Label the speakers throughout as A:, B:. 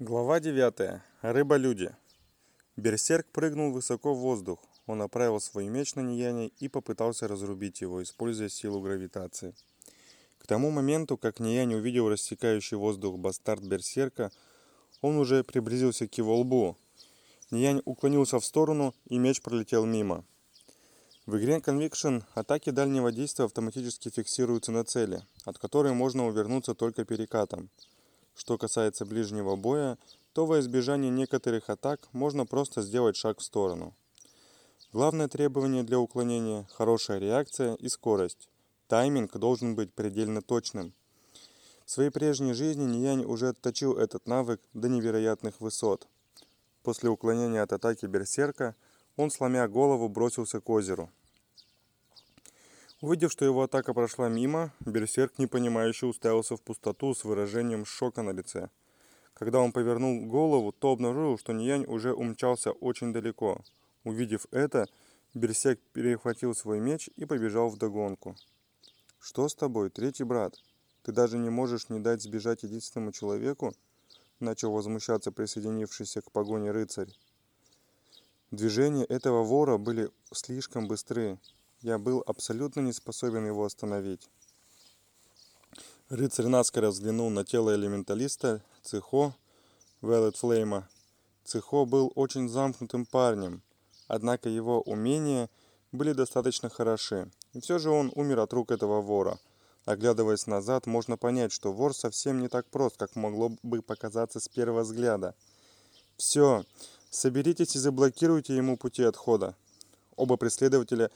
A: Глава 9. Рыба-люди. Берсерк прыгнул высоко в воздух. Он направил свой меч на Нияне и попытался разрубить его, используя силу гравитации. К тому моменту, как Ниянь увидел рассекающий воздух бастард Берсерка, он уже приблизился к его лбу. Ниянь уклонился в сторону, и меч пролетел мимо. В игре Conviction атаки дальнего действия автоматически фиксируются на цели, от которой можно увернуться только перекатом. Что касается ближнего боя, то во избежание некоторых атак можно просто сделать шаг в сторону. Главное требование для уклонения – хорошая реакция и скорость. Тайминг должен быть предельно точным. В своей прежней жизни Ниянь уже отточил этот навык до невероятных высот. После уклонения от атаки берсерка – он, сломя голову, бросился к озеру. Увидев, что его атака прошла мимо, берсерк непонимающе уставился в пустоту с выражением шока на лице. Когда он повернул голову, то обнаружил, что Ниянь уже умчался очень далеко. Увидев это, берсерк перехватил свой меч и побежал в догонку. «Что с тобой, третий брат? Ты даже не можешь не дать сбежать единственному человеку?» Начал возмущаться присоединившийся к погоне рыцарь. Движения этого вора были слишком быстры. Я был абсолютно не способен его остановить. Рыцарь наскоро взглянул на тело элементалиста Цихо Велет Флейма. Цихо был очень замкнутым парнем, однако его умения были достаточно хороши. И все же он умер от рук этого вора. Оглядываясь назад, можно понять, что вор совсем не так прост, как могло бы показаться с первого взгляда. Все, Соберитесь и заблокируйте ему пути отхода. Оба преследователя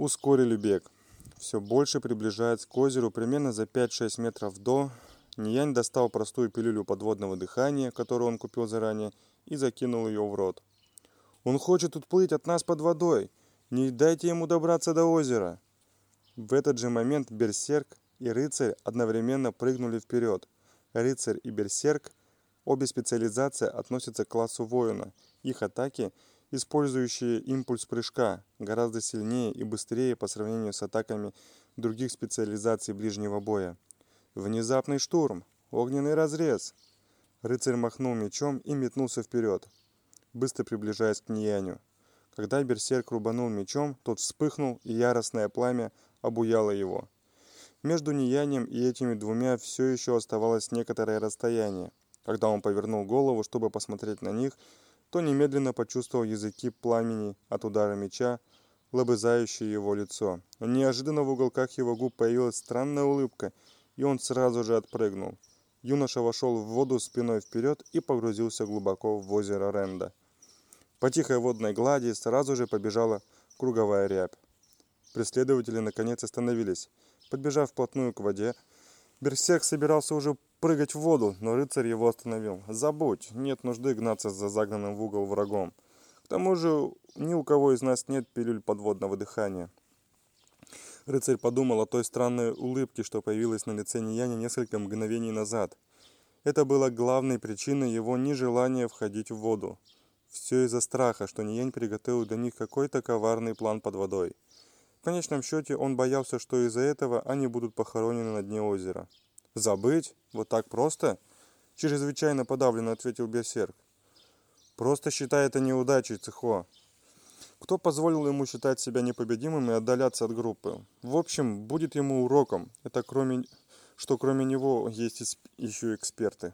A: ускорили бег. Все больше приближаясь к озеру, примерно за 5-6 метров до, Ниянь достал простую пилюлю подводного дыхания, которую он купил заранее, и закинул ее в рот. «Он хочет отплыть от нас под водой! Не дайте ему добраться до озера!» В этот же момент Берсерк и Рыцарь одновременно прыгнули вперед. Рыцарь и Берсерк Обе специализации относятся к классу воина. Их атаки, использующие импульс прыжка, гораздо сильнее и быстрее по сравнению с атаками других специализаций ближнего боя. Внезапный штурм, огненный разрез. Рыцарь махнул мечом и метнулся вперед, быстро приближаясь к Нияню. Когда берсерк рубанул мечом, тот вспыхнул, и яростное пламя обуяло его. Между Ниянем и этими двумя все еще оставалось некоторое расстояние. Когда он повернул голову, чтобы посмотреть на них, то немедленно почувствовал языки пламени от удара меча, лобызающие его лицо. Неожиданно в уголках его губ появилась странная улыбка, и он сразу же отпрыгнул. Юноша вошел в воду спиной вперед и погрузился глубоко в озеро Ренда. По тихой водной глади сразу же побежала круговая рябь. Преследователи наконец остановились. Подбежав вплотную к воде, Берсерк собирался уже прыгать в воду, но рыцарь его остановил. «Забудь, нет нужды гнаться за загнанным в угол врагом. К тому же ни у кого из нас нет пилюль подводного дыхания». Рыцарь подумал о той странной улыбке, что появилась на лице Нияни несколько мгновений назад. Это было главной причиной его нежелания входить в воду. Все из-за страха, что Ниянь приготовил для них какой-то коварный план под водой. В конечном счете он боялся, что из-за этого они будут похоронены на дне озера. «Забыть? Вот так просто?» – чрезвычайно подавленно ответил Берсерк. «Просто считай это неудачей, Цехо. Кто позволил ему считать себя непобедимым и отдаляться от группы? В общем, будет ему уроком, это кроме, что кроме него есть еще эксперты».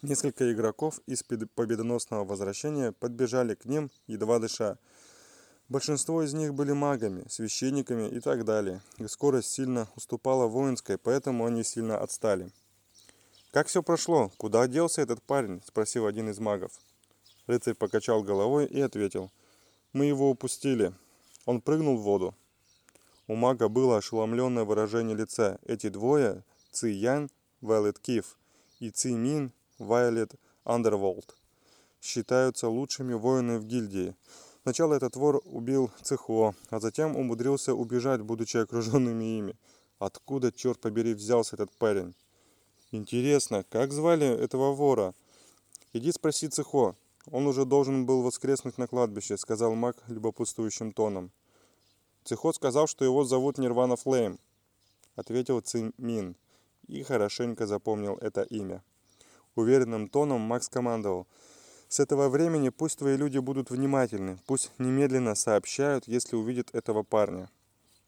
A: Несколько игроков из победоносного возвращения подбежали к ним, едва дыша. Большинство из них были магами, священниками и так далее. Их скорость сильно уступала воинской, поэтому они сильно отстали. «Как все прошло? Куда делся этот парень?» – спросил один из магов. Рыцарь покачал головой и ответил. «Мы его упустили. Он прыгнул в воду». У мага было ошеломленное выражение лица. Эти двое – Ци Ян, Вайлет Киф и Ци Мин, Вайлет Андерволд – считаются лучшими воинами в гильдии – Сначала этот вор убил Цехо, а затем умудрился убежать, будучи окруженными ими. Откуда, черт побери, взялся этот парень? Интересно, как звали этого вора? Иди спроси Цехо. Он уже должен был воскреснуть на кладбище, сказал маг любопытствующим тоном. Цехо сказал, что его зовут Нирвана Флейм, ответил Цимин и хорошенько запомнил это имя. Уверенным тоном Макс командовал. С этого времени пусть твои люди будут внимательны, пусть немедленно сообщают, если увидят этого парня.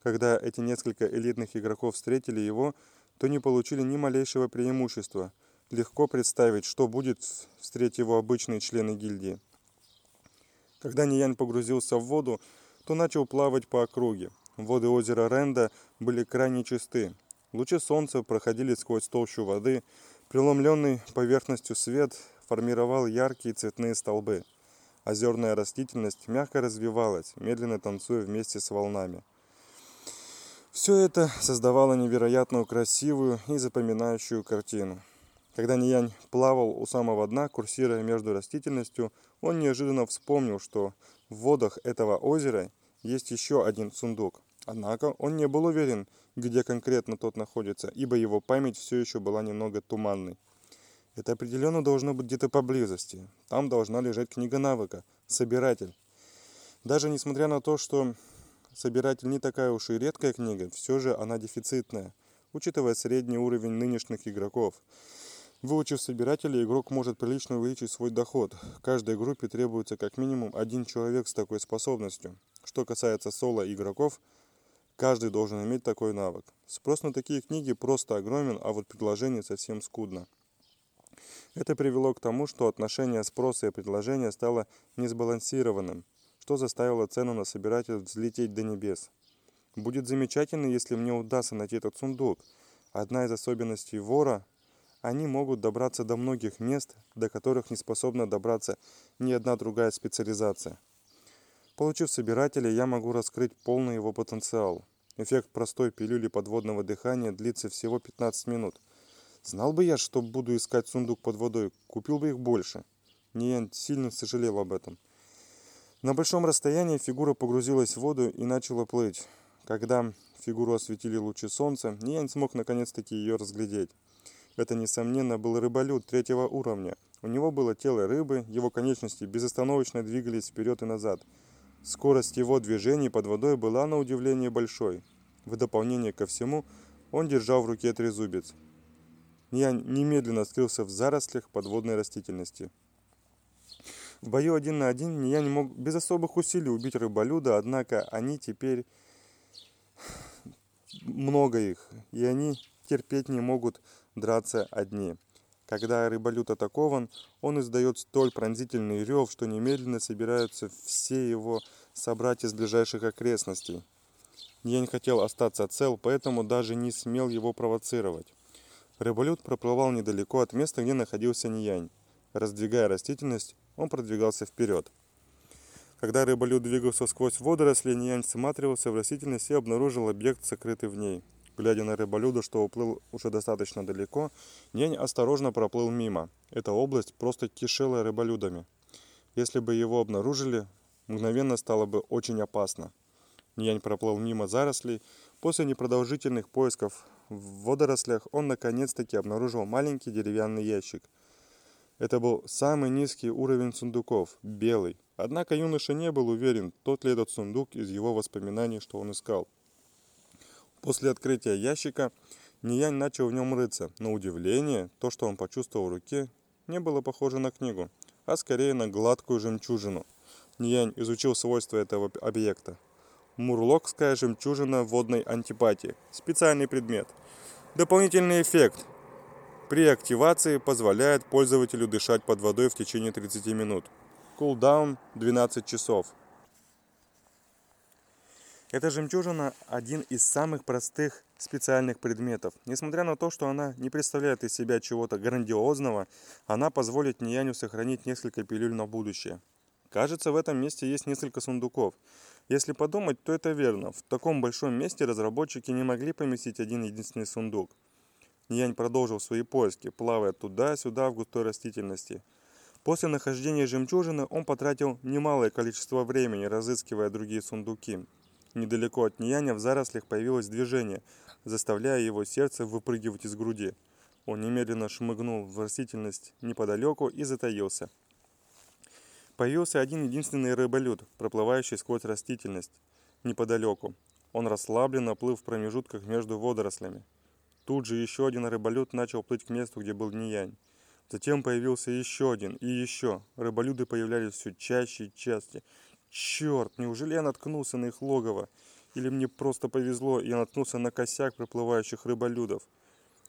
A: Когда эти несколько элитных игроков встретили его, то не получили ни малейшего преимущества. Легко представить, что будет, встретить его обычные члены гильдии. Когда Ниянь погрузился в воду, то начал плавать по округе. Воды озера Ренда были крайне чисты. Лучи солнца проходили сквозь толщу воды. Преломленный поверхностью свет формировал яркие цветные столбы. Озерная растительность мягко развивалась, медленно танцуя вместе с волнами. Все это создавало невероятную красивую и запоминающую картину. Когда Ниянь плавал у самого дна, курсируя между растительностью, он неожиданно вспомнил, что в водах этого озера есть еще один сундук. Однако он не был уверен, где конкретно тот находится, ибо его память все еще была немного туманной. Это определенно должно быть где-то поблизости. Там должна лежать книга навыка, собиратель. Даже несмотря на то, что собиратель не такая уж и редкая книга, все же она дефицитная, учитывая средний уровень нынешних игроков. Выучив собирателя, игрок может прилично увеличить свой доход. Каждой группе требуется как минимум один человек с такой способностью. Что касается соло игроков, каждый должен иметь такой навык. Спрос на такие книги просто огромен, а вот предложение совсем скудно. Это привело к тому, что отношение спроса и предложения стало несбалансированным, что заставило цену на собиратель взлететь до небес. Будет замечательно, если мне удастся найти этот сундук. Одна из особенностей вора они могут добраться до многих мест, до которых не способна добраться ни одна другая специализация. Получив собирателя, я могу раскрыть полный его потенциал. Эффект простой пилюли подводного дыхания длится всего 15 минут. Знал бы я, что буду искать сундук под водой, купил бы их больше. Ниен сильно сожалел об этом. На большом расстоянии фигура погрузилась в воду и начала плыть. Когда фигуру осветили лучи солнца, Ниен смог наконец-таки ее разглядеть. Это, несомненно, был рыболюд третьего уровня. У него было тело рыбы, его конечности безостановочно двигались вперед и назад. Скорость его движений под водой была на удивление большой. В дополнение ко всему, он держал в руке трезубец. Я немедленно скрылся в зарослях подводной растительности. В бою один на один я не мог без особых усилий убить рыболюда, однако они теперь много их, и они терпеть не могут драться одни. Когда рыболют атакован, он издает столь пронзительный рев, что немедленно собираются все его собратья из ближайших окрестностей. Я не хотел остаться цел, поэтому даже не смел его провоцировать. Рыболют проплывал недалеко от места, где находился Ниянь. Раздвигая растительность, он продвигался вперед. Когда рыболют двигался сквозь водоросли, Ниянь всматривался в растительность и обнаружил объект, сокрытый в ней. Глядя на рыболюда, что уплыл уже достаточно далеко, Нень осторожно проплыл мимо. Эта область просто кишела рыболюдами. Если бы его обнаружили, мгновенно стало бы очень опасно. Нянь проплыл мимо зарослей. После непродолжительных поисков в водорослях он наконец-таки обнаружил маленький деревянный ящик. Это был самый низкий уровень сундуков, белый. Однако юноша не был уверен, тот ли этот сундук из его воспоминаний, что он искал. После открытия ящика Ниянь начал в нем рыться. На удивление, то, что он почувствовал в руке, не было похоже на книгу, а скорее на гладкую жемчужину. Ниянь изучил свойства этого объекта. Мурлокская жемчужина водной антипатии. Специальный предмет. Дополнительный эффект. При активации позволяет пользователю дышать под водой в течение 30 минут. Кулдаун 12 часов. Эта жемчужина – один из самых простых специальных предметов. Несмотря на то, что она не представляет из себя чего-то грандиозного, она позволит Нияню сохранить несколько пилюль на будущее. Кажется, в этом месте есть несколько сундуков. Если подумать, то это верно. В таком большом месте разработчики не могли поместить один единственный сундук. Ниянь продолжил свои поиски, плавая туда-сюда в густой растительности. После нахождения жемчужины он потратил немалое количество времени, разыскивая другие сундуки. Недалеко от Нияня в зарослях появилось движение, заставляя его сердце выпрыгивать из груди. Он немедленно шмыгнул в растительность неподалеку и затаился. Появился один единственный рыболюд, проплывающий сквозь растительность неподалеку. Он расслабленно плыл в промежутках между водорослями. Тут же еще один рыболюд начал плыть к месту, где был Ниянь. Затем появился еще один и еще. Рыболюды появлялись все чаще и чаще. Черт, неужели я наткнулся на их логово? Или мне просто повезло, и я наткнулся на косяк проплывающих рыболюдов?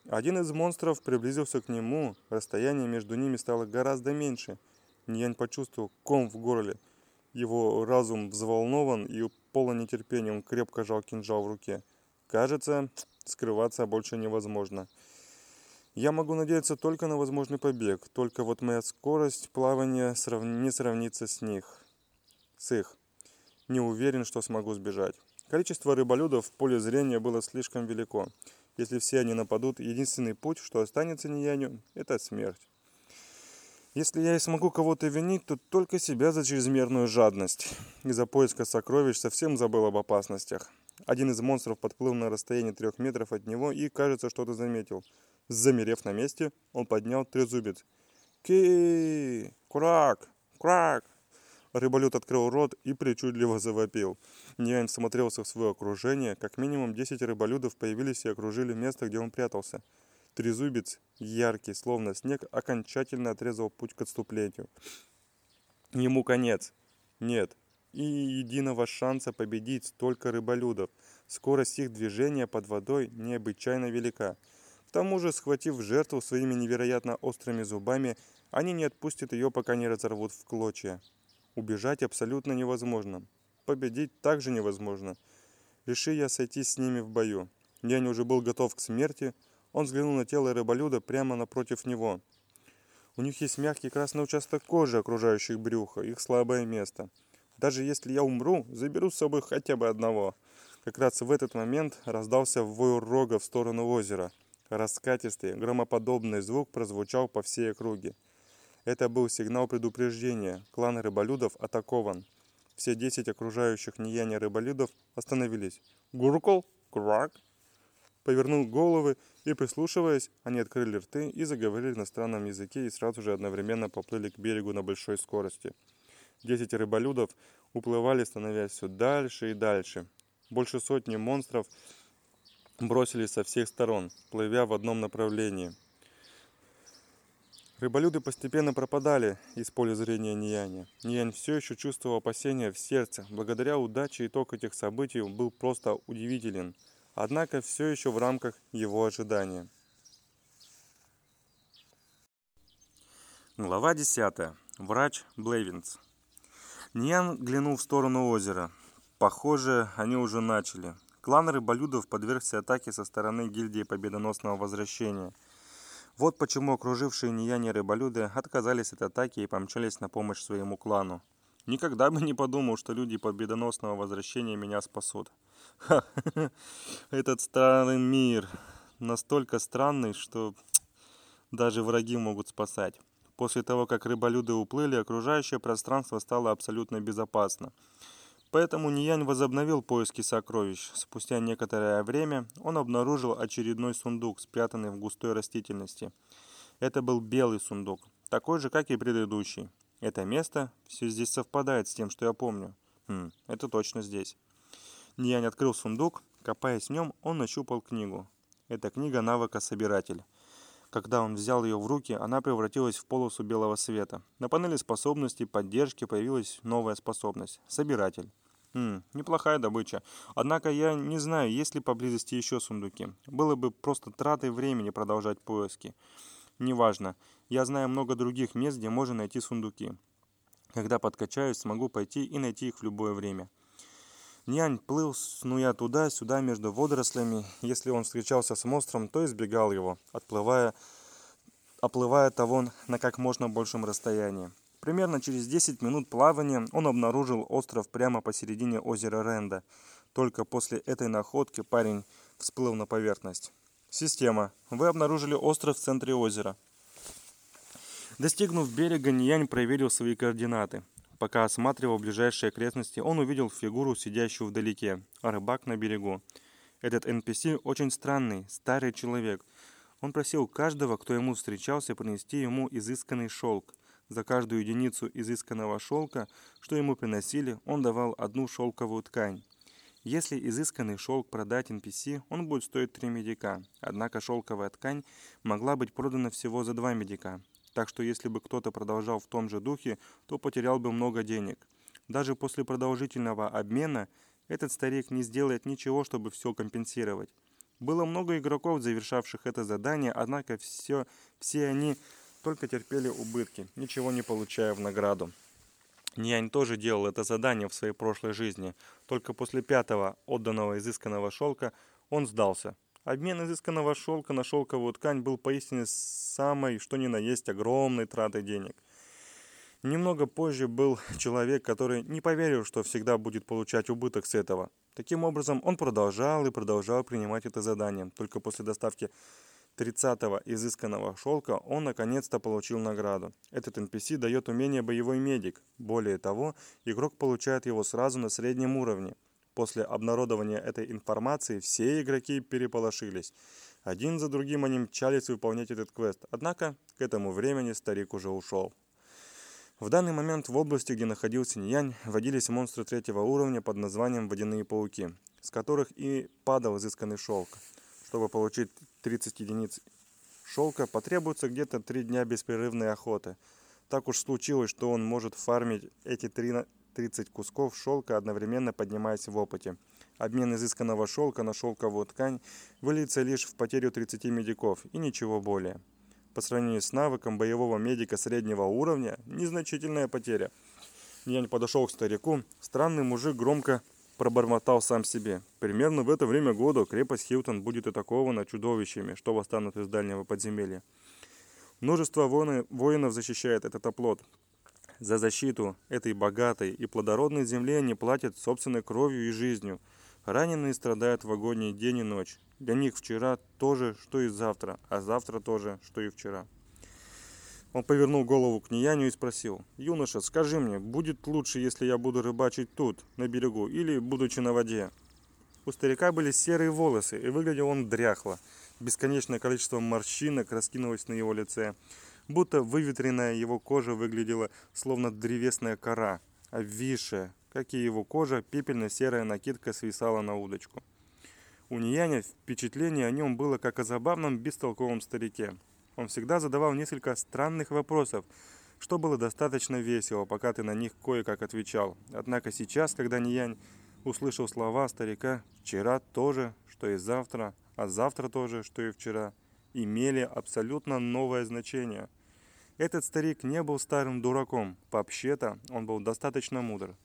A: Один из монстров приблизился к нему, расстояние между ними стало гораздо меньше. Ньянь почувствовал ком в горле. Его разум взволнован и полон нетерпения, он крепко жал кинжал в руке. Кажется, скрываться больше невозможно. Я могу надеяться только на возможный побег, только вот моя скорость плавания не сравнится с них. С их. Не уверен, что смогу сбежать. Количество рыболюдов в поле зрения было слишком велико. Если все они нападут, единственный путь, что останется Нияню, это смерть. Если я и смогу кого-то винить, то только себя за чрезмерную жадность. Из-за поиска сокровищ совсем забыл об опасностях. Один из монстров подплыл на расстояние трех метров от него и, кажется, что-то заметил. Замерев на месте, он поднял трезубец. «Ки! Курак! Курак!» Рыболют открыл рот и причудливо завопил. Ниань смотрелся в свое окружение. Как минимум 10 рыболюдов появились и окружили место, где он прятался. Трезубец, яркий, словно снег, окончательно отрезал путь к отступлению. Ему конец. Нет. И единого шанса победить столько рыболюдов. Скорость их движения под водой необычайно велика. К тому же, схватив жертву своими невероятно острыми зубами, они не отпустят ее, пока не разорвут в клочья. Убежать абсолютно невозможно. Победить также невозможно. Реши я сойти с ними в бою. Янь уже был готов к смерти. Он взглянул на тело рыболюда прямо напротив него. У них есть мягкий красный участок кожи, окружающий брюхо, их слабое место. Даже если я умру, заберу с собой хотя бы одного. Как раз в этот момент раздался вой рога в сторону озера. Раскатистый, громоподобный звук прозвучал по всей округе. Это был сигнал предупреждения. Клан рыболюдов атакован. Все десять окружающих Нияня рыболюдов остановились. Гуркол, крак. Повернул головы и, прислушиваясь, они открыли рты и заговорили на странном языке и сразу же одновременно поплыли к берегу на большой скорости. Десять рыболюдов уплывали, становясь все дальше и дальше. Больше сотни монстров бросились со всех сторон, плывя в одном направлении – Рыболюды постепенно пропадали из поля зрения Нияня. Ниянь все еще чувствовал опасения в сердце. Благодаря удаче итог этих событий был просто удивителен. Однако все еще в рамках его ожидания. Глава 10. Врач Блейвинс. Ньян глянул в сторону озера. Похоже, они уже начали. Клан рыболюдов подвергся атаке со стороны гильдии победоносного возвращения – вот почему окружившие Нияне рыболюды отказались от атаки и помчались на помощь своему клану. Никогда бы не подумал, что люди победоносного возвращения меня спасут. Этот странный мир настолько странный, что даже враги могут спасать. После того, как рыболюды уплыли, окружающее пространство стало абсолютно безопасно. Поэтому Ниянь возобновил поиски сокровищ. Спустя некоторое время он обнаружил очередной сундук, спрятанный в густой растительности. Это был белый сундук, такой же, как и предыдущий. Это место все здесь совпадает с тем, что я помню. Хм, это точно здесь. Ниянь открыл сундук, копаясь в нем, он нащупал книгу. Это книга навыка «Собиратель». Когда он взял ее в руки, она превратилась в полосу белого света. На панели способностей поддержки появилась новая способность – «Собиратель». Хм, неплохая добыча. Однако я не знаю, есть ли поблизости еще сундуки. Было бы просто тратой времени продолжать поиски. Неважно. Я знаю много других мест, где можно найти сундуки. Когда подкачаюсь, смогу пойти и найти их в любое время. Нянь плыл, снуя туда-сюда между водорослями. Если он встречался с монстром, то избегал его, отплывая, оплывая того на как можно большем расстоянии. Примерно через 10 минут плавания он обнаружил остров прямо посередине озера Ренда. Только после этой находки парень всплыл на поверхность. Система. Вы обнаружили остров в центре озера. Достигнув берега, Ниянь проверил свои координаты. Пока осматривал ближайшие окрестности, он увидел фигуру, сидящую вдалеке, рыбак на берегу. Этот NPC очень странный, старый человек. Он просил каждого, кто ему встречался, принести ему изысканный шелк. За каждую единицу изысканного шелка, что ему приносили, он давал одну шелковую ткань. Если изысканный шелк продать NPC, он будет стоить 3 медика, однако шелковая ткань могла быть продана всего за 2 медика. Так что если бы кто-то продолжал в том же духе, то потерял бы много денег. Даже после продолжительного обмена этот старик не сделает ничего, чтобы все компенсировать. Было много игроков, завершавших это задание, однако все, все они только терпели убытки, ничего не получая в награду. Нянь тоже делал это задание в своей прошлой жизни. Только после пятого отданного изысканного шелка он сдался. Обмен изысканного шелка на шелковую ткань был поистине самой, что ни на есть, огромной тратой денег. Немного позже был человек, который не поверил, что всегда будет получать убыток с этого. Таким образом, он продолжал и продолжал принимать это задание. Только после доставки 30-го изысканного шелка он наконец-то получил награду. Этот NPC дает умение боевой медик. Более того, игрок получает его сразу на среднем уровне. После обнародования этой информации все игроки переполошились. Один за другим они мчались выполнять этот квест. Однако к этому времени старик уже ушел. В данный момент в области, где находился Ньянь, водились монстры третьего уровня под названием «Водяные пауки», с которых и падал изысканный шелк. Чтобы получить 30 единиц шелка, потребуется где-то 3 дня беспрерывной охоты. Так уж случилось, что он может фармить эти 30 кусков шелка, одновременно поднимаясь в опыте. Обмен изысканного шелка на шелковую ткань выльется лишь в потерю 30 медиков и ничего более. По сравнению с навыком боевого медика среднего уровня, незначительная потеря. Я не подошел к старику. Странный мужик громко пробормотал сам себе. Примерно в это время года крепость Хилтон будет атакована чудовищами, что восстанут из дальнего подземелья. Множество воинов защищает этот оплот. За защиту этой богатой и плодородной земли они платят собственной кровью и жизнью. Раненые страдают в агонии день и ночь. Для них вчера то же, что и завтра, а завтра то же, что и вчера. Он повернул голову к Нияню и спросил. «Юноша, скажи мне, будет лучше, если я буду рыбачить тут, на берегу, или будучи на воде?» У старика были серые волосы, и выглядел он дряхло. Бесконечное количество морщинок раскинулось на его лице. Будто выветренная его кожа выглядела словно древесная кора, обвисшая. Как и его кожа, пепельно-серая накидка свисала на удочку. У Нияня впечатление о нем было как о забавном бестолковом старике. Он всегда задавал несколько странных вопросов, что было достаточно весело, пока ты на них кое-как отвечал. Однако сейчас, когда Ниянь услышал слова старика «вчера тоже, что и завтра, а завтра тоже, что и вчера», имели абсолютно новое значение. Этот старик не был старым дураком, вообще-то он был достаточно мудр.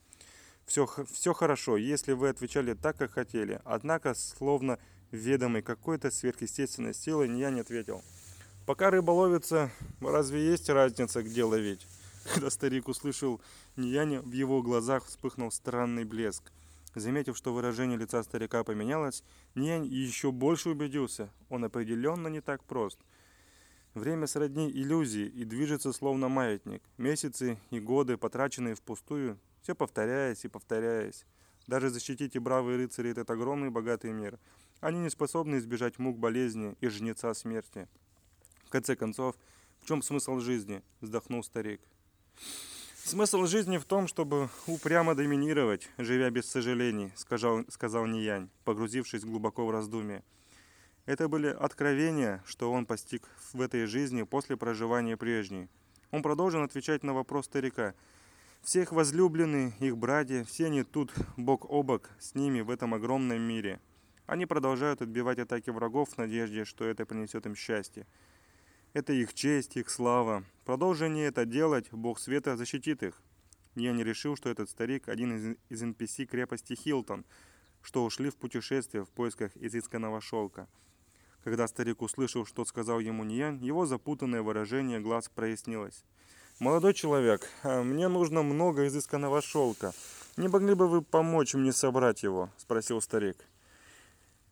A: Все, все хорошо, если вы отвечали так, как хотели. Однако, словно ведомый какой-то сверхъестественной силой, я не ответил. Пока рыба ловится, разве есть разница, где ловить? Когда старик услышал Нияня, в его глазах вспыхнул странный блеск. Заметив, что выражение лица старика поменялось, Нянь еще больше убедился. Он определенно не так прост. Время сродни иллюзии и движется словно маятник. Месяцы и годы, потраченные впустую, все повторяясь и повторяясь. Даже защитить и бравые рыцари этот огромный богатый мир. Они не способны избежать мук болезни и жнеца смерти. В конце концов, в чем смысл жизни? Вздохнул старик. Смысл жизни в том, чтобы упрямо доминировать, живя без сожалений, сказал, сказал Ниянь, погрузившись глубоко в раздумье. Это были откровения, что он постиг в этой жизни после проживания прежней. Он продолжил отвечать на вопрос старика. Все их возлюбленные, их братья, все они тут бок о бок с ними в этом огромном мире. Они продолжают отбивать атаки врагов в надежде, что это принесет им счастье. Это их честь, их слава. Продолжение это делать, Бог Света защитит их. Я не решил, что этот старик один из, NPC крепости Хилтон, что ушли в путешествие в поисках изысканного шелка. Когда старик услышал, что сказал ему Ниян, его запутанное выражение глаз прояснилось. «Молодой человек, а мне нужно много изысканного шелка. Не могли бы вы помочь мне собрать его?» – спросил старик.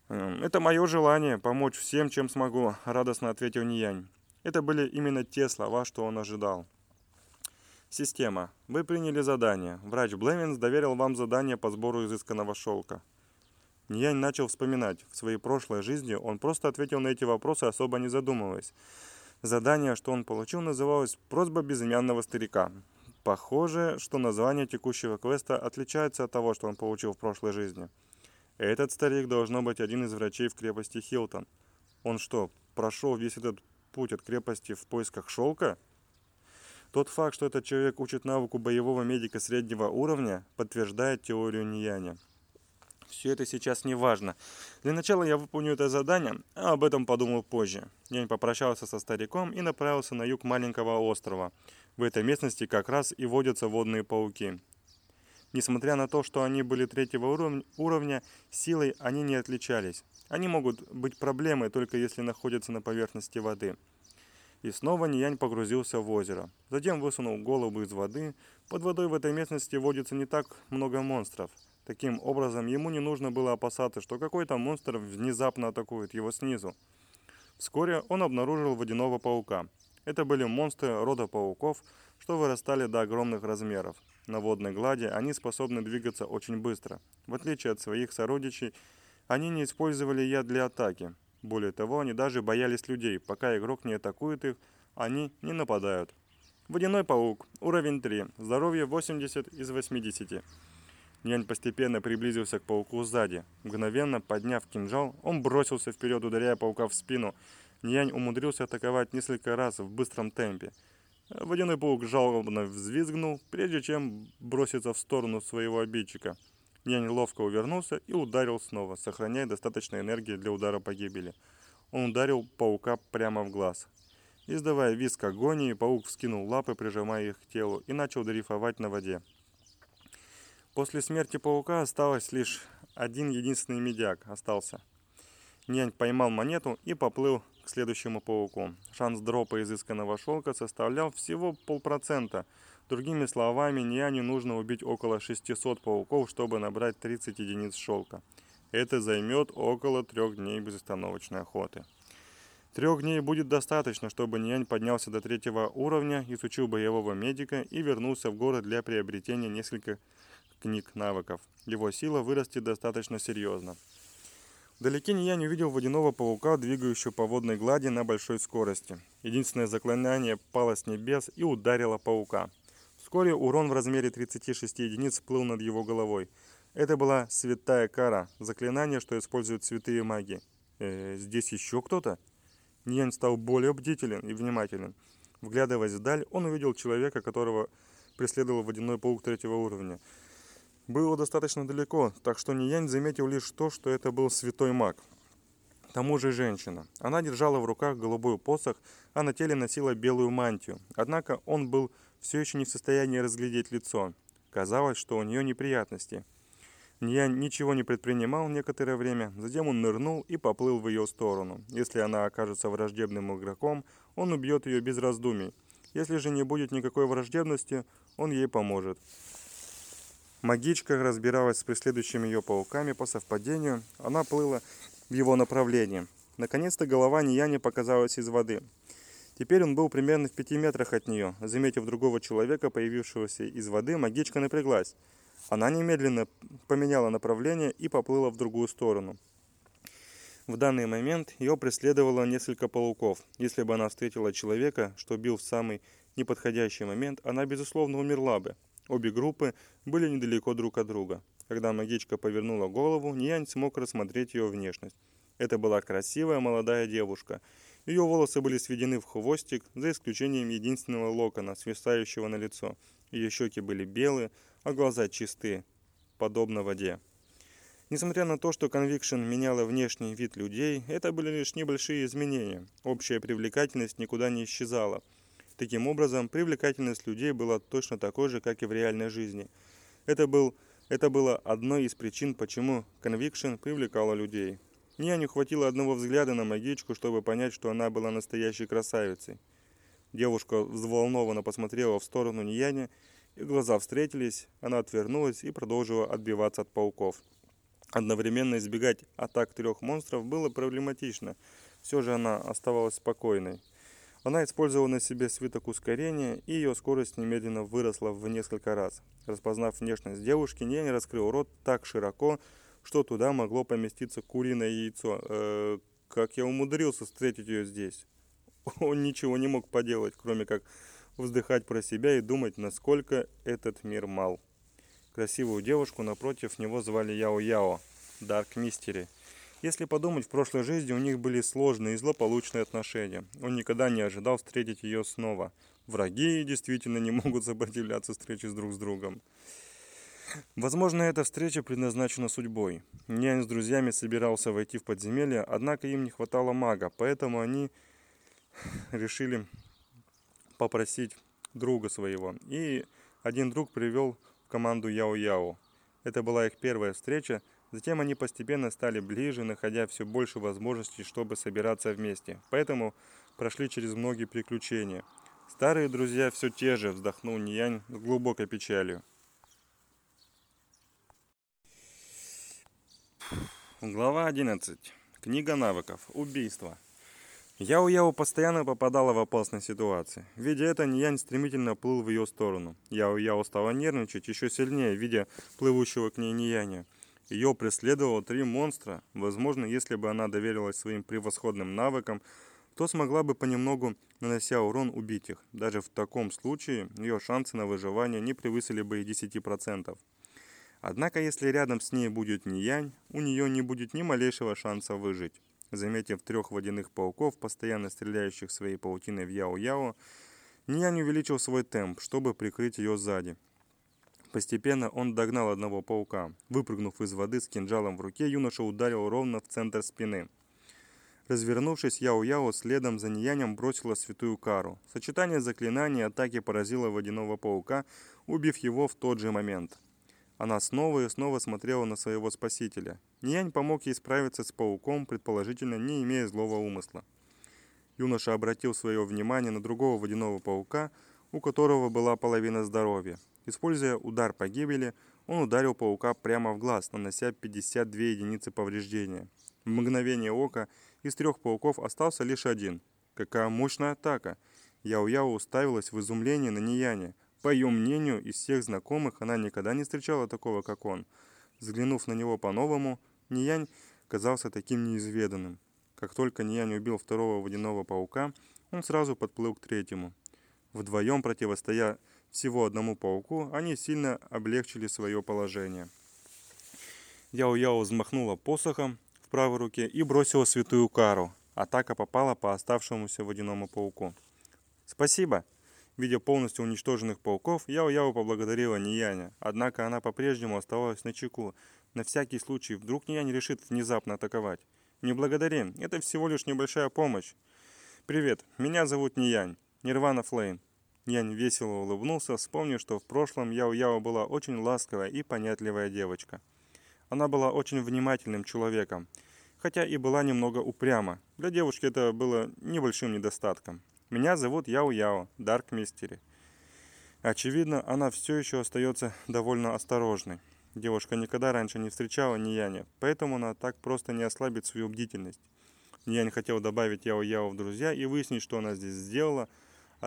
A: «Эм, «Это мое желание – помочь всем, чем смогу», – радостно ответил Ниянь. Это были именно те слова, что он ожидал. Система. Вы приняли задание. Врач Блевинс доверил вам задание по сбору изысканного шелка. Ньянь начал вспоминать. В своей прошлой жизни он просто ответил на эти вопросы, особо не задумываясь. Задание, что он получил, называлось «Просьба безымянного старика». Похоже, что название текущего квеста отличается от того, что он получил в прошлой жизни. Этот старик должно быть один из врачей в крепости Хилтон. Он что, прошел весь этот путь от крепости в поисках шелка? Тот факт, что этот человек учит навыку боевого медика среднего уровня, подтверждает теорию Нияня. Все это сейчас не важно. Для начала я выполню это задание, а об этом подумал позже. Я попрощался со стариком и направился на юг маленького острова. В этой местности как раз и водятся водные пауки. Несмотря на то, что они были третьего уровня, силой они не отличались. Они могут быть проблемой только если находятся на поверхности воды. И снова Ниянь погрузился в озеро. Затем высунул голову из воды. Под водой в этой местности водится не так много монстров. Таким образом, ему не нужно было опасаться, что какой-то монстр внезапно атакует его снизу. Вскоре он обнаружил водяного паука. Это были монстры рода пауков, что вырастали до огромных размеров. На водной глади они способны двигаться очень быстро. В отличие от своих сородичей, они не использовали яд для атаки. Более того, они даже боялись людей. Пока игрок не атакует их, они не нападают. Водяной паук. Уровень 3. Здоровье 80 из 80. Нянь постепенно приблизился к пауку сзади. Мгновенно подняв кинжал, он бросился вперед, ударяя паука в спину. Нянь умудрился атаковать несколько раз в быстром темпе. Водяной паук жалобно взвизгнул, прежде чем броситься в сторону своего обидчика. Нянь ловко увернулся и ударил снова, сохраняя достаточно энергии для удара погибели. Он ударил паука прямо в глаз. Издавая визг агонии, паук вскинул лапы, прижимая их к телу, и начал дрейфовать на воде. После смерти паука осталось лишь один единственный медяк остался. Нянь поймал монету и поплыл к следующему пауку. Шанс дропа изысканного шелка составлял всего полпроцента – Другими словами, Ниане нужно убить около 600 пауков, чтобы набрать 30 единиц шелка. Это займет около трех дней безостановочной охоты. Трех дней будет достаточно, чтобы Нянь поднялся до третьего уровня, изучил боевого медика и вернулся в город для приобретения нескольких книг навыков. Его сила вырастет достаточно серьезно. Вдалеке Ниянь увидел водяного паука, двигающего по водной глади на большой скорости. Единственное заклинание пало с небес и ударило паука. Вскоре урон в размере 36 единиц плыл над его головой. Это была святая кара, заклинание, что используют святые маги. Э, здесь еще кто-то? Ньянь стал более бдителен и внимателен. Вглядываясь вдаль, он увидел человека, которого преследовал водяной паук третьего уровня. Было достаточно далеко, так что Ниянь заметил лишь то, что это был святой маг. К тому же женщина. Она держала в руках голубой посох, а на теле носила белую мантию. Однако он был все еще не в состоянии разглядеть лицо. Казалось, что у нее неприятности. Я ничего не предпринимал некоторое время, затем он нырнул и поплыл в ее сторону. Если она окажется враждебным игроком, он убьет ее без раздумий. Если же не будет никакой враждебности, он ей поможет. Магичка разбиралась с преследующими ее пауками по совпадению. Она плыла в его направлении. Наконец-то голова Нияни показалась из воды. Теперь он был примерно в пяти метрах от нее. Заметив другого человека, появившегося из воды, магичка напряглась. Она немедленно поменяла направление и поплыла в другую сторону. В данный момент ее преследовало несколько пауков. Если бы она встретила человека, что бил в самый неподходящий момент, она, безусловно, умерла бы. Обе группы были недалеко друг от друга. Когда магичка повернула голову, Ниянь смог рассмотреть ее внешность. Это была красивая молодая девушка – ее волосы были сведены в хвостик, за исключением единственного локона, свисающего на лицо. Ее щеки были белые, а глаза чистые, подобно воде. Несмотря на то, что Conviction меняла внешний вид людей, это были лишь небольшие изменения. Общая привлекательность никуда не исчезала. Таким образом, привлекательность людей была точно такой же, как и в реальной жизни. Это, был, это было одной из причин, почему Conviction привлекала людей. Мне не хватило одного взгляда на магичку, чтобы понять, что она была настоящей красавицей. Девушка взволнованно посмотрела в сторону Нияни, и глаза встретились, она отвернулась и продолжила отбиваться от пауков. Одновременно избегать атак трех монстров было проблематично, все же она оставалась спокойной. Она использовала на себе свиток ускорения, и ее скорость немедленно выросла в несколько раз. Распознав внешность девушки, Нияни раскрыл рот так широко, что туда могло поместиться куриное яйцо. Э, как я умудрился встретить ее здесь? Он ничего не мог поделать, кроме как вздыхать про себя и думать, насколько этот мир мал. Красивую девушку напротив него звали Яо-Яо, Дарк Мистери. Если подумать, в прошлой жизни у них были сложные и злополучные отношения. Он никогда не ожидал встретить ее снова. Враги действительно не могут сопротивляться встрече с друг с другом. Возможно, эта встреча предназначена судьбой. Нянь с друзьями собирался войти в подземелье, однако им не хватало мага, поэтому они решили попросить друга своего. И один друг привел в команду Яо-Яо. Это была их первая встреча, затем они постепенно стали ближе, находя все больше возможностей, чтобы собираться вместе. Поэтому прошли через многие приключения. Старые друзья все те же, вздохнул Ниянь с глубокой печалью. Глава 11. Книга навыков. Убийство. Яо-Яо постоянно попадала в опасные ситуации. Видя это, Ниянь стремительно плыл в ее сторону. Яо-Яо стала нервничать еще сильнее, видя плывущего к ней Нияня. Ее преследовало три монстра. Возможно, если бы она доверилась своим превосходным навыкам, то смогла бы понемногу, нанося урон, убить их. Даже в таком случае ее шансы на выживание не превысили бы и 10%. Однако, если рядом с ней будет Ниянь, у нее не будет ни малейшего шанса выжить. Заметив трех водяных пауков, постоянно стреляющих своей паутиной в Яо-Яо, Ниянь увеличил свой темп, чтобы прикрыть ее сзади. Постепенно он догнал одного паука. Выпрыгнув из воды с кинжалом в руке, юноша ударил ровно в центр спины. Развернувшись, Яо-Яо следом за Ниянем бросила святую кару. Сочетание заклинаний атаки поразило водяного паука, убив его в тот же момент. Она снова и снова смотрела на своего спасителя. Ниянь помог ей справиться с пауком, предположительно не имея злого умысла. Юноша обратил свое внимание на другого водяного паука, у которого была половина здоровья. Используя удар погибели, он ударил паука прямо в глаз, нанося 52 единицы повреждения. В мгновение ока из трех пауков остался лишь один. Какая мощная атака! Яо-Яо уставилась в изумлении на Нияне – по ее мнению, из всех знакомых она никогда не встречала такого, как он. Взглянув на него по-новому, Ниянь казался таким неизведанным. Как только Ниянь убил второго водяного паука, он сразу подплыл к третьему. Вдвоем, противостоя всего одному пауку, они сильно облегчили свое положение. Яо-Яо взмахнула посохом в правой руке и бросила святую кару. Атака попала по оставшемуся водяному пауку. «Спасибо!» Видя полностью уничтоженных пауков, Яо-Яо поблагодарила Нияня, однако она по-прежнему оставалась на чеку. На всякий случай, вдруг Ниянь решит внезапно атаковать. «Не благодари, это всего лишь небольшая помощь». «Привет, меня зовут Ниянь, Нирвана Флейм». Нянь весело улыбнулся, вспомнив, что в прошлом Яо-Яо была очень ласковая и понятливая девочка. Она была очень внимательным человеком, хотя и была немного упряма. Для девушки это было небольшим недостатком. Меня зовут Яо-Яо, Дарк Мистери. Очевидно, она все еще остается довольно осторожной. Девушка никогда раньше не встречала Нияня, поэтому она так просто не ослабит свою бдительность. Ниянь хотел добавить Яо-Яо в друзья и выяснить, что она здесь сделала,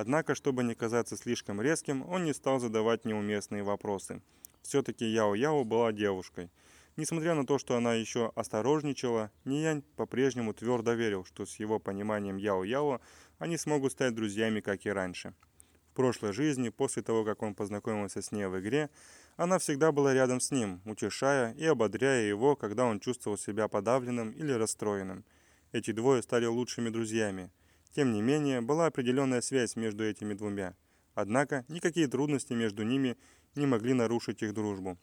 A: однако, чтобы не казаться слишком резким, он не стал задавать неуместные вопросы. Все-таки Яо-Яо была девушкой. Несмотря на то, что она еще осторожничала, Ниянь по-прежнему твердо верил, что с его пониманием Яо-Яо они смогут стать друзьями, как и раньше. В прошлой жизни, после того, как он познакомился с ней в игре, она всегда была рядом с ним, утешая и ободряя его, когда он чувствовал себя подавленным или расстроенным. Эти двое стали лучшими друзьями. Тем не менее, была определенная связь между этими двумя. Однако, никакие трудности между ними не могли нарушить их дружбу.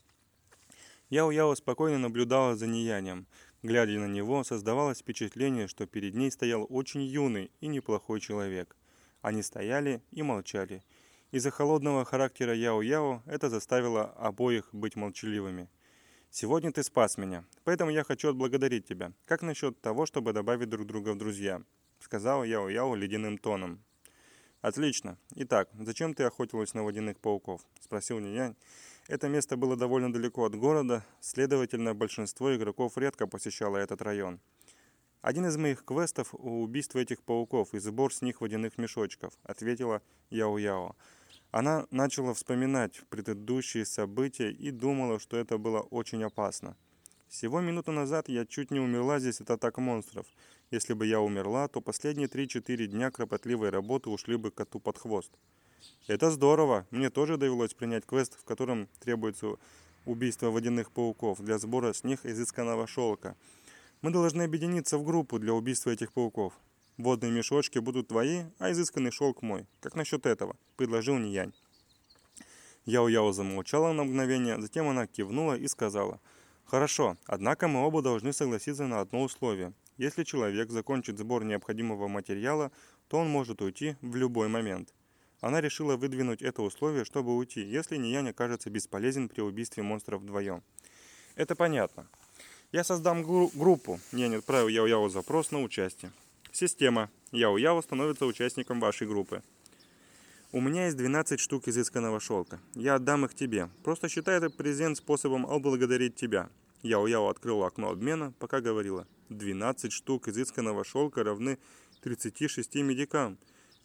A: Яо-Яо спокойно наблюдала за Ниянием, Глядя на него, создавалось впечатление, что перед ней стоял очень юный и неплохой человек. Они стояли и молчали. Из-за холодного характера Яо-Яо это заставило обоих быть молчаливыми. «Сегодня ты спас меня, поэтому я хочу отблагодарить тебя. Как насчет того, чтобы добавить друг друга в друзья?» Сказал Яо-Яо ледяным тоном. «Отлично. Итак, зачем ты охотилась на водяных пауков?» Спросил Нинянь это место было довольно далеко от города, следовательно, большинство игроков редко посещало этот район. «Один из моих квестов – убийство этих пауков и сбор с них водяных мешочков», – ответила Яо-Яо. Она начала вспоминать предыдущие события и думала, что это было очень опасно. Всего минуту назад я чуть не умерла здесь от атак монстров. Если бы я умерла, то последние 3-4 дня кропотливой работы ушли бы коту под хвост. Это здорово. Мне тоже довелось принять квест, в котором требуется убийство водяных пауков для сбора с них изысканного шелка. Мы должны объединиться в группу для убийства этих пауков. Водные мешочки будут твои, а изысканный шелк мой. Как насчет этого?» – предложил Ниянь. Яо-Яо замолчала на мгновение, затем она кивнула и сказала, «Хорошо, однако мы оба должны согласиться на одно условие. Если человек закончит сбор необходимого материала, то он может уйти в любой момент». Она решила выдвинуть это условие, чтобы уйти, если Ниянь окажется бесполезен при убийстве монстров вдвоем. Это понятно. Я создам гру группу. Нянь отправил Яо-Яо запрос на участие. Система. Яо-Яо становится участником вашей группы. У меня есть 12 штук изысканного шелка. Я отдам их тебе. Просто считай это презент способом отблагодарить тебя. Яо-Яо открыла окно обмена, пока говорила. 12 штук изысканного шелка равны 36 медикам.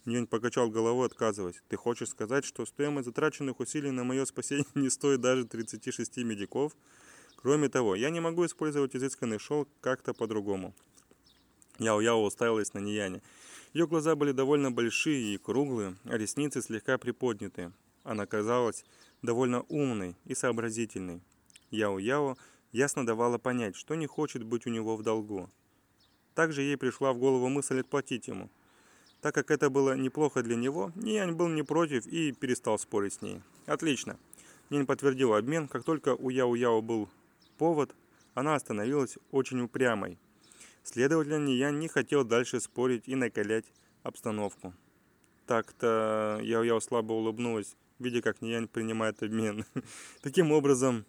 A: Нянь покачал головой, отказываясь. Ты хочешь сказать, что стоимость затраченных усилий на мое спасение не стоит даже 36 медиков? Кроме того, я не могу использовать изысканный шелк как-то по-другому. Яо-Яо уставилась на Нияне. Ее глаза были довольно большие и круглые, а ресницы слегка приподнятые. Она казалась довольно умной и сообразительной. Яо-Яо ясно давала понять, что не хочет быть у него в долгу. Также ей пришла в голову мысль отплатить ему. Так как это было неплохо для него, Ниянь был не против и перестал спорить с ней. Отлично. Нинь подтвердил обмен, как только у Яо-Яо был повод, она остановилась очень упрямой. Следовательно, я не хотел дальше спорить и накалять обстановку. Так-то я, я слабо улыбнулась, видя, как Ниянь принимает обмен. Таким образом,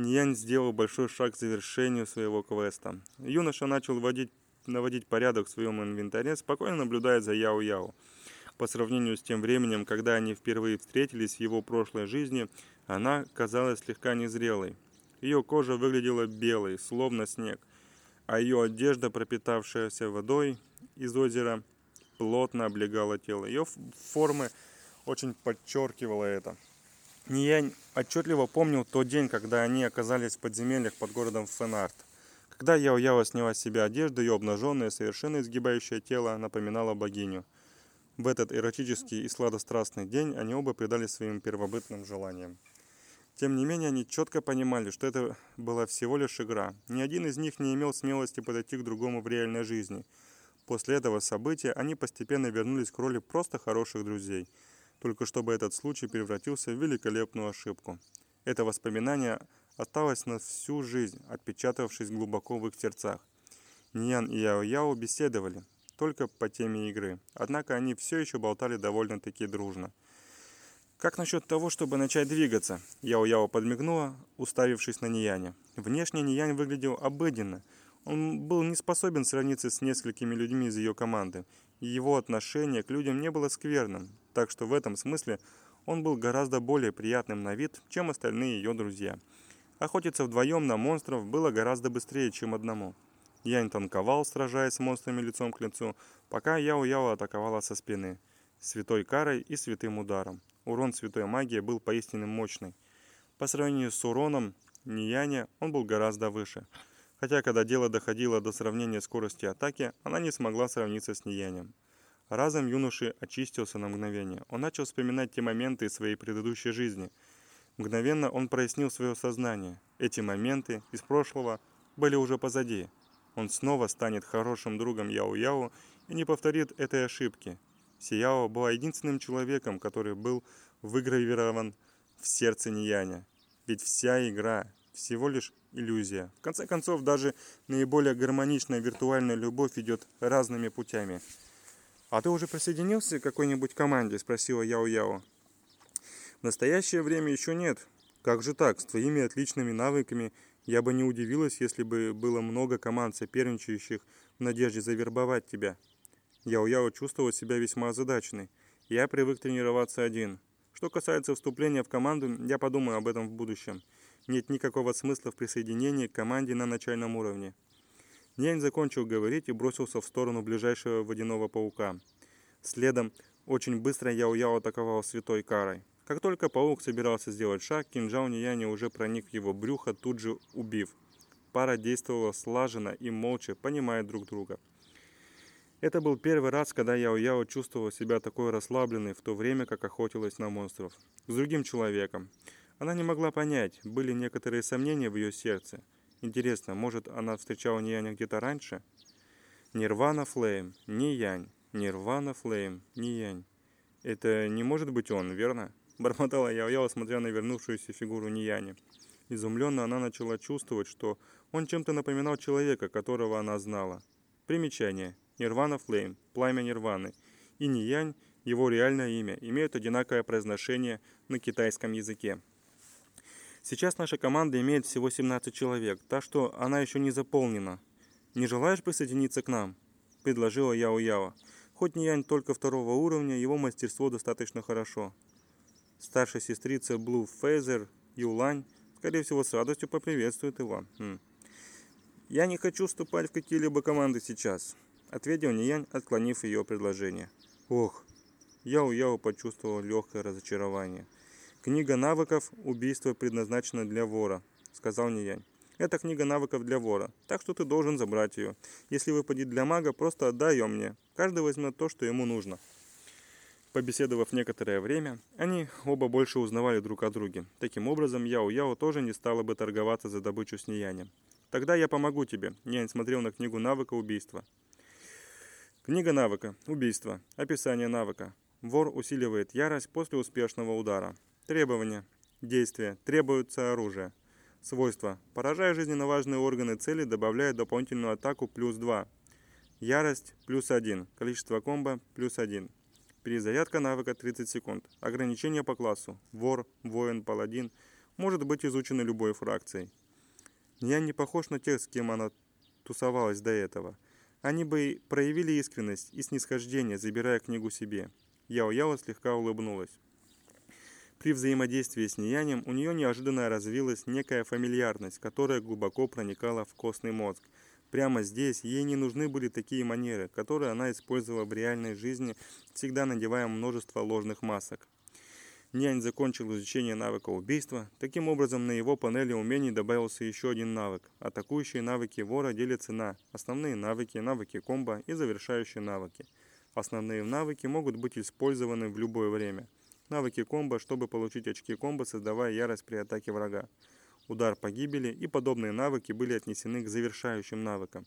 A: Ниянь сделал большой шаг к завершению своего квеста. Юноша начал вводить, наводить порядок в своем инвентаре, спокойно наблюдая за Яо-Яо. По сравнению с тем временем, когда они впервые встретились в его прошлой жизни, она казалась слегка незрелой. Ее кожа выглядела белой, словно снег а ее одежда, пропитавшаяся водой из озера, плотно облегала тело. Ее формы очень подчеркивала это. Я отчетливо помнил тот день, когда они оказались в подземельях под городом Фенарт. Когда Яо-Яо сняла с себя одежду, ее обнаженное, совершенно изгибающее тело напоминало богиню. В этот эротический и сладострастный день они оба предались своим первобытным желаниям. Тем не менее, они четко понимали, что это была всего лишь игра. Ни один из них не имел смелости подойти к другому в реальной жизни. После этого события они постепенно вернулись к роли просто хороших друзей, только чтобы этот случай превратился в великолепную ошибку. Это воспоминание осталось на всю жизнь, отпечатавшись глубоко в их сердцах. Ньян и Яо-Яо беседовали, только по теме игры, однако они все еще болтали довольно-таки дружно. «Как насчет того, чтобы начать двигаться?» Яо-Яо подмигнула, уставившись на Нияня. Внешне Ниянь выглядел обыденно. Он был не способен сравниться с несколькими людьми из ее команды, его отношение к людям не было скверным, так что в этом смысле он был гораздо более приятным на вид, чем остальные ее друзья. Охотиться вдвоем на монстров было гораздо быстрее, чем одному. Янь танковал, сражаясь с монстрами лицом к лицу, пока Яо-Яо атаковала со спины, святой карой и святым ударом урон святой магии был поистине мощный. По сравнению с уроном Нияня он был гораздо выше. Хотя, когда дело доходило до сравнения скорости атаки, она не смогла сравниться с Ниянем. Разом юноши очистился на мгновение. Он начал вспоминать те моменты из своей предыдущей жизни. Мгновенно он прояснил свое сознание. Эти моменты из прошлого были уже позади. Он снова станет хорошим другом Яо-Яо и не повторит этой ошибки. Сияо была единственным человеком, который был выгравирован в сердце Нияня. Ведь вся игра всего лишь иллюзия. В конце концов, даже наиболее гармоничная виртуальная любовь идет разными путями. «А ты уже присоединился к какой-нибудь команде?» – спросила Яо-Яо. «В настоящее время еще нет. Как же так? С твоими отличными навыками я бы не удивилась, если бы было много команд, соперничающих в надежде завербовать тебя». Яо-Яо чувствовал себя весьма озадаченной. Я привык тренироваться один. Что касается вступления в команду, я подумаю об этом в будущем. Нет никакого смысла в присоединении к команде на начальном уровне. Нянь закончил говорить и бросился в сторону ближайшего водяного паука. Следом очень быстро Яо-Яо атаковал святой карой. Как только паук собирался сделать шаг, кинжал Нияни уже проник в его брюхо, тут же убив. Пара действовала слаженно и молча, понимая друг друга. Это был первый раз, когда Яо-Яо чувствовала себя такой расслабленной, в то время как охотилась на монстров. С другим человеком. Она не могла понять, были некоторые сомнения в ее сердце. Интересно, может, она встречала Нияня где-то раньше? Нирвана Флейм, не Янь. Нирвана Флейм, не Янь. Это не может быть он, верно? Бормотала Яо-Яо, смотря на вернувшуюся фигуру Нияни. Изумленно она начала чувствовать, что он чем-то напоминал человека, которого она знала. Примечание. Нирвана Флейм, пламя Нирваны. И Ниянь, его реальное имя, имеют одинаковое произношение на китайском языке. Сейчас наша команда имеет всего 17 человек, так что она еще не заполнена. Не желаешь присоединиться к нам? Предложила Яо-Яо. Хоть Ниянь только второго уровня, его мастерство достаточно хорошо. Старшая сестрица Блу Фейзер, Юлань, скорее всего, с радостью поприветствует его. Хм. «Я не хочу вступать в какие-либо команды сейчас», — ответил Ниянь, отклонив ее предложение. «Ох!» Яо-Яо почувствовал легкое разочарование. «Книга навыков «Убийство предназначено для вора», — сказал Ниянь. «Это книга навыков для вора, так что ты должен забрать ее. Если выпадет для мага, просто отдай ее мне. Каждый возьмет то, что ему нужно». Побеседовав некоторое время, они оба больше узнавали друг о друге. Таким образом, Яо-Яо тоже не стала бы торговаться за добычу с Ниянем. Тогда я помогу тебе. Нянь смотрел на книгу навыка убийства. Книга навыка. Убийство. Описание навыка. Вор усиливает ярость после успешного удара. Требования. Действия. Требуется оружие. Свойства. Поражая жизненно важные органы цели, добавляет дополнительную атаку плюс 2. Ярость плюс 1. Количество комбо плюс 1. Перезарядка навыка 30 секунд. Ограничения по классу. Вор, воин, паладин. Может быть изучены любой фракцией. Я не похож на тех, с кем она тусовалась до этого. Они бы проявили искренность и снисхождение, забирая книгу себе. Яо-Яо слегка улыбнулась. При взаимодействии с Ниянием у нее неожиданно развилась некая фамильярность, которая глубоко проникала в костный мозг. Прямо здесь ей не нужны были такие манеры, которые она использовала в реальной жизни, всегда надевая множество ложных масок. Нянь закончил изучение навыка убийства. Таким образом, на его панели умений добавился еще один навык. Атакующие навыки вора делятся на основные навыки, навыки комбо и завершающие навыки. Основные навыки могут быть использованы в любое время. Навыки комбо, чтобы получить очки комбо, создавая ярость при атаке врага. Удар погибели и подобные навыки были отнесены к завершающим навыкам.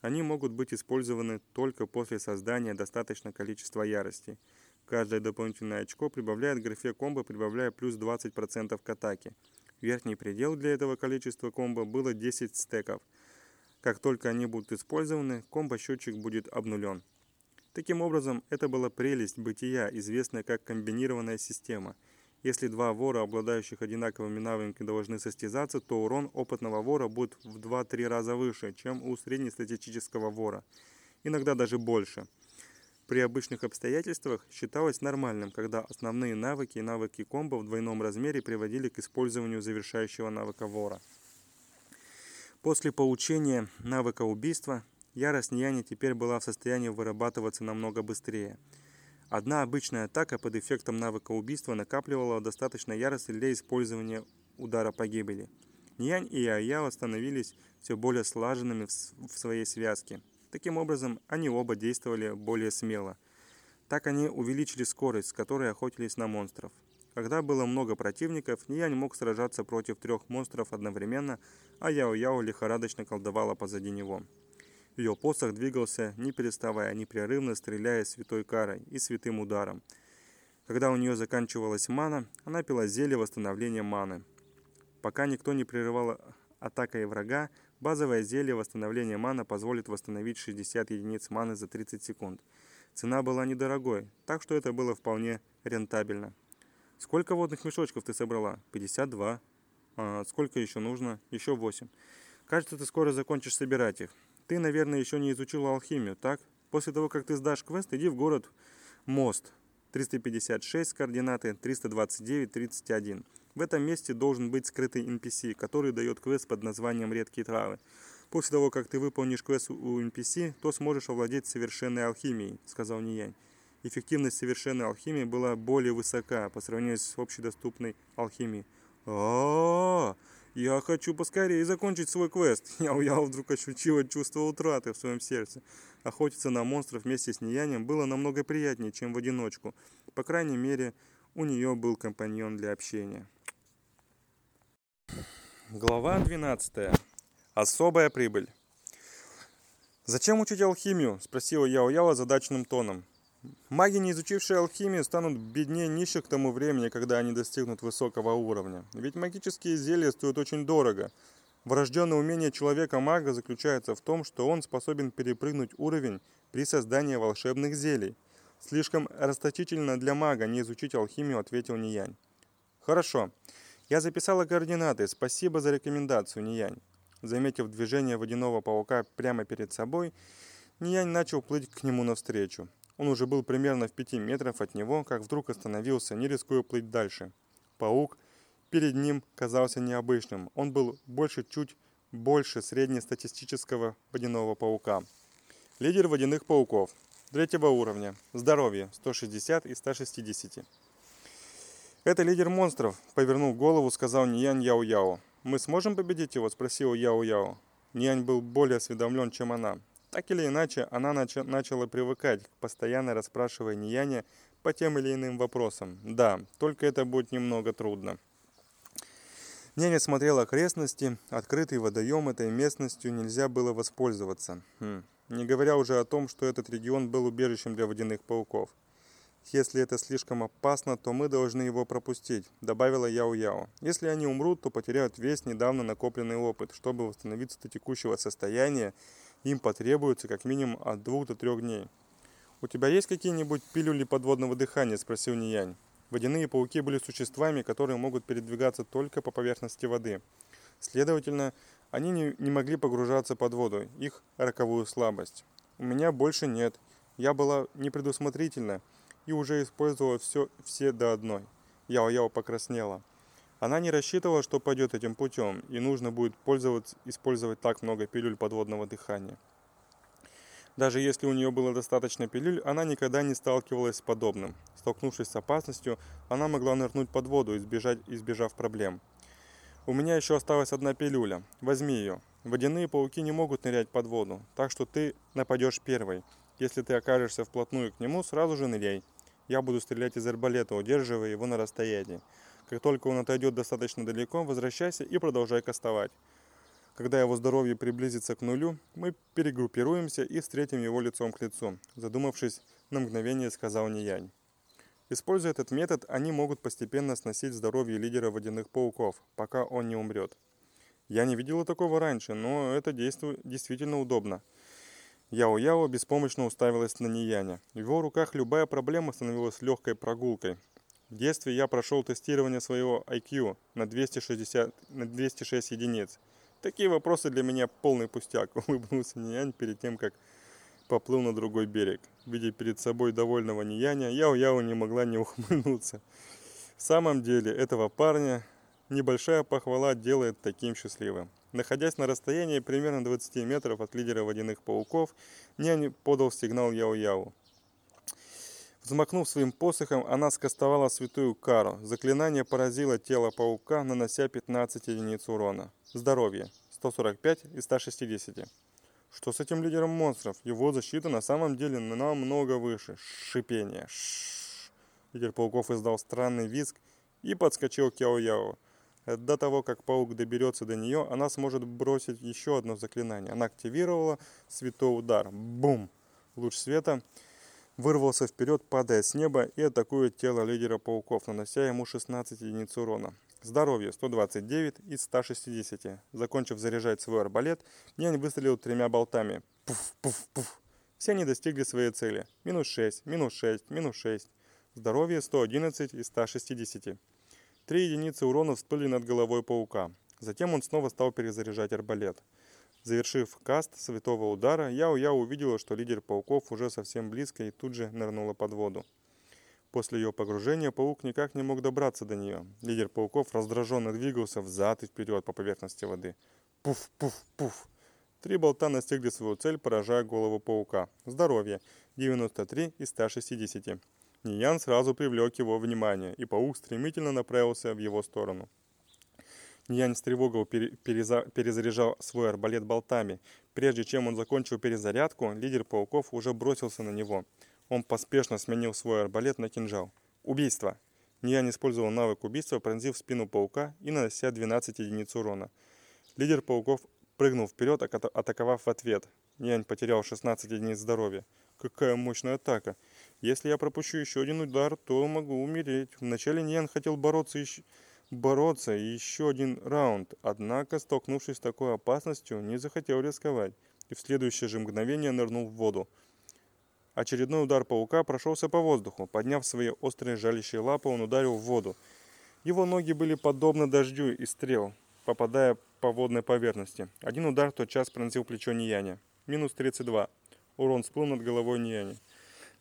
A: Они могут быть использованы только после создания достаточного количества ярости. Каждое дополнительное очко прибавляет к графе комбо, прибавляя плюс 20% к атаке. Верхний предел для этого количества комбо было 10 стеков. Как только они будут использованы, комбо-счетчик будет обнулен. Таким образом, это была прелесть бытия, известная как комбинированная система. Если два вора, обладающих одинаковыми навыками, должны состязаться, то урон опытного вора будет в 2-3 раза выше, чем у среднестатистического вора. Иногда даже больше – при обычных обстоятельствах считалось нормальным, когда основные навыки и навыки комбо в двойном размере приводили к использованию завершающего навыка вора. После получения навыка убийства, ярость Нияни теперь была в состоянии вырабатываться намного быстрее. Одна обычная атака под эффектом навыка убийства накапливала достаточно ярости для использования удара погибели. Нянь и Аяо становились все более слаженными в своей связке – Таким образом, они оба действовали более смело. Так они увеличили скорость, с которой охотились на монстров. Когда было много противников, Ниянь мог сражаться против трех монстров одновременно, а Яо-Яо лихорадочно колдовала позади него. Ее посох двигался, не переставая, непрерывно стреляя святой карой и святым ударом. Когда у нее заканчивалась мана, она пила зелье восстановления маны. Пока никто не прерывал атакой врага, Базовое зелье восстановления мана позволит восстановить 60 единиц маны за 30 секунд. Цена была недорогой, так что это было вполне рентабельно. Сколько водных мешочков ты собрала? 52. А сколько еще нужно? Еще 8. Кажется, ты скоро закончишь собирать их. Ты, наверное, еще не изучила алхимию, так? После того, как ты сдашь квест, иди в город Мост. 356 координаты 329-31. В этом месте должен быть скрытый NPC, который дает квест под названием «Редкие травы». После того, как ты выполнишь квест у NPC, то сможешь овладеть совершенной алхимией, сказал Ниянь. Эффективность совершенной алхимии была более высока по сравнению с общедоступной алхимией. а, Я хочу поскорее закончить свой квест. Я, я вдруг ощутила чувство утраты в своем сердце. Охотиться на монстров вместе с Ниянем было намного приятнее, чем в одиночку. По крайней мере, у нее был компаньон для общения. Глава 12. Особая прибыль. «Зачем учить алхимию?» – спросила Яо-Яо задачным тоном. Маги, не изучившие алхимию, станут беднее нищих к тому времени, когда они достигнут высокого уровня. Ведь магические зелья стоят очень дорого. Врожденное умение человека-мага заключается в том, что он способен перепрыгнуть уровень при создании волшебных зелий. Слишком расточительно для мага не изучить алхимию, ответил Ниянь. Хорошо. Я записала координаты. Спасибо за рекомендацию, Ниянь. Заметив движение водяного паука прямо перед собой, Ниянь начал плыть к нему навстречу. Он уже был примерно в пяти метров от него, как вдруг остановился, не рискуя плыть дальше. Паук перед ним казался необычным. Он был больше чуть больше среднестатистического водяного паука. Лидер водяных пауков. Третьего уровня. Здоровье. 160 и 160. «Это лидер монстров», — повернув голову, сказал Ниянь Яо-Яо. «Мы сможем победить его?» — спросил Яо-Яо. Ниянь был более осведомлен, чем она. Так или иначе, она нач- начала привыкать к постоянно расспрашиванию Нияне по тем или иным вопросам. Да, только это будет немного трудно. Няня смотрела окрестности, открытый водоем этой местностью нельзя было воспользоваться. Хм. Не говоря уже о том, что этот регион был убежищем для водяных пауков. Если это слишком опасно, то мы должны его пропустить, добавила Яо-Яо. Если они умрут, то потеряют весь недавно накопленный опыт. Чтобы восстановиться до текущего состояния, им потребуется как минимум от двух до трех дней. «У тебя есть какие-нибудь пилюли подводного дыхания?» – спросил Ниянь. Водяные пауки были существами, которые могут передвигаться только по поверхности воды. Следовательно, они не, не могли погружаться под воду, их роковую слабость. У меня больше нет. Я была непредусмотрительна и уже использовала все, все до одной. Яо-Яо покраснела. Она не рассчитывала, что пойдет этим путем, и нужно будет пользоваться, использовать так много пилюль подводного дыхания. Даже если у нее было достаточно пилюль, она никогда не сталкивалась с подобным. Столкнувшись с опасностью, она могла нырнуть под воду, избежать, избежав проблем. «У меня еще осталась одна пилюля. Возьми ее. Водяные пауки не могут нырять под воду, так что ты нападешь первой. Если ты окажешься вплотную к нему, сразу же ныряй. Я буду стрелять из арбалета, удерживая его на расстоянии. Как только он отойдет достаточно далеко, возвращайся и продолжай кастовать. Когда его здоровье приблизится к нулю, мы перегруппируемся и встретим его лицом к лицу. Задумавшись, на мгновение сказал Ниянь. Используя этот метод, они могут постепенно сносить здоровье лидера водяных пауков, пока он не умрет. Я не видела такого раньше, но это действует действительно удобно. Яо-Яо беспомощно уставилась на Нияня. В его руках любая проблема становилась легкой прогулкой. В детстве я прошел тестирование своего IQ на, 260, на 206 единиц. Такие вопросы для меня полный пустяк, улыбнулся Ниянь перед тем, как поплыл на другой берег. Видя перед собой довольного Нияня, Яо-Яо не могла не ухмыльнуться. В самом деле, этого парня небольшая похвала делает таким счастливым. Находясь на расстоянии примерно 20 метров от лидера водяных пауков, Нянь подал сигнал Яо-Яо. Взмахнув своим посохом, она скостовала святую кару. Заклинание поразило тело паука, нанося 15 единиц урона. Здоровье. 145 из 160. Что с этим лидером монстров? Его защита на самом деле намного выше. Шипение. Ш Лидер пауков издал странный визг и подскочил к Яо-Яо. До того, как паук доберется до нее, она сможет бросить еще одно заклинание. Она активировала святой удар. Бум! Луч света вырвался вперед, падая с неба и атакует тело лидера пауков, нанося ему 16 единиц урона. Здоровье 129 из 160. Закончив заряжать свой арбалет, Нянь выстрелил тремя болтами. Пуф, пуф, пуф. Все они достигли своей цели. Минус 6, минус 6, минус 6. Здоровье 111 из 160. Три единицы урона всплыли над головой паука. Затем он снова стал перезаряжать арбалет. Завершив каст святого удара, Яо-Яо увидела, что лидер пауков уже совсем близко и тут же нырнула под воду. После ее погружения паук никак не мог добраться до нее. Лидер пауков раздраженно двигался взад и вперед по поверхности воды. Пуф, пуф, пуф. Три болта настигли свою цель, поражая голову паука. Здоровье. 93 из 160. Ниян сразу привлек его внимание, и паук стремительно направился в его сторону. Ньянь с тревогой перезаряжал свой арбалет болтами. Прежде чем он закончил перезарядку, лидер пауков уже бросился на него. Он поспешно сменил свой арбалет на кинжал. Убийство. Ньянь использовал навык убийства, пронзив спину паука и нанося 12 единиц урона. Лидер пауков прыгнул вперед, атаковав в ответ. Нянь потерял 16 единиц здоровья. Какая мощная атака. Если я пропущу еще один удар, то могу умереть. Вначале Ньян хотел бороться еще бороться еще один раунд, однако, столкнувшись с такой опасностью, не захотел рисковать и в следующее же мгновение нырнул в воду. Очередной удар паука прошелся по воздуху. Подняв свои острые жалящие лапы, он ударил в воду. Его ноги были подобны дождю и стрел, попадая по водной поверхности. Один удар тотчас пронзил плечо Нияня. Минус 32. Урон сплыл над головой Нияня.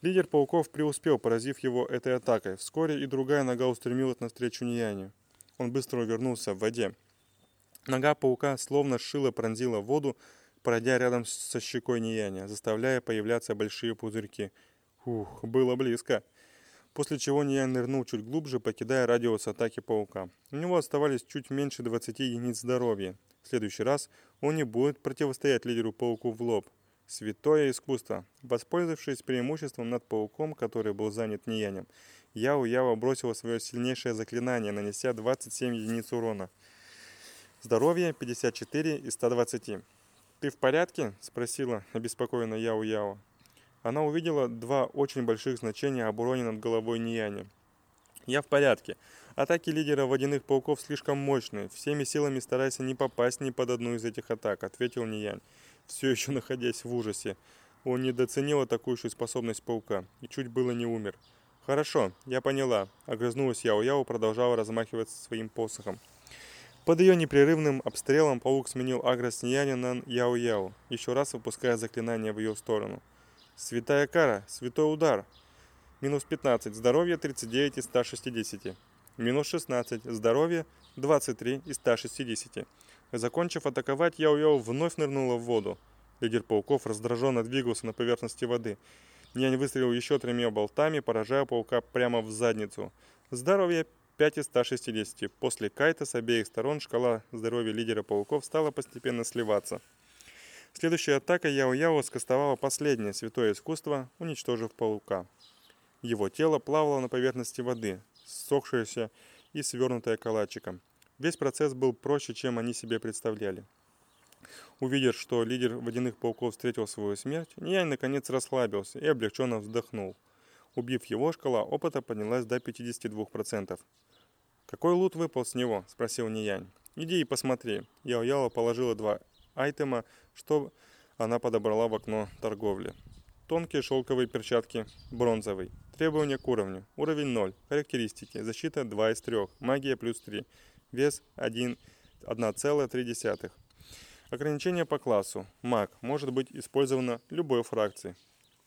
A: Лидер пауков преуспел, поразив его этой атакой. Вскоре и другая нога устремилась навстречу Нияню. Он быстро увернулся в воде. Нога паука словно шило пронзила воду, пройдя рядом со щекой Нияня, заставляя появляться большие пузырьки. Ух, было близко. После чего Ниянь нырнул чуть глубже, покидая радиус атаки паука. У него оставались чуть меньше 20 единиц здоровья. В следующий раз он не будет противостоять лидеру пауку в лоб. Святое искусство. Воспользовавшись преимуществом над пауком, который был занят Ниянем, Яо Яо бросила свое сильнейшее заклинание, нанеся 27 единиц урона. Здоровье 54 из 120. «Ты в порядке?» – спросила обеспокоенно Яо Яо. Она увидела два очень больших значения об уроне над головой Нияни. «Я в порядке. Атаки лидера водяных пауков слишком мощные. Всеми силами старайся не попасть ни под одну из этих атак», – ответил Ниянь, все еще находясь в ужасе. Он недооценил атакующую способность паука и чуть было не умер. «Хорошо, я поняла», — огрызнулась Яо-Яо, продолжала размахивать своим посохом. Под ее непрерывным обстрелом паук сменил агросснеяние на Яо-Яо, еще раз выпуская заклинание в ее сторону. «Святая кара! Святой удар!» Минус 15. Здоровье 39 из 160. Минус 16. Здоровье 23 из 160. Закончив атаковать, Яо-Яо вновь нырнула в воду. Лидер пауков раздраженно двигался на поверхности воды. Нянь выстрелил еще тремя болтами, поражая паука прямо в задницу. Здоровье 5 из 160. После кайта с обеих сторон шкала здоровья лидера пауков стала постепенно сливаться. Следующая атака Яо-Яо скостовала последнее святое искусство, уничтожив паука. Его тело плавало на поверхности воды, ссохшееся и свернутое калачиком. Весь процесс был проще, чем они себе представляли. Увидев, что лидер водяных пауков встретил свою смерть, Ниянь наконец расслабился и облегченно вздохнул. Убив его, шкала опыта поднялась до 52%. «Какой лут выпал с него?» – спросил Ниянь. «Иди и посмотри». Яо-Яо положила два айтема, что она подобрала в окно торговли. Тонкие шелковые перчатки, бронзовый. Требования к уровню. Уровень 0. Характеристики. Защита 2 из 3. Магия плюс 3. Вес 1, 1,3. Ограничение по классу. Маг. Может быть использовано любой фракции.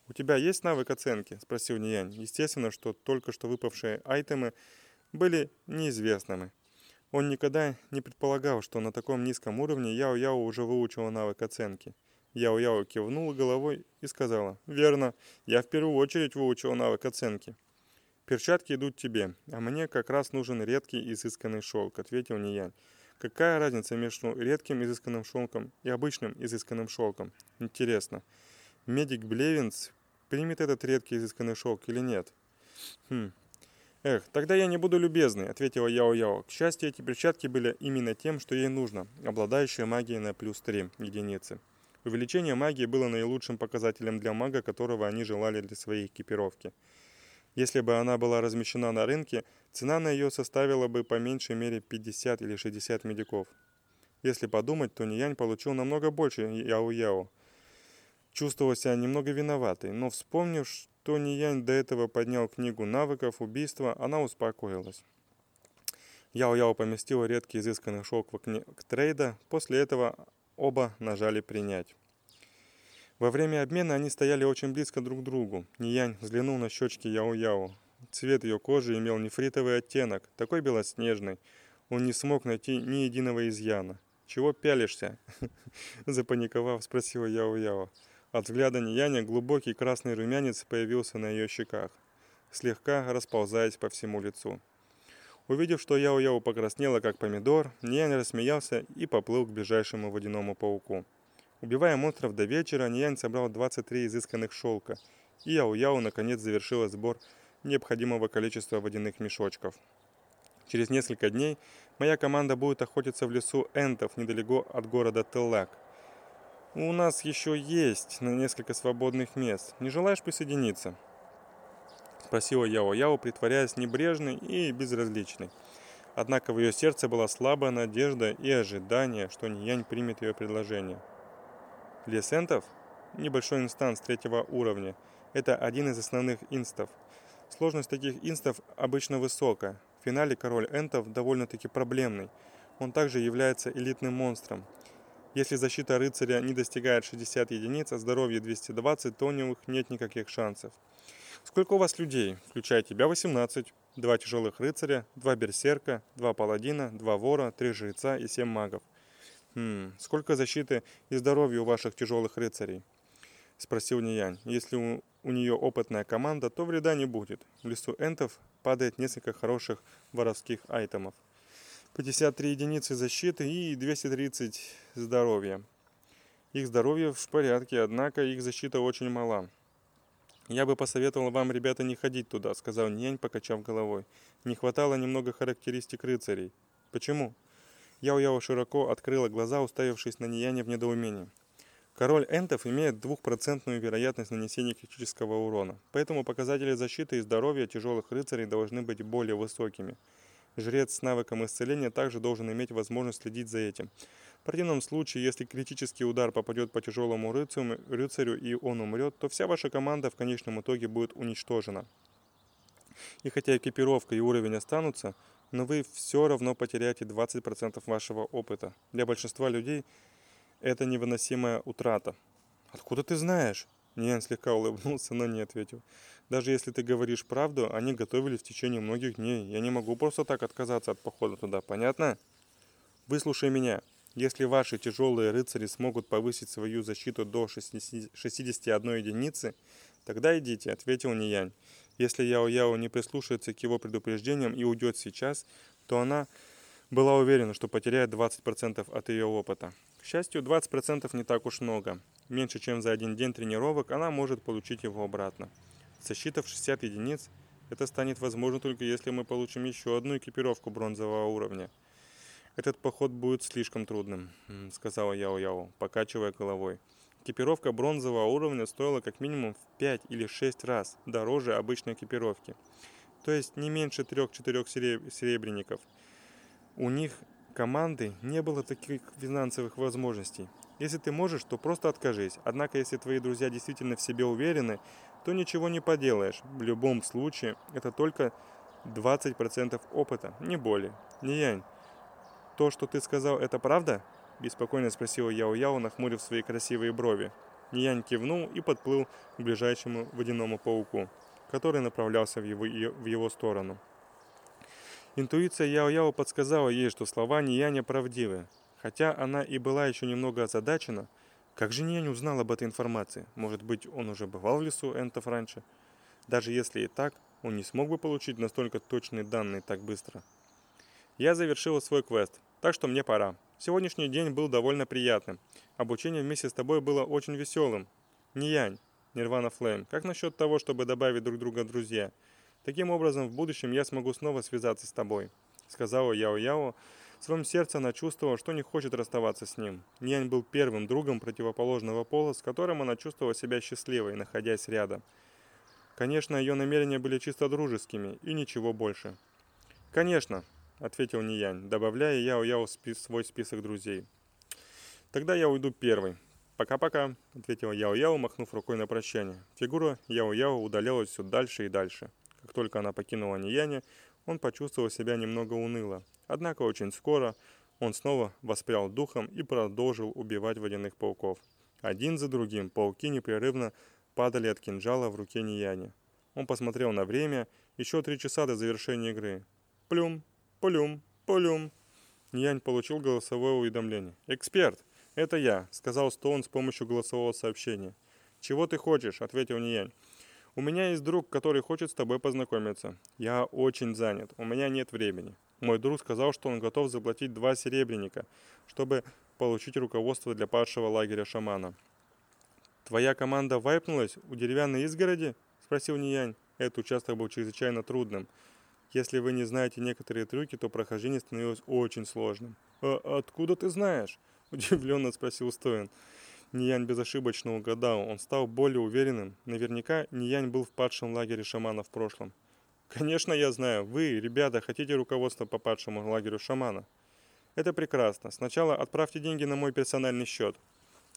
A: «У тебя есть навык оценки?» – спросил Ниянь. Естественно, что только что выпавшие айтемы были неизвестными. Он никогда не предполагал, что на таком низком уровне Яо-Яо уже выучила навык оценки. Яо-Яо кивнула головой и сказала, «Верно, я в первую очередь выучила навык оценки». «Перчатки идут тебе, а мне как раз нужен редкий изысканный шелк», — ответил Ниянь. Какая разница между редким изысканным шелком и обычным изысканным шелком? Интересно, медик Блевинс примет этот редкий изысканный шелк или нет? Хм. Эх, тогда я не буду любезной, ответила Яо-Яо. К счастью, эти перчатки были именно тем, что ей нужно, обладающие магией на плюс 3 единицы. Увеличение магии было наилучшим показателем для мага, которого они желали для своей экипировки. Если бы она была размещена на рынке, цена на ее составила бы по меньшей мере 50 или 60 медиков. Если подумать, то Ниянь получил намного больше Яо-Яо. Чувствовал себя немного виноватой, но вспомнив, что Ниянь до этого поднял книгу навыков убийства, она успокоилась. Яо-Яо поместила редкий изысканный шелк в к трейда, после этого оба нажали «Принять». Во время обмена они стояли очень близко друг к другу. Ниянь взглянул на щечки Яо-Яо. Цвет ее кожи имел нефритовый оттенок, такой белоснежный. Он не смог найти ни единого изъяна. «Чего пялишься?» Запаниковав, спросила Яо-Яо. От взгляда Нияня глубокий красный румянец появился на ее щеках, слегка расползаясь по всему лицу. Увидев, что Яо-Яо покраснела, как помидор, Ниянь рассмеялся и поплыл к ближайшему водяному пауку. Убивая монстров до вечера, Ниянь собрал 23 изысканных шелка, и Яо-Яо наконец завершила сбор необходимого количества водяных мешочков. Через несколько дней моя команда будет охотиться в лесу Энтов недалеко от города Теллак. У нас еще есть на несколько свободных мест. Не желаешь присоединиться? Спросила Яо Яо, притворяясь небрежной и безразличной. Однако в ее сердце была слабая надежда и ожидание, что Ниянь примет ее предложение. Лес энтов – небольшой инстанс третьего уровня. Это один из основных инстов. Сложность таких инстов обычно высокая. В финале король энтов довольно-таки проблемный. Он также является элитным монстром. Если защита рыцаря не достигает 60 единиц, а здоровье 220, то у них нет никаких шансов. Сколько у вас людей? Включая тебя 18 два тяжелых рыцаря, два берсерка, два паладина, два вора, три жреца и семь магов. «Хм, сколько защиты и здоровья у ваших тяжелых рыцарей?» – спросил Ниянь. «Если у, у нее опытная команда, то вреда не будет. В лесу энтов падает несколько хороших воровских айтемов. 53 единицы защиты и 230 здоровья. Их здоровье в порядке, однако их защита очень мала. «Я бы посоветовал вам, ребята, не ходить туда», — сказал Нянь, покачав головой. «Не хватало немного характеристик рыцарей». «Почему?» Яо-Яо широко открыла глаза, уставившись на Нияня в недоумении. Король энтов имеет двухпроцентную вероятность нанесения критического урона, поэтому показатели защиты и здоровья тяжелых рыцарей должны быть более высокими. Жрец с навыком исцеления также должен иметь возможность следить за этим. В противном случае, если критический удар попадет по тяжелому рыцарю, рыцарю и он умрет, то вся ваша команда в конечном итоге будет уничтожена. И хотя экипировка и уровень останутся, но вы все равно потеряете 20% вашего опыта. Для большинства людей это невыносимая утрата. «Откуда ты знаешь?» Ниан слегка улыбнулся, но не ответил. «Даже если ты говоришь правду, они готовили в течение многих дней. Я не могу просто так отказаться от похода туда, понятно?» «Выслушай меня. Если ваши тяжелые рыцари смогут повысить свою защиту до 61 единицы, тогда идите, ответил Ниянь. Если Яо-Яо не прислушается к его предупреждениям и уйдет сейчас, то она была уверена, что потеряет 20% от ее опыта. К счастью, 20% не так уж много. Меньше чем за один день тренировок она может получить его обратно. Защита в 60 единиц – это станет возможно только если мы получим еще одну экипировку бронзового уровня – «Этот поход будет слишком трудным», — сказала Яо-Яо, покачивая головой. Экипировка бронзового уровня стоила как минимум в 5 или 6 раз дороже обычной экипировки. То есть не меньше 3-4 серебряников. У них команды не было таких финансовых возможностей. Если ты можешь, то просто откажись. Однако, если твои друзья действительно в себе уверены, то ничего не поделаешь. В любом случае, это только 20% опыта, не более. Не янь. «То, что ты сказал, это правда?» – беспокойно спросила Яо-Яо, нахмурив свои красивые брови. Ниянь кивнул и подплыл к ближайшему водяному пауку, который направлялся в его, в его сторону. Интуиция Яо-Яо подсказала ей, что слова Нияня правдивы. Хотя она и была еще немного озадачена, как же Ниянь узнал об этой информации? Может быть, он уже бывал в лесу Энтов раньше? Даже если и так, он не смог бы получить настолько точные данные так быстро. Я завершила свой квест, так что мне пора. Сегодняшний день был довольно приятным. Обучение вместе с тобой было очень веселым. Не Нирвана Флейм, как насчет того, чтобы добавить друг друга друзья? Таким образом, в будущем я смогу снова связаться с тобой», — сказала Яо-Яо. В своем сердце она чувствовала, что не хочет расставаться с ним. Нянь был первым другом противоположного пола, с которым она чувствовала себя счастливой, находясь рядом. Конечно, ее намерения были чисто дружескими и ничего больше. «Конечно», ответил Ниянь, добавляя Яо-Яо в свой список друзей. Тогда я уйду первый. Пока-пока, ответил Яо-Яо, махнув рукой на прощание. Фигура Яо-Яо удалялась все дальше и дальше. Как только она покинула Нияня, он почувствовал себя немного уныло. Однако очень скоро он снова воспрял духом и продолжил убивать водяных пауков. Один за другим пауки непрерывно падали от кинжала в руке Нияня. Он посмотрел на время, еще три часа до завершения игры. Плюм, Полюм, полюм. Нянь получил голосовое уведомление. «Эксперт, это я», — сказал Стоун с помощью голосового сообщения. «Чего ты хочешь?» — ответил Ниянь. «У меня есть друг, который хочет с тобой познакомиться. Я очень занят, у меня нет времени. Мой друг сказал, что он готов заплатить два серебряника, чтобы получить руководство для падшего лагеря шамана». «Твоя команда вайпнулась у деревянной изгороди?» — спросил Ниянь. Этот участок был чрезвычайно трудным. Если вы не знаете некоторые трюки, то прохождение становилось очень сложным. «А откуда ты знаешь?» – удивленно спросил Стоин. Ниянь безошибочно угадал, он стал более уверенным. Наверняка Ниянь был в падшем лагере шамана в прошлом. Конечно, я знаю, вы, ребята, хотите руководство по падшему лагерю шамана. Это прекрасно. Сначала отправьте деньги на мой персональный счет.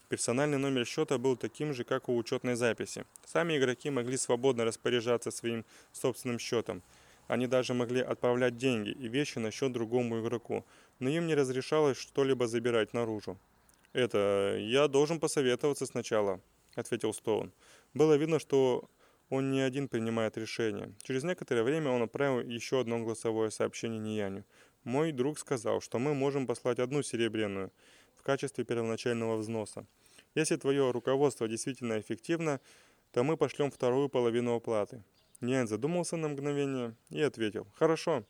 A: Персональный номер счета был таким же, как у учетной записи. Сами игроки могли свободно распоряжаться своим собственным счетом. Они даже могли отправлять деньги и вещи на счет другому игроку, но им не разрешалось что-либо забирать наружу. «Это я должен посоветоваться сначала», — ответил Стоун. Было видно, что он не один принимает решение. Через некоторое время он отправил еще одно голосовое сообщение Нияню. «Мой друг сказал, что мы можем послать одну серебряную в качестве первоначального взноса. Если твое руководство действительно эффективно, то мы пошлем вторую половину оплаты». Ниянь задумался на мгновение и ответил. «Хорошо».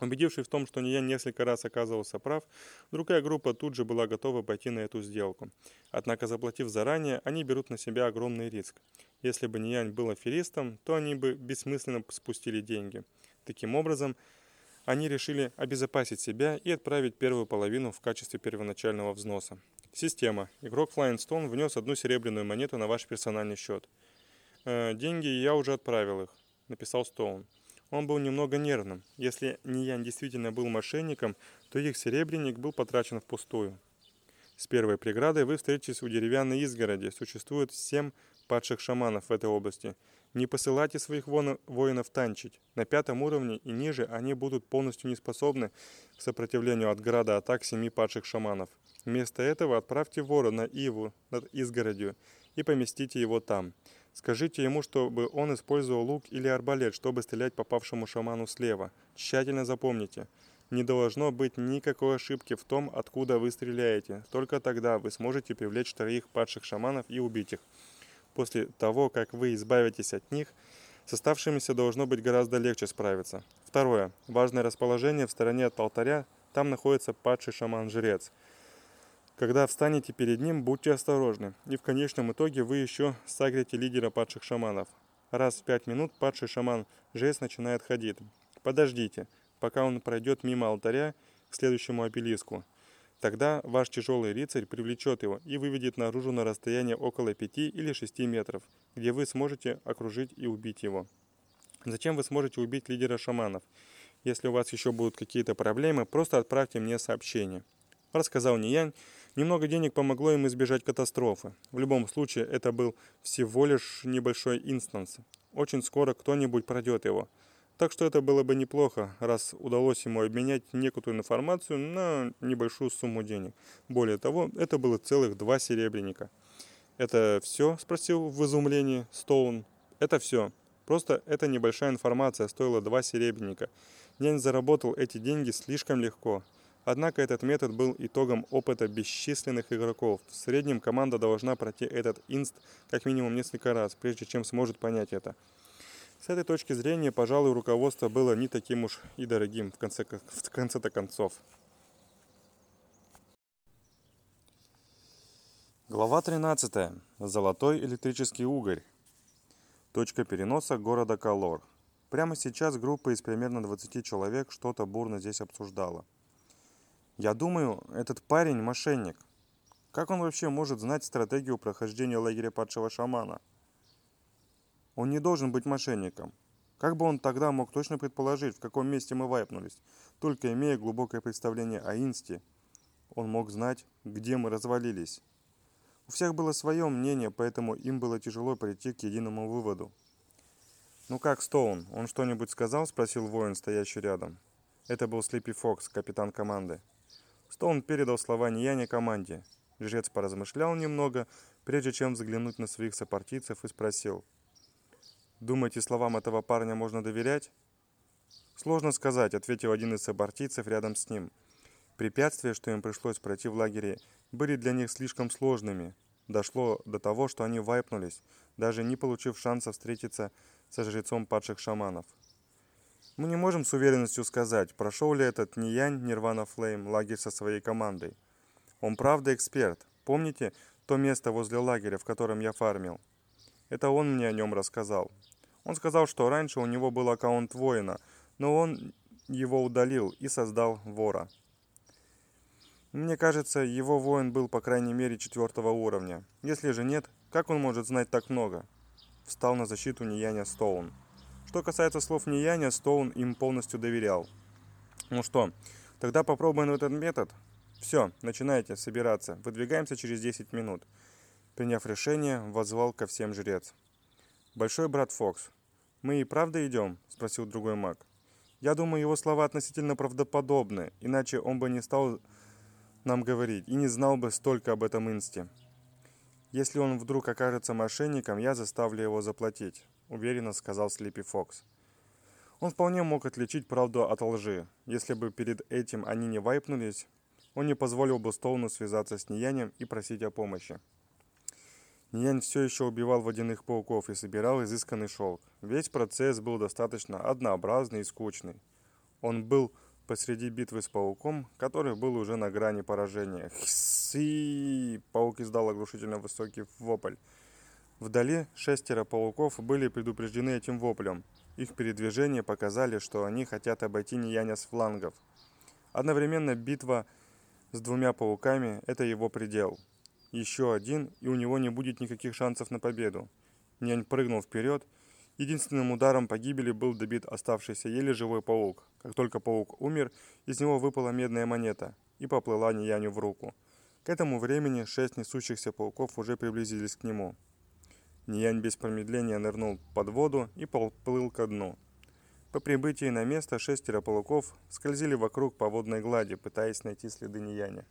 A: Убедившись в том, что Ния несколько раз оказывался прав, другая группа тут же была готова пойти на эту сделку. Однако, заплатив заранее, они берут на себя огромный риск. Если бы Ниянь был аферистом, то они бы бессмысленно спустили деньги. Таким образом, они решили обезопасить себя и отправить первую половину в качестве первоначального взноса. Система. Игрок Flying Stone внес одну серебряную монету на ваш персональный счет. «Э, «Деньги я уже отправил их», — написал Стоун. Он был немного нервным. Если Ниян действительно был мошенником, то их серебряник был потрачен впустую. С первой преградой вы встретитесь у деревянной изгороди. Существует семь падших шаманов в этой области. Не посылайте своих воинов танчить. На пятом уровне и ниже они будут полностью неспособны к сопротивлению от града атак семи падших шаманов. Вместо этого отправьте вора на Иву над изгородью и поместите его там. Скажите ему, чтобы он использовал лук или арбалет, чтобы стрелять попавшему шаману слева. Тщательно запомните. Не должно быть никакой ошибки в том, откуда вы стреляете. Только тогда вы сможете привлечь троих падших шаманов и убить их. После того, как вы избавитесь от них, с оставшимися должно быть гораздо легче справиться. Второе. Важное расположение в стороне от алтаря. Там находится падший шаман-жрец – когда встанете перед ним, будьте осторожны, и в конечном итоге вы еще сагрите лидера падших шаманов. Раз в пять минут падший шаман жест начинает ходить. Подождите, пока он пройдет мимо алтаря к следующему обелиску. Тогда ваш тяжелый рыцарь привлечет его и выведет наружу на расстояние около 5 или 6 метров, где вы сможете окружить и убить его. Затем вы сможете убить лидера шаманов. Если у вас еще будут какие-то проблемы, просто отправьте мне сообщение. Рассказал Ниянь, Немного денег помогло им избежать катастрофы. В любом случае, это был всего лишь небольшой инстанс. Очень скоро кто-нибудь пройдет его. Так что это было бы неплохо, раз удалось ему обменять некоторую информацию на небольшую сумму денег. Более того, это было целых два серебряника. «Это все?» – спросил в изумлении Стоун. «Это все. Просто эта небольшая информация стоила два серебряника. Нянь заработал эти деньги слишком легко. Однако этот метод был итогом опыта бесчисленных игроков. В среднем команда должна пройти этот инст как минимум несколько раз, прежде чем сможет понять это. С этой точки зрения, пожалуй, руководство было не таким уж и дорогим в конце в конце-то концов. Глава 13. Золотой электрический угорь. Точка переноса города Калор. Прямо сейчас группа из примерно 20 человек что-то бурно здесь обсуждала. Я думаю, этот парень мошенник. Как он вообще может знать стратегию прохождения лагеря падшего шамана? Он не должен быть мошенником. Как бы он тогда мог точно предположить, в каком месте мы вайпнулись? Только имея глубокое представление о инсте, он мог знать, где мы развалились. У всех было свое мнение, поэтому им было тяжело прийти к единому выводу. «Ну как, Стоун, он что-нибудь сказал?» – спросил воин, стоящий рядом. Это был Слипи Фокс, капитан команды. Стоун передал слова Нияне команде. Жрец поразмышлял немного, прежде чем взглянуть на своих сопартийцев и спросил. «Думаете, словам этого парня можно доверять?» «Сложно сказать», — ответил один из сопартийцев рядом с ним. Препятствия, что им пришлось пройти в лагере, были для них слишком сложными. Дошло до того, что они вайпнулись, даже не получив шанса встретиться со жрецом падших шаманов. Мы не можем с уверенностью сказать, прошел ли этот Ниянь Нирвана Флейм лагерь со своей командой. Он правда эксперт. Помните то место возле лагеря, в котором я фармил? Это он мне о нем рассказал. Он сказал, что раньше у него был аккаунт воина, но он его удалил и создал вора. Мне кажется, его воин был по крайней мере четвертого уровня. Если же нет, как он может знать так много? Встал на защиту Нияня Стоун. Что касается слов Нияня, Стоун им полностью доверял. Ну что, тогда попробуем этот метод? Все, начинайте собираться. Выдвигаемся через 10 минут. Приняв решение, воззвал ко всем жрец. Большой брат Фокс, мы и правда идем? Спросил другой маг. Я думаю, его слова относительно правдоподобны, иначе он бы не стал нам говорить и не знал бы столько об этом инсте. Если он вдруг окажется мошенником, я заставлю его заплатить, уверенно сказал Слипи Фокс. Он вполне мог отличить правду от лжи. Если бы перед этим они не вайпнулись, он не позволил бы Стоуну связаться с Ниянем и просить о помощи. Ниянь все еще убивал водяных пауков и собирал изысканный шелк. Весь процесс был достаточно однообразный и скучный. Он был посреди битвы с пауком, который был уже на грани поражения. Хси! Паук издал оглушительно высокий вопль. Вдали шестеро пауков были предупреждены этим воплем. Их передвижения показали, что они хотят обойти Нияня с флангов. Одновременно битва с двумя пауками – это его предел. Еще один, и у него не будет никаких шансов на победу. Нянь прыгнул вперед Единственным ударом погибели был добит оставшийся еле живой паук. Как только паук умер, из него выпала медная монета и поплыла Нияню в руку. К этому времени шесть несущихся пауков уже приблизились к нему. Ниянь без промедления нырнул под воду и поплыл ко дну. По прибытии на место шестеро пауков скользили вокруг по водной глади, пытаясь найти следы Нияня.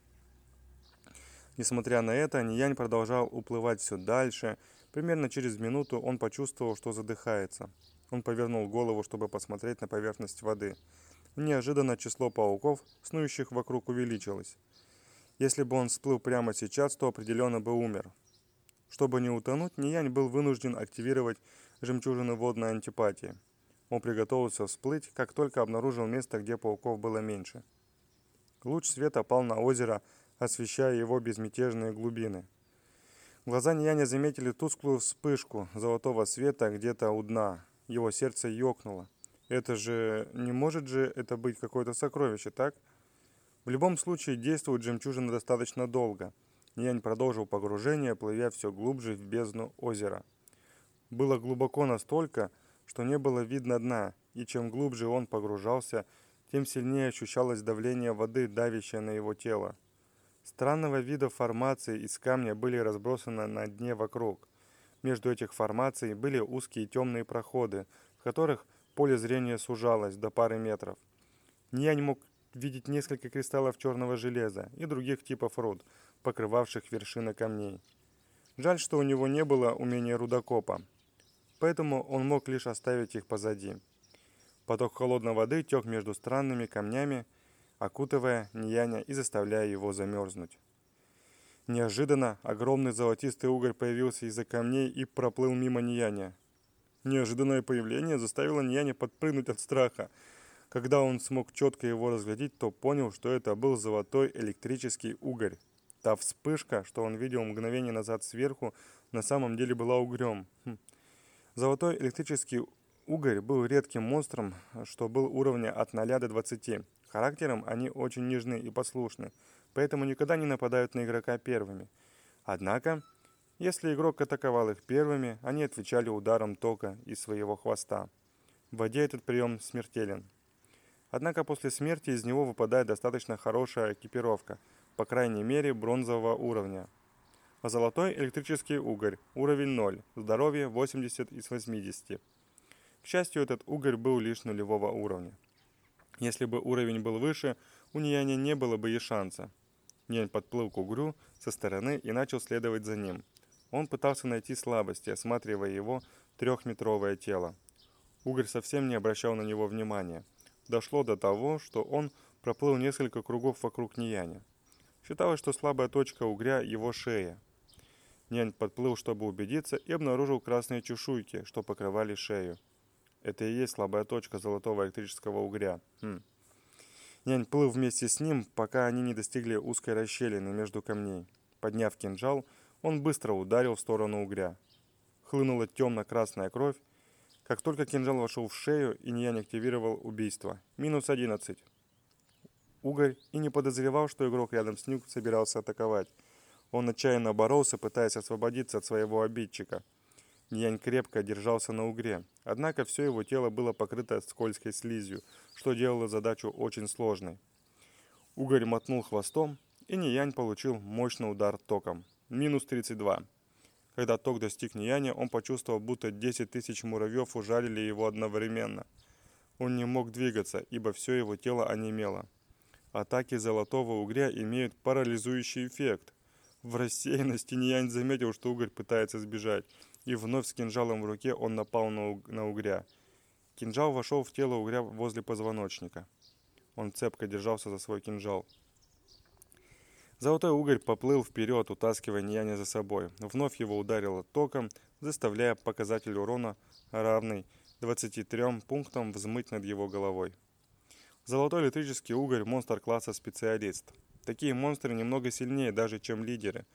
A: Несмотря на это, Ниянь продолжал уплывать все дальше, Примерно через минуту он почувствовал, что задыхается. Он повернул голову, чтобы посмотреть на поверхность воды. Неожиданно число пауков, снующих вокруг, увеличилось. Если бы он всплыл прямо сейчас, то определенно бы умер. Чтобы не утонуть, Ниянь был вынужден активировать жемчужины водной антипатии. Он приготовился всплыть, как только обнаружил место, где пауков было меньше. Луч света пал на озеро, освещая его безмятежные глубины. Глаза Нияня заметили тусклую вспышку золотого света где-то у дна. Его сердце ёкнуло. Это же... Не может же это быть какое-то сокровище, так? В любом случае, действует жемчужина достаточно долго. Ниянь продолжил погружение, плывя все глубже в бездну озера. Было глубоко настолько, что не было видно дна, и чем глубже он погружался, тем сильнее ощущалось давление воды, давящее на его тело. Странного вида формации из камня были разбросаны на дне вокруг. Между этих формаций были узкие темные проходы, в которых поле зрения сужалось до пары метров. Ньянь мог видеть несколько кристаллов черного железа и других типов руд, покрывавших вершины камней. Жаль, что у него не было умения рудокопа, поэтому он мог лишь оставить их позади. Поток холодной воды тек между странными камнями, окутывая Нияня и заставляя его замерзнуть. Неожиданно огромный золотистый угорь появился из-за камней и проплыл мимо Нияня. Неожиданное появление заставило Нияня подпрыгнуть от страха. Когда он смог четко его разглядеть, то понял, что это был золотой электрический угорь. Та вспышка, что он видел мгновение назад сверху, на самом деле была угрем. Хм. Золотой электрический угорь был редким монстром, что был уровня от 0 до 20. Характером они очень нежны и послушны, поэтому никогда не нападают на игрока первыми. Однако, если игрок атаковал их первыми, они отвечали ударом тока из своего хвоста. В воде этот прием смертелен. Однако после смерти из него выпадает достаточно хорошая экипировка, по крайней мере бронзового уровня. А золотой электрический угорь, уровень 0, здоровье 80 из 80. К счастью, этот угорь был лишь нулевого уровня. Если бы уровень был выше, у Нияня не было бы и шанса. Нянь подплыл к угрю со стороны и начал следовать за ним. Он пытался найти слабости, осматривая его трехметровое тело. Угорь совсем не обращал на него внимания. Дошло до того, что он проплыл несколько кругов вокруг Нияня. Считалось, что слабая точка угря – его шея. Нянь подплыл, чтобы убедиться, и обнаружил красные чешуйки, что покрывали шею. Это и есть слабая точка золотого электрического угря. Хм. Нянь плыл вместе с ним, пока они не достигли узкой расщелины между камней. Подняв кинжал, он быстро ударил в сторону угря. Хлынула темно-красная кровь. Как только кинжал вошел в шею, Иньянь активировал убийство. Минус 11. Угорь и не подозревал, что игрок рядом с ним собирался атаковать. Он отчаянно боролся, пытаясь освободиться от своего обидчика. Нянь крепко держался на угре, однако все его тело было покрыто скользкой слизью, что делало задачу очень сложной. Угорь мотнул хвостом, и Ниянь получил мощный удар током. Минус 32. Когда ток достиг Нияня, он почувствовал, будто 10 тысяч муравьев ужалили его одновременно. Он не мог двигаться, ибо все его тело онемело. Атаки золотого угря имеют парализующий эффект. В рассеянности Ниянь заметил, что угорь пытается сбежать, и вновь с кинжалом в руке он напал на угря. Кинжал вошел в тело угря возле позвоночника. Он цепко держался за свой кинжал. Золотой угорь поплыл вперед, утаскивая Нияня за собой. Вновь его ударило током, заставляя показатель урона, равный 23 пунктам, взмыть над его головой. Золотой электрический угорь – монстр класса специалист. Такие монстры немного сильнее даже, чем лидеры.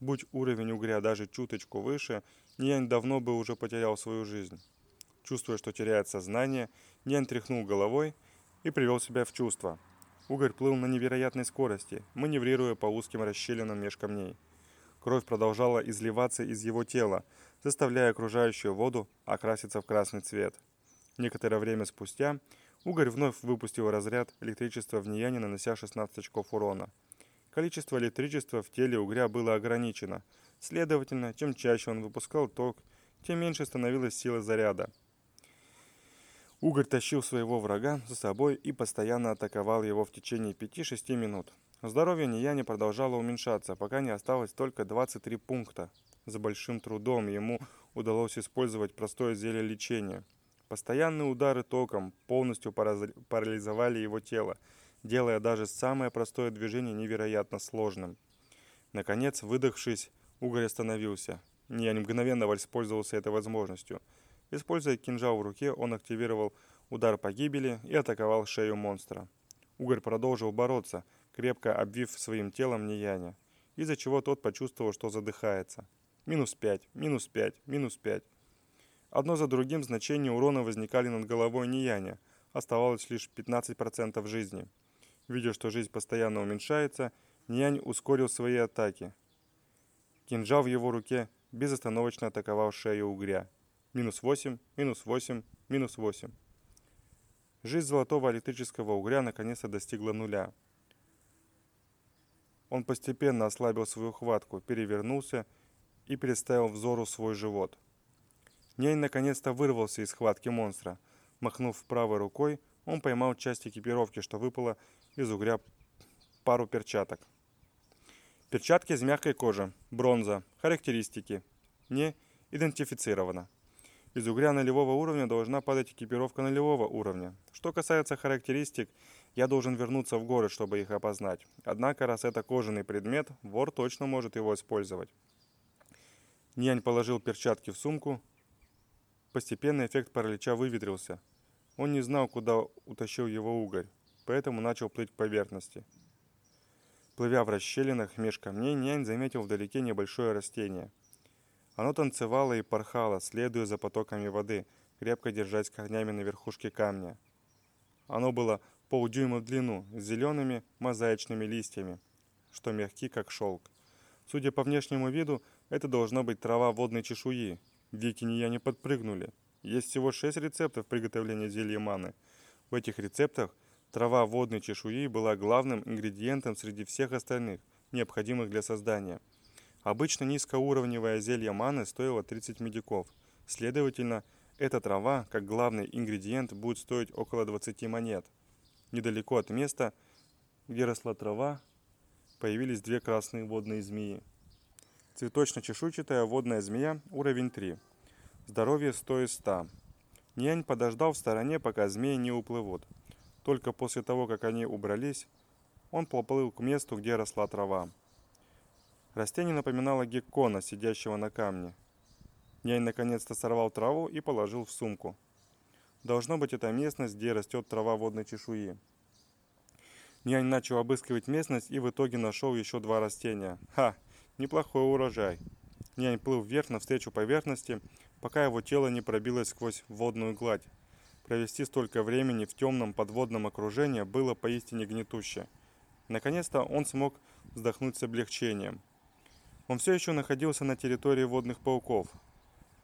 A: Будь уровень угря даже чуточку выше, Ниянь давно бы уже потерял свою жизнь. Чувствуя, что теряет сознание, Ниянь тряхнул головой – и привел себя в чувство. Угорь плыл на невероятной скорости, маневрируя по узким расщелинам меж камней. Кровь продолжала изливаться из его тела, заставляя окружающую воду окраситься в красный цвет. Некоторое время спустя Угорь вновь выпустил разряд электричества в Нияне, нанося 16 очков урона. Количество электричества в теле угря было ограничено. Следовательно, чем чаще он выпускал ток, тем меньше становилась сила заряда. Угорь тащил своего врага за собой и постоянно атаковал его в течение 5-6 минут. Здоровье Нияни продолжало уменьшаться, пока не осталось только 23 пункта. С большим трудом ему удалось использовать простое зелье лечения. Постоянные удары током полностью парализовали его тело, делая даже самое простое движение невероятно сложным. Наконец, выдохшись, Угорь остановился. Нияни мгновенно воспользовался этой возможностью – Используя кинжал в руке, он активировал удар погибели и атаковал шею монстра. Угорь продолжил бороться, крепко обвив своим телом Нияня, из-за чего тот почувствовал, что задыхается. Минус 5, минус 5, минус 5. Одно за другим значения урона возникали над головой Нияня, оставалось лишь 15% жизни. Видя, что жизнь постоянно уменьшается, Ниянь ускорил свои атаки. Кинжал в его руке безостановочно атаковал шею угря – минус 8, минус 8, минус 8. Жизнь золотого электрического угря наконец-то достигла нуля. Он постепенно ослабил свою хватку, перевернулся и представил взору свой живот. Нянь наконец-то вырвался из хватки монстра. Махнув правой рукой, он поймал часть экипировки, что выпало из угря пару перчаток. Перчатки из мягкой кожи, бронза, характеристики. Не идентифицировано. Из угря нулевого уровня должна падать экипировка нулевого уровня. Что касается характеристик, я должен вернуться в город, чтобы их опознать. Однако, раз это кожаный предмет, вор точно может его использовать. Нянь положил перчатки в сумку. Постепенно эффект паралича выветрился. Он не знал, куда утащил его угорь, поэтому начал плыть к поверхности. Плывя в расщелинах меж камней, Нянь заметил вдалеке небольшое растение – оно танцевало и порхало, следуя за потоками воды, крепко держась корнями на верхушке камня. Оно было полдюйма в длину, с зелеными мозаичными листьями, что мягки, как шелк. Судя по внешнему виду, это должно быть трава водной чешуи. Веки я не подпрыгнули. Есть всего шесть рецептов приготовления зелья маны. В этих рецептах трава водной чешуи была главным ингредиентом среди всех остальных, необходимых для создания – Обычно низкоуровневое зелье маны стоило 30 медиков. Следовательно, эта трава, как главный ингредиент, будет стоить около 20 монет. Недалеко от места, где росла трава, появились две красные водные змеи. Цветочно-чешуйчатая водная змея, уровень 3. Здоровье 100 из 100. Нянь подождал в стороне, пока змеи не уплывут. Только после того, как они убрались, он поплыл к месту, где росла трава. Растение напоминало геккона, сидящего на камне. Нянь наконец-то сорвал траву и положил в сумку. Должно быть, это местность, где растет трава водной чешуи. Нянь начал обыскивать местность и в итоге нашел еще два растения. Ха! Неплохой урожай. Нянь плыл вверх навстречу поверхности, пока его тело не пробилось сквозь водную гладь. Провести столько времени в темном подводном окружении было поистине гнетуще. Наконец-то он смог вздохнуть с облегчением. Он все еще находился на территории водных пауков,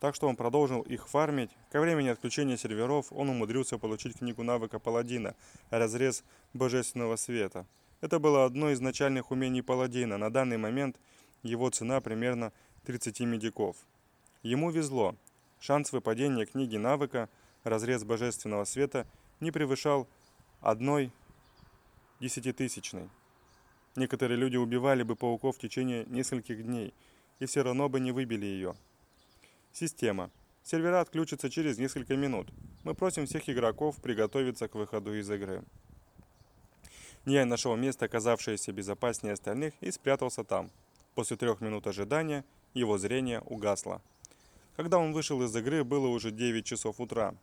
A: так что он продолжил их фармить. Ко времени отключения серверов он умудрился получить книгу навыка паладина «Разрез божественного света». Это было одно из начальных умений паладина. На данный момент его цена примерно 30 медиков. Ему везло. Шанс выпадения книги навыка «Разрез божественного света» не превышал одной десятитысячной. Некоторые люди убивали бы пауков в течение нескольких дней и все равно бы не выбили ее. Система. Сервера отключатся через несколько минут. Мы просим всех игроков приготовиться к выходу из игры. Я нашел место, оказавшееся безопаснее остальных, и спрятался там. После трех минут ожидания его зрение угасло. Когда он вышел из игры, было уже 9 часов утра.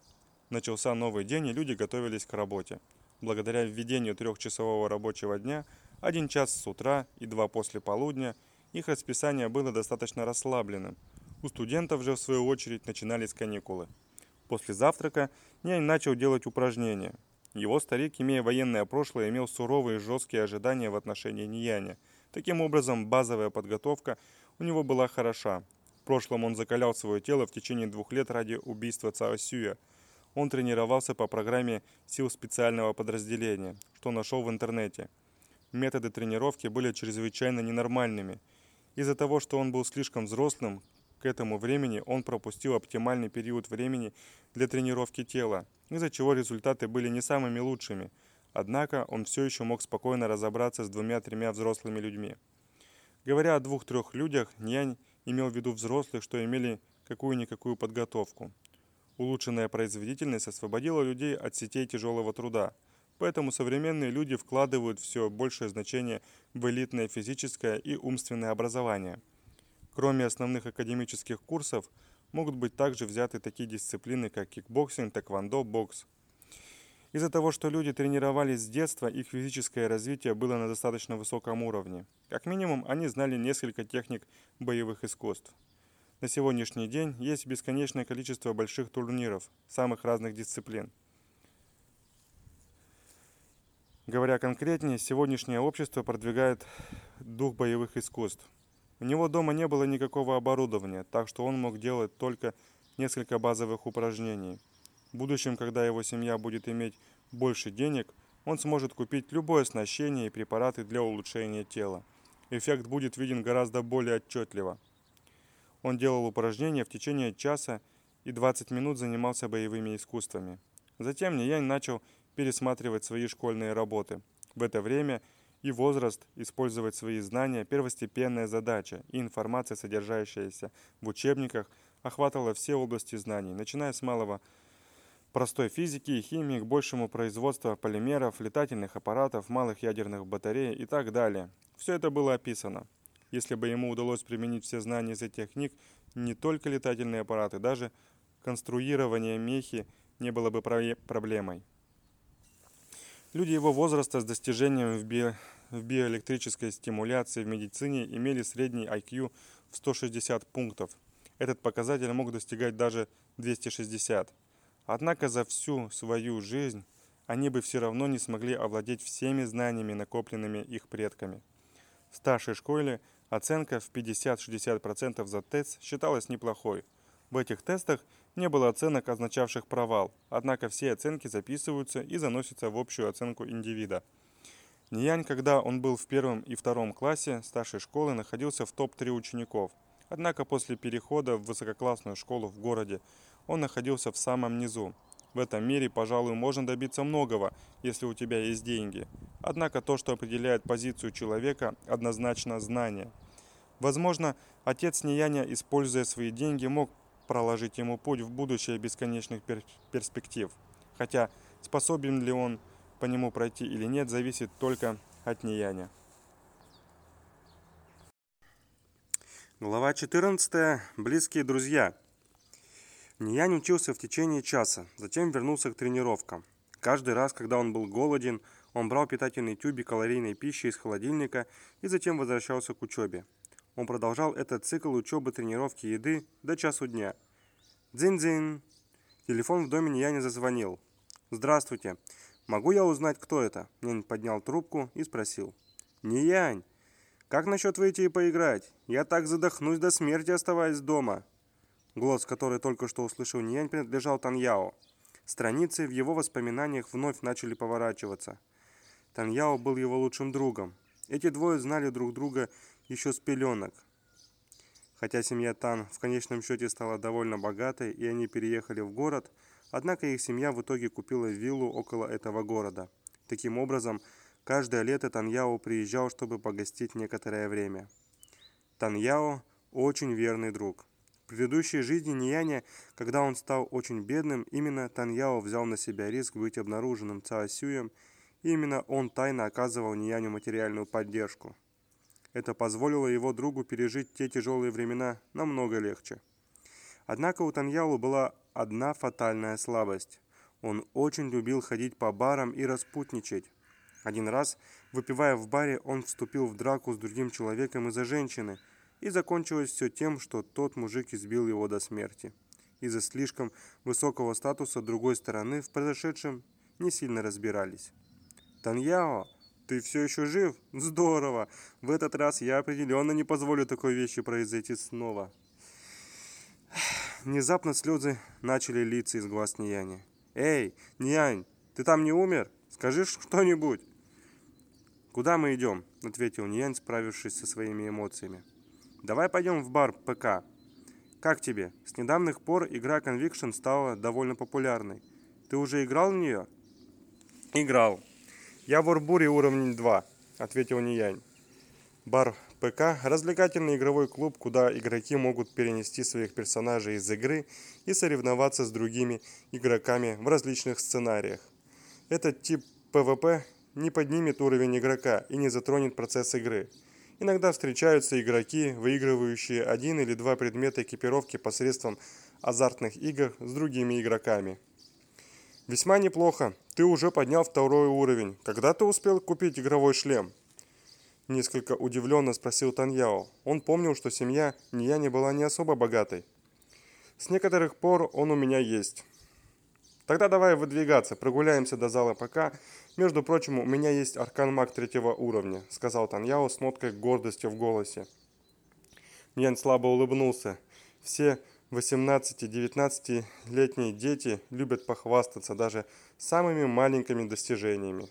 A: Начался новый день, и люди готовились к работе. Благодаря введению трехчасового рабочего дня, один час с утра и два после полудня, их расписание было достаточно расслабленным – у студентов же, в свою очередь, начинались каникулы. После завтрака нянь начал делать упражнения. Его старик, имея военное прошлое, имел суровые и жесткие ожидания в отношении Нияня. Таким образом, базовая подготовка у него была хороша. В прошлом он закалял свое тело в течение двух лет ради убийства Цао Сюя. Он тренировался по программе сил специального подразделения, что нашел в интернете. Методы тренировки были чрезвычайно ненормальными. Из-за того, что он был слишком взрослым, к этому времени он пропустил оптимальный период времени для тренировки тела, из-за чего результаты были не самыми лучшими. Однако он все еще мог спокойно разобраться с двумя-тремя взрослыми людьми. Говоря о двух-трех людях, Нянь имел в виду взрослых, что имели какую-никакую подготовку. Улучшенная производительность освободила людей от сетей тяжелого труда, поэтому современные люди вкладывают все большее значение в элитное физическое и умственное образование – Кроме основных академических курсов, могут быть также взяты такие дисциплины, как кикбоксинг, тэквондо, бокс. Из-за того, что люди тренировались с детства, их физическое развитие было на достаточно высоком уровне. Как минимум, они знали несколько техник боевых искусств. На сегодняшний день есть бесконечное количество больших турниров самых разных дисциплин. Говоря конкретнее, сегодняшнее общество продвигает дух боевых искусств – у него дома не было никакого оборудования, так что он мог делать только несколько базовых упражнений. В будущем, когда его семья будет иметь больше денег, он сможет купить любое оснащение и препараты для улучшения тела. Эффект будет виден гораздо более отчетливо. Он делал упражнения в течение часа и 20 минут занимался боевыми искусствами. Затем Ниянь начал пересматривать свои школьные работы. В это время и возраст использовать свои знания – первостепенная задача, и информация, содержащаяся в учебниках, охватывала все области знаний, начиная с малого простой физики и химии к большему производству полимеров, летательных аппаратов, малых ядерных батарей и так далее. Все это было описано. Если бы ему удалось применить все знания из этих книг, не только летательные аппараты, даже конструирование мехи не было бы проблемой. Люди его возраста с достижением в, био, в биоэлектрической стимуляции в медицине имели средний IQ в 160 пунктов. Этот показатель мог достигать даже 260. Однако за всю свою жизнь они бы все равно не смогли овладеть всеми знаниями, накопленными их предками. В старшей школе оценка в 50-60% за тест считалась неплохой. В этих тестах не было оценок, означавших провал, однако все оценки записываются и заносятся в общую оценку индивида. Ниянь, когда он был в первом и втором классе старшей школы, находился в топ-3 учеников. Однако после перехода в высококлассную школу в городе он находился в самом низу. В этом мире, пожалуй, можно добиться многого, если у тебя есть деньги. Однако то, что определяет позицию человека, однозначно знание. Возможно, отец Нияня, используя свои деньги, мог проложить ему путь в будущее бесконечных перспектив. Хотя способен ли он по нему пройти или нет, зависит только от Нияня. Глава 14. Близкие друзья. Ниянь учился в течение часа, затем вернулся к тренировкам. Каждый раз, когда он был голоден, он брал питательный тюбик калорийной пищи из холодильника и затем возвращался к учебе. Он продолжал этот цикл учебы, тренировки, еды до часу дня. Дзин-дзин. Телефон в доме не зазвонил.
B: «Здравствуйте. Могу я узнать, кто это?» Нянь поднял трубку и спросил. «Не Янь. Как насчет выйти и поиграть? Я так задохнусь до смерти, оставаясь дома». Голос, который только что услышал Ниянь, принадлежал Таньяо. Страницы в его воспоминаниях вновь начали поворачиваться. Таньяо был его лучшим другом. Эти двое знали друг друга еще с пеленок. Хотя семья Тан в конечном счете стала довольно богатой, и они переехали в город, однако их семья в итоге купила виллу около этого города. Таким образом, каждое лето Таньяо приезжал, чтобы погостить некоторое время. Таньяо – очень верный друг. Предыдущей жизни Нияня, когда он стал очень бедным, именно Таньяо взял на себя риск быть обнаруженным Цаосюем, и именно он тайно оказывал Нияню материальную поддержку. Это позволило его другу пережить те тяжелые времена намного легче. Однако у Таньялу была одна фатальная слабость. Он очень любил ходить по барам и распутничать. Один раз, выпивая в баре, он вступил в драку с другим человеком из-за женщины, и закончилось все тем, что тот мужик избил его до смерти. Из-за слишком высокого статуса другой стороны в произошедшем не сильно разбирались. Таньяо ты все еще жив? Здорово! В этот раз я определенно не позволю такой вещи произойти снова. Внезапно слезы начали литься из глаз Нияни. «Эй, Ниянь, ты там не умер? Скажи что-нибудь!» «Куда мы идем?» — ответил Ниянь, справившись со своими эмоциями. «Давай пойдем в бар ПК. Как тебе? С недавних пор игра Conviction стала довольно популярной. Ты уже играл в нее?» «Играл. «Я в Орбуре уровень 2», — ответил Ниянь. Бар ПК – развлекательный игровой клуб, куда игроки могут перенести своих персонажей из игры и соревноваться с другими игроками в различных сценариях. Этот тип ПВП не поднимет уровень игрока и не затронет процесс игры. Иногда встречаются игроки, выигрывающие один или два предмета экипировки посредством азартных игр с другими игроками. Весьма неплохо. Ты уже поднял второй уровень. Когда ты успел купить игровой шлем? Несколько удивленно спросил Таньяо. Он помнил, что семья Нияни была не особо богатой. С некоторых пор он у меня есть. Тогда давай выдвигаться, прогуляемся до зала ПК. Между прочим, у меня есть аркан маг третьего уровня, сказал Таньяо с ноткой гордости в голосе. Ньян слабо улыбнулся. Все 18-19-летние дети любят похвастаться даже самыми маленькими достижениями.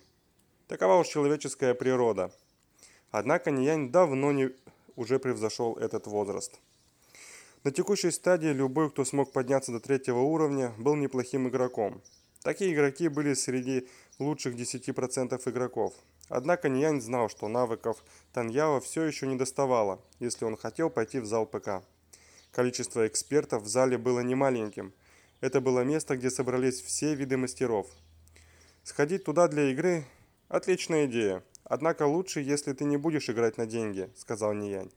B: Такова уж человеческая природа. Однако Ниянь давно не уже превзошел этот возраст. На текущей стадии любой, кто смог подняться до третьего уровня, был неплохим игроком. Такие игроки были среди лучших 10% игроков. Однако Ниянь знал, что навыков Таньяо все еще не доставало, если он хотел пойти в зал ПК. Количество экспертов в зале было немаленьким. Это было место, где собрались все виды мастеров. Сходить туда для игры – отличная идея. Однако лучше, если ты не будешь играть на деньги, сказал Ниянь.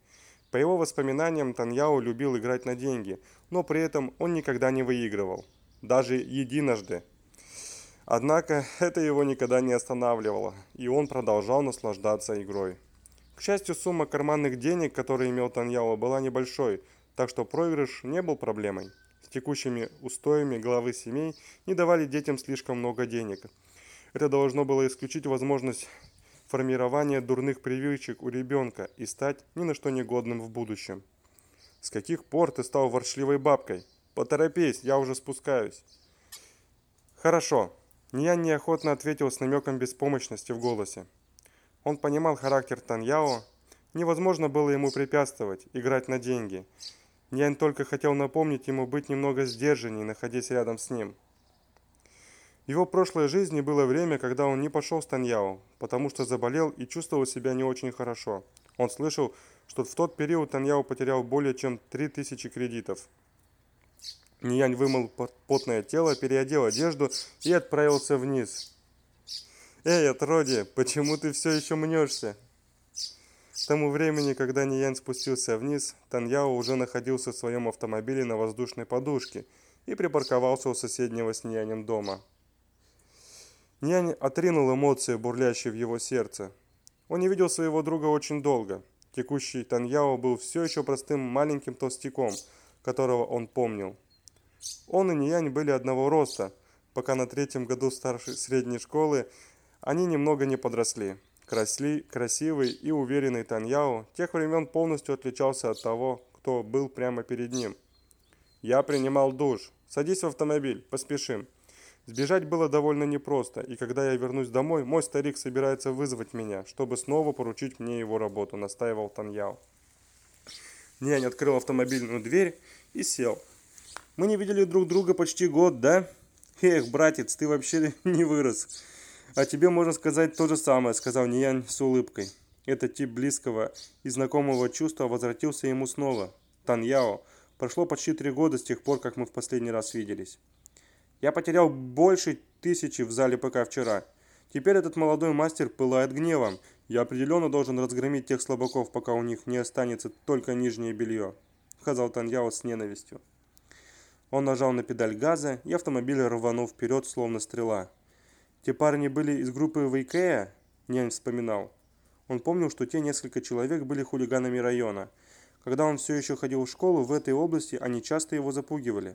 B: По его воспоминаниям, Таньяо любил играть на деньги, но при этом он никогда не выигрывал. Даже единожды. Однако это его никогда не останавливало, и он продолжал наслаждаться игрой. К счастью, сумма карманных денег, которые имел Таньяо, была небольшой – так что проигрыш не был проблемой. С текущими устоями главы семей не давали детям слишком много денег. Это должно было исключить возможность формирования дурных привычек у ребенка и стать ни на что негодным в будущем. «С каких пор ты стал ворчливой бабкой? Поторопись, я уже спускаюсь». «Хорошо», Ниян неохотно ответил с намеком беспомощности в голосе. Он понимал характер Таньяо. Невозможно было ему препятствовать, играть на деньги. Нянь только хотел напомнить ему быть немного сдержанней, находясь рядом с ним. В его прошлой жизни было время, когда он не пошел с Таньяо, потому что заболел и чувствовал себя не очень хорошо. Он слышал, что в тот период Таньяо потерял более чем 3000 кредитов. Ниянь вымыл потное тело, переодел одежду и отправился вниз. «Эй, отродье, почему ты все еще мнешься?» К тому времени, когда Ниянь спустился вниз, Таньяо уже находился в своем автомобиле на воздушной подушке и припарковался у соседнего с Ниянем дома. Нянь отринул эмоции, бурлящие в его сердце. Он не видел своего друга очень долго. Текущий Таньяо был все еще простым маленьким толстяком, которого он помнил. Он и Ниянь были одного роста, пока на третьем году старшей средней школы они немного не подросли. Красли, красивый и уверенный Таньяо тех времен полностью отличался от того, кто был прямо перед ним. Я принимал душ. Садись в автомобиль, поспешим. Сбежать было довольно непросто, и когда я вернусь домой, мой старик собирается вызвать меня, чтобы снова поручить мне его работу, настаивал Таньяо. Нянь открыл автомобильную дверь и сел. Мы не видели друг друга почти год, да? Эх, братец, ты вообще не вырос. А тебе можно сказать то же самое, сказал Ниянь с улыбкой. Этот тип близкого и знакомого чувства возвратился ему снова. Таньяо, прошло почти три года с тех пор, как мы в последний раз виделись. Я потерял больше тысячи в зале ПК вчера. Теперь этот молодой мастер пылает гневом. Я определенно должен разгромить тех слабаков, пока у них не останется только нижнее белье», — сказал Таньяо с ненавистью. Он нажал на педаль газа, и автомобиль рванул вперед, словно стрела. «Те парни были из группы Вейкея?» — нянь вспоминал. Он помнил, что те несколько человек были хулиганами района. Когда он все еще ходил в школу в этой области, они часто его запугивали.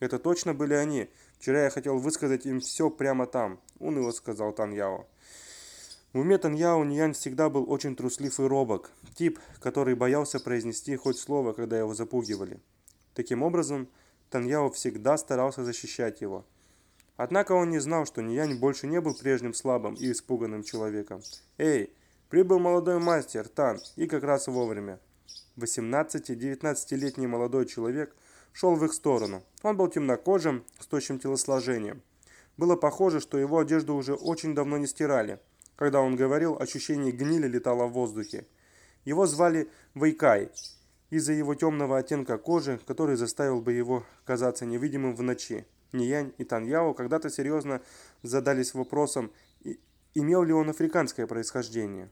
B: Это точно были они. Вчера я хотел высказать им все прямо там, уныло сказал Таньяо. В уме Таньяо Ньянь всегда был очень труслив и робок, тип, который боялся произнести хоть слово, когда его запугивали. Таким образом, Таньяо всегда старался защищать его. Однако он не знал, что Ньянь больше не был прежним слабым и испуганным человеком. «Эй, прибыл молодой мастер, Тан, и как раз вовремя». 18-19-летний молодой человек – шел в их сторону. Он был темнокожим, с тощим телосложением. Было похоже, что его одежду уже очень давно не стирали. Когда он говорил, ощущение гнили летало в воздухе. Его звали Вайкай, из-за его темного оттенка кожи, который заставил бы его казаться невидимым в ночи. Ниянь и Таньяо когда-то серьезно задались вопросом, имел ли он африканское происхождение.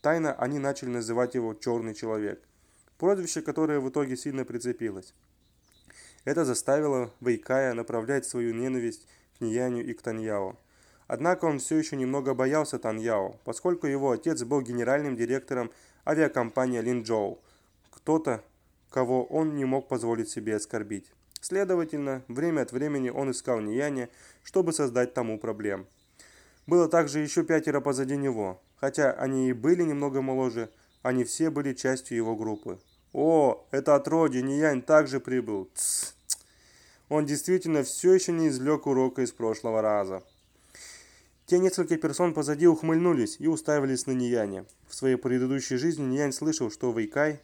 B: Тайно они начали называть его «черный человек», прозвище, которое в итоге сильно прицепилось. Это заставило Вейкая направлять свою ненависть к Нияню и к Таньяо. Однако он все еще немного боялся Таньяо, поскольку его отец был генеральным директором авиакомпании Линчжоу, кто-то, кого он не мог позволить себе оскорбить. Следовательно, время от времени он искал Нияня, чтобы создать тому проблем. Было также еще пятеро позади него. Хотя они и были немного моложе, они все были частью его группы. О, это отродье, Ниянь также прибыл. Тс. Он действительно все еще не извлек урока из прошлого раза. Те несколько персон позади ухмыльнулись и уставились на Нияня. В своей предыдущей жизни Ниянь слышал, что Вэйкай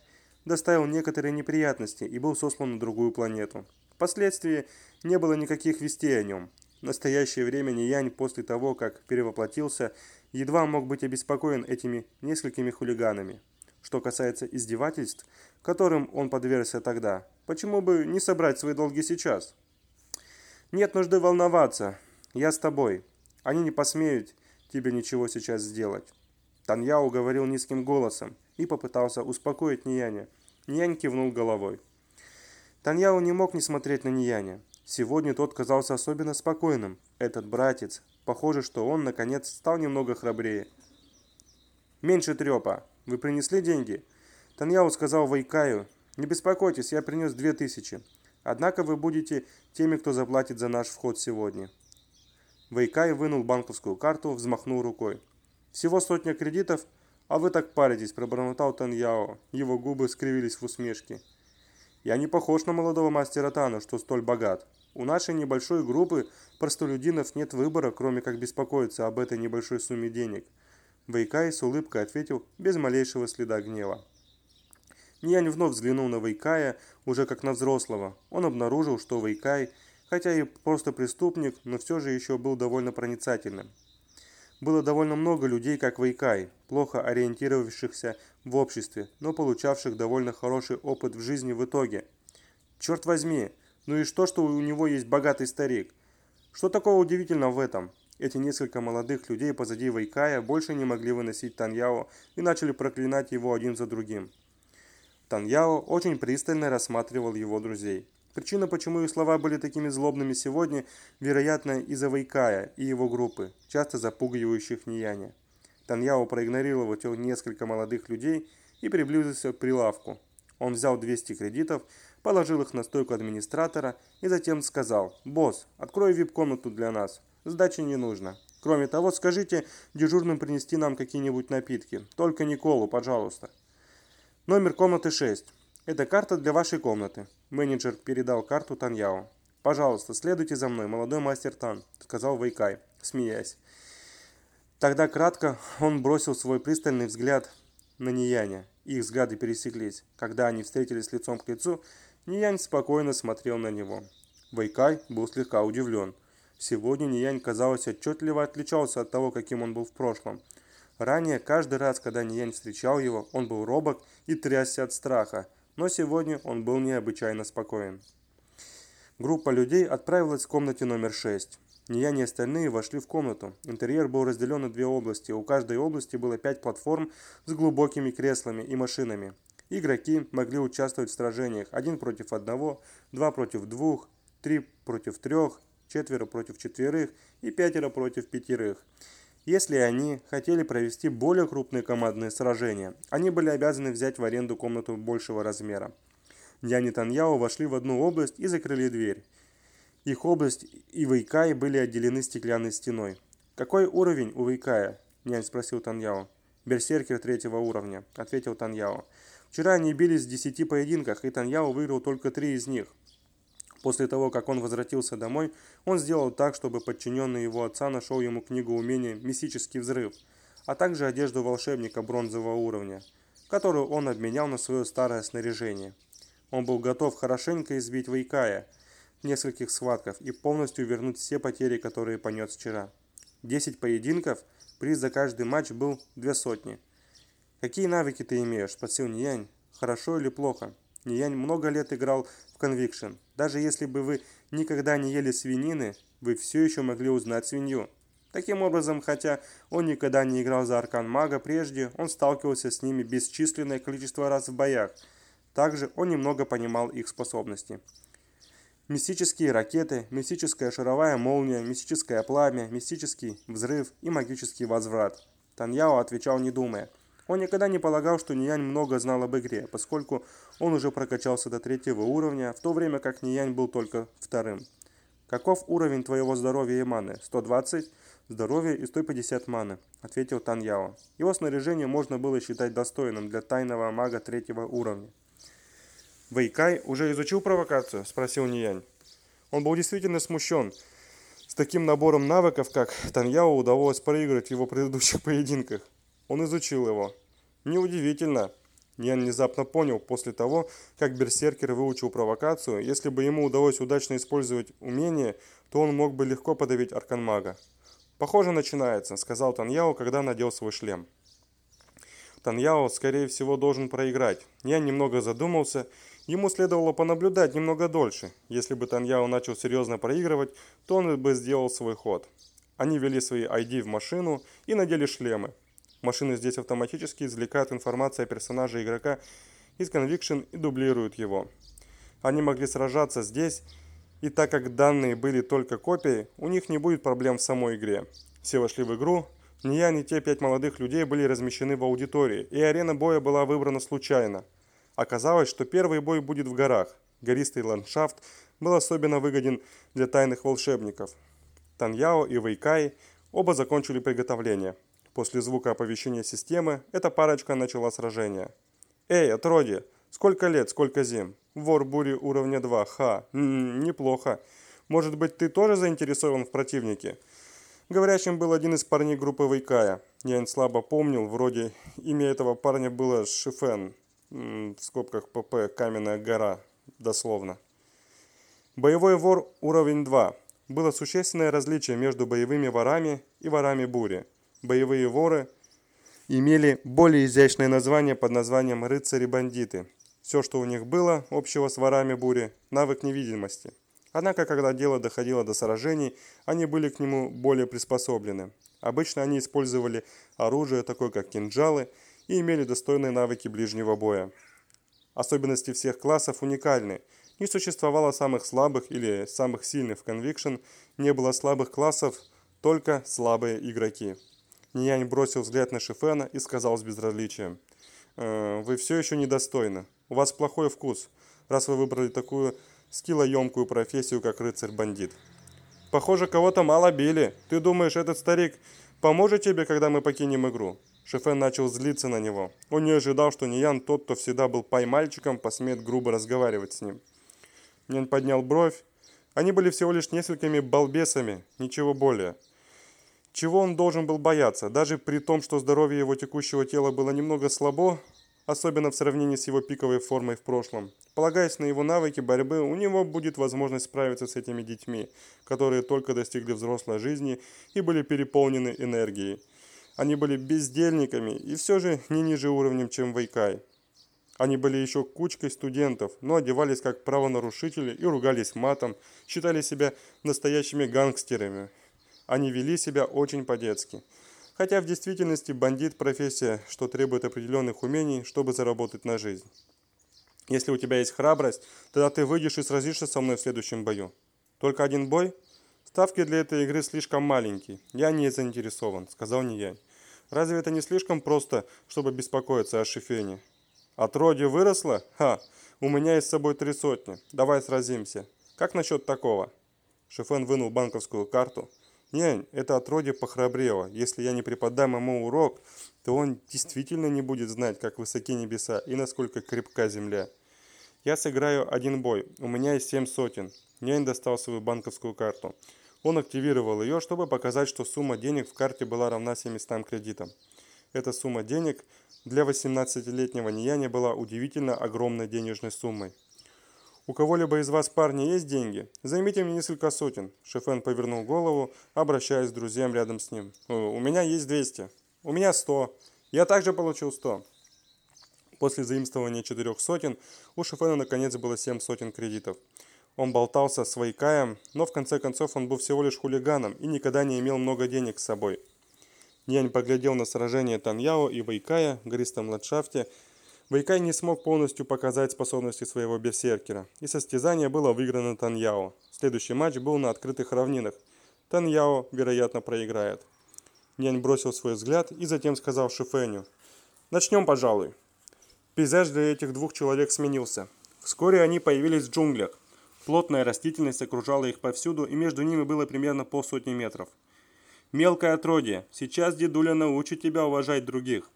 B: доставил некоторые неприятности и был сослан на другую планету. Впоследствии не было никаких вестей о нем. В настоящее время Ниянь после того, как перевоплотился, едва мог быть обеспокоен этими несколькими хулиганами. Что касается издевательств, которым он подвергся тогда, почему бы не собрать свои долги сейчас? Нет нужды волноваться. Я с тобой. Они не посмеют тебе ничего сейчас сделать. Таньяо говорил низким голосом и попытался успокоить Нияня. Ниянь кивнул головой. Таньяо не мог не смотреть на Нияня. Сегодня тот казался особенно спокойным. Этот братец. Похоже, что он, наконец, стал немного храбрее. «Меньше трепа. Вы принесли деньги?» Таньяо сказал Вайкаю, «Не беспокойтесь, я принес две тысячи. Однако вы будете теми, кто заплатит за наш вход сегодня». Вайкай вынул банковскую карту, взмахнул рукой. «Всего сотня кредитов, а вы так паритесь», – пробормотал Таньяо. Его губы скривились в усмешке. «Я не похож на молодого мастера Тану, что столь богат. У нашей небольшой группы простолюдинов нет выбора, кроме как беспокоиться об этой небольшой сумме денег. Вайкай с улыбкой ответил, без малейшего следа гнева. Нянь вновь взглянул на Вайкая, уже как на взрослого. Он обнаружил, что Вайкай, хотя и просто преступник, но все же еще был довольно проницательным. Было довольно много людей, как Вайкай, плохо ориентировавшихся в обществе, но получавших довольно хороший опыт в жизни в итоге. Черт возьми, ну и что, что у него есть богатый старик? Что такого удивительного в этом? Эти несколько молодых людей позади Вайкая больше не могли выносить Таньяо и начали проклинать его один за другим. Таньяо очень пристально рассматривал его друзей. Причина, почему их слова были такими злобными сегодня, вероятно, из-за Вайкая и его группы, часто запугивающих Нияня. Таньяо проигнорировал эти несколько молодых людей и приблизился к прилавку. Он взял 200 кредитов, положил их на стойку администратора и затем сказал «Босс, открой вип-комнату для нас. Сдачи не нужно. Кроме того, скажите дежурным принести нам какие-нибудь напитки. Только не колу, пожалуйста». Номер комнаты 6. Это карта для вашей комнаты. Менеджер передал карту Таньяо. «Пожалуйста, следуйте за мной, молодой мастер Тан», — сказал Вайкай, смеясь. Тогда кратко он бросил свой пристальный взгляд на Нияня. Их взгляды пересеклись. Когда они встретились лицом к лицу, Ниянь спокойно смотрел на него. Вайкай был слегка удивлен. Сегодня Ниянь, казалось, отчетливо отличался от того, каким он был в прошлом. Ранее, каждый раз, когда Ниянь встречал его, он был робок и трясся от страха, но сегодня он был необычайно спокоен. Группа людей отправилась в комнате номер 6. Ниянь и остальные вошли в комнату. Интерьер был разделен на две области. У каждой области было пять платформ с глубокими креслами и машинами. Игроки могли участвовать в сражениях один против одного, два против двух, три против трех, четверо против четверых и пятеро против пятерых. Если они хотели провести более крупные командные сражения, они были обязаны взять в аренду комнату большего размера. Яни Таньяо вошли в одну область и закрыли дверь. Их область и Вэйкай были отделены стеклянной стеной. «Какой уровень у Вэйкая?» – нянь спросил Таньяо. «Берсеркер третьего уровня», – ответил Таньяо. «Вчера они бились в десяти поединках, и Таньяо выиграл только три из них. После того, как он возвратился домой, он сделал так, чтобы подчиненный его отца нашел ему книгу умения «Мистический взрыв», а также одежду волшебника бронзового уровня, которую он обменял на свое старое снаряжение. Он был готов хорошенько избить Вайкая – нескольких схватках и полностью вернуть все потери, которые понес вчера. 10 поединков, приз за каждый матч был две сотни. «Какие навыки ты имеешь?» – спросил Ниянь. «Хорошо или плохо?» Ниянь много лет играл в Conviction. Даже если бы вы никогда не ели свинины, вы все еще могли узнать свинью. Таким образом, хотя он никогда не играл за Аркан Мага прежде, он сталкивался с ними бесчисленное количество раз в боях. Также он немного понимал их способности. Мистические ракеты, мистическая шаровая молния, мистическое пламя, мистический взрыв и магический возврат. Таньяо отвечал не думая. Он никогда не полагал, что Ниянь много знал об игре, поскольку он уже прокачался до третьего уровня, в то время как Ниянь был только вторым. «Каков уровень твоего здоровья и маны?» «120 здоровья и 150 маны», — ответил Таньяо. Его снаряжение можно было считать достойным для тайного мага третьего уровня. «Вэйкай уже изучил провокацию?» – спросил Ниянь. Он был действительно смущен. С таким набором навыков, как Таньяо, удалось проиграть в его предыдущих поединках. Он изучил его. Неудивительно. Ниянь внезапно понял, после того, как Берсеркер выучил провокацию, если бы ему удалось удачно использовать умение, то он мог бы легко подавить Арканмага. «Похоже, начинается», — сказал Таньяо, когда надел свой шлем. Таньяо, скорее всего, должен проиграть. Я немного задумался Ему следовало понаблюдать немного дольше. Если бы Таньяо начал серьезно проигрывать, то он бы сделал свой ход. Они ввели свои ID в машину и надели шлемы. Машины здесь автоматически извлекают информацию о персонаже игрока из Conviction и дублируют его. Они могли сражаться здесь, и так как данные были только копией, у них не будет проблем в самой игре. Все вошли в игру, ни я, ни те пять молодых людей были размещены в аудитории, и арена боя была выбрана случайно – Оказалось, что первый бой будет в горах. Гористый ландшафт был особенно выгоден для тайных волшебников. Таньяо и Вэйкай оба закончили приготовление. После звука оповещения системы эта парочка начала сражение. «Эй, отроди! Сколько лет, сколько зим? Вор бури уровня 2, ха! М -м, неплохо. Может быть, ты тоже заинтересован в противнике?» Говорящим был один из парней группы Вэйкая. Я слабо помнил, вроде имя этого парня было Шифен в скобках ПП «Каменная гора», дословно. Боевой вор уровень 2. Было существенное различие между боевыми ворами и ворами бури. Боевые воры имели более изящное название под названием рыцари-бандиты. Все, что у них было общего с ворами бури – навык невидимости. Однако, когда дело доходило до сражений, они были к нему более приспособлены. Обычно они использовали оружие, такое как кинжалы – и имели достойные навыки ближнего боя. Особенности всех классов уникальны. Не существовало самых слабых или самых сильных в Conviction, не было слабых классов, только слабые игроки. Ниянь бросил взгляд на Шифена и сказал с безразличием. «Э, «Вы все еще недостойны. У вас плохой вкус. раз вы выбрали такую скиллоемкую профессию, как рыцарь-бандит. Похоже, кого-то мало били. Ты думаешь, этот старик поможет тебе, когда мы покинем игру? Шефен начал злиться на него. Он не ожидал, что Ниян, тот, кто всегда был поймальчиком, посмеет грубо разговаривать с ним. Ниян поднял бровь. Они были всего лишь несколькими балбесами, ничего более. Чего он должен был бояться? Даже при том, что здоровье его текущего тела было немного слабо, особенно в сравнении с его пиковой формой в прошлом. Полагаясь на его навыки борьбы, у него будет возможность справиться с этими детьми, которые только достигли взрослой жизни и были переполнены энергией. Они были бездельниками и все же не ниже уровнем, чем Вайкай. Они были еще кучкой студентов, но одевались как правонарушители и ругались матом, считали себя настоящими гангстерами – они вели себя очень по-детски. Хотя в действительности бандит – профессия, что требует определенных умений, чтобы заработать на жизнь. Если у тебя есть храбрость, тогда ты выйдешь и сразишься со мной в следующем бою. Только один бой? Ставки для этой игры слишком маленькие. Я не заинтересован, сказал Ниянь. Разве это не слишком просто, чтобы беспокоиться о Шифене? Отродье выросло? Ха, у меня есть с собой три сотни. Давай сразимся. Как насчет такого? Шифен вынул банковскую карту – Нянь, это отродье похрабрело. Если я не преподам ему урок, то он действительно не будет знать, как высоки небеса и насколько крепка земля. Я сыграю один бой. У меня есть семь сотен. Нянь достал свою банковскую карту. Он активировал ее, чтобы показать, что сумма денег в карте была равна 700 кредитам. Эта сумма денег для 18-летнего Нияня была удивительно огромной денежной суммой. «У кого-либо из вас, парни, есть деньги? Займите мне несколько сотен». Шефен повернул голову, обращаясь к друзьям рядом с ним. «У меня есть 200. У меня 100. Я также получил 100». После заимствования четырех сотен у Шефена наконец было семь сотен кредитов. Он болтался с Вайкаем, но в конце концов он был всего лишь хулиганом и никогда не имел много денег с собой. Нянь поглядел на сражение Таньяо и Вайкая в гористом ландшафте Вайкай не смог полностью показать способности своего берсеркера, и состязание было выиграно Таньяо. Следующий матч был на открытых равнинах. Таньяо, вероятно, проиграет. Нянь бросил свой взгляд и затем сказал Шифеню. «Начнем, пожалуй». Пейзаж для этих двух человек сменился. Вскоре они появились в джунглях. Плотная растительность окружала их повсюду, и между ними было примерно полсотни метров. «Мелкое отродье, сейчас дедуля научит тебя уважать других.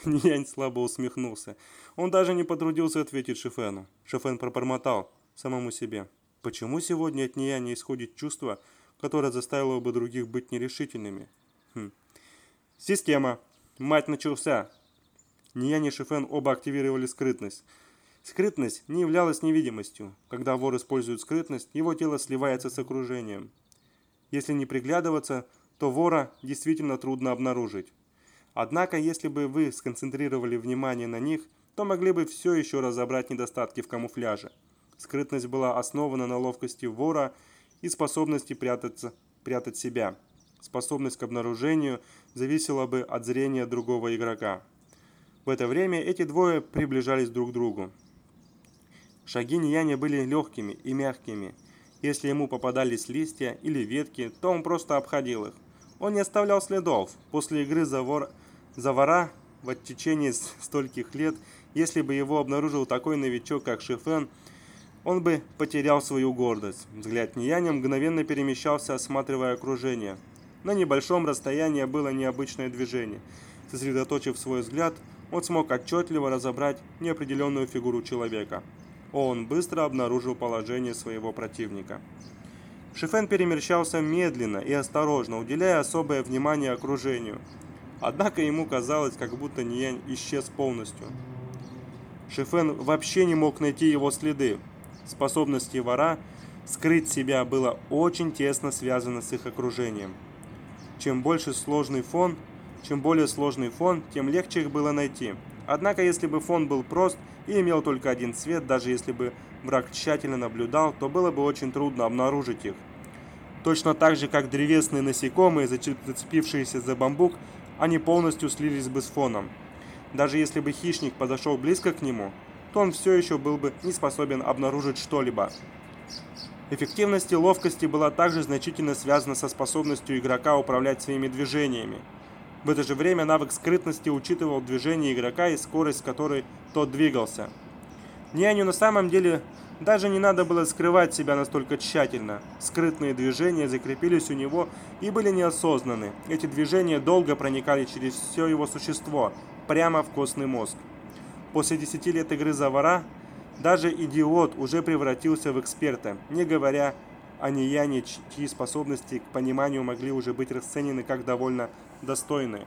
B: Нянь слабо усмехнулся. Он даже не потрудился ответить Шефену. Шефен пробормотал самому себе. Почему сегодня от Нианя исходит чувство, которое заставило бы других быть нерешительными? Хм. Система. Мать начался. Ниянь и Шефен оба активировали скрытность. Скрытность не являлась невидимостью. Когда вор использует скрытность, его тело сливается с окружением. Если не приглядываться, то вора действительно трудно обнаружить. Однако, если бы вы сконцентрировали внимание на них, то могли бы все еще разобрать недостатки в камуфляже. Скрытность была основана на ловкости вора и способности прятаться, прятать себя. Способность к обнаружению зависела бы от зрения другого игрока. В это время эти двое приближались друг к другу. Шаги Нияня были легкими и мягкими. Если ему попадались листья или ветки, то он просто обходил их. Он не оставлял следов. После игры за вор Завара в течение стольких лет, если бы его обнаружил такой новичок, как Шифен, он бы потерял свою гордость. Взгляд Нияня мгновенно перемещался, осматривая окружение. На небольшом расстоянии было необычное движение. Сосредоточив свой взгляд, он смог отчетливо разобрать неопределенную фигуру человека. Он быстро обнаружил положение своего противника. Шифен перемещался медленно и осторожно, уделяя особое внимание окружению – Однако ему казалось, как будто Ниянь исчез полностью. Шифен вообще не мог найти его следы. Способности вора скрыть себя было очень тесно связано с их окружением. Чем больше сложный фон, чем более сложный фон, тем легче их было найти. Однако, если бы фон был прост и имел только один цвет, даже если бы враг тщательно наблюдал, то было бы очень трудно обнаружить их. Точно так же, как древесные насекомые, зацепившиеся за бамбук, они полностью слились бы с фоном. Даже если бы хищник подошел близко к нему, то он все еще был бы не способен обнаружить что-либо. Эффективность и ловкости была также значительно связана со способностью игрока управлять своими движениями. В это же время навык скрытности учитывал движение игрока и скорость, с которой тот двигался. Няню на самом деле даже не надо было скрывать себя настолько тщательно. Скрытные движения закрепились у него и были неосознаны. Эти движения долго проникали через все его существо, прямо в костный мозг. После 10 лет игры за вора, даже идиот уже превратился в эксперта, не говоря о Нияне, чьи способности к пониманию могли уже быть расценены как довольно достойные.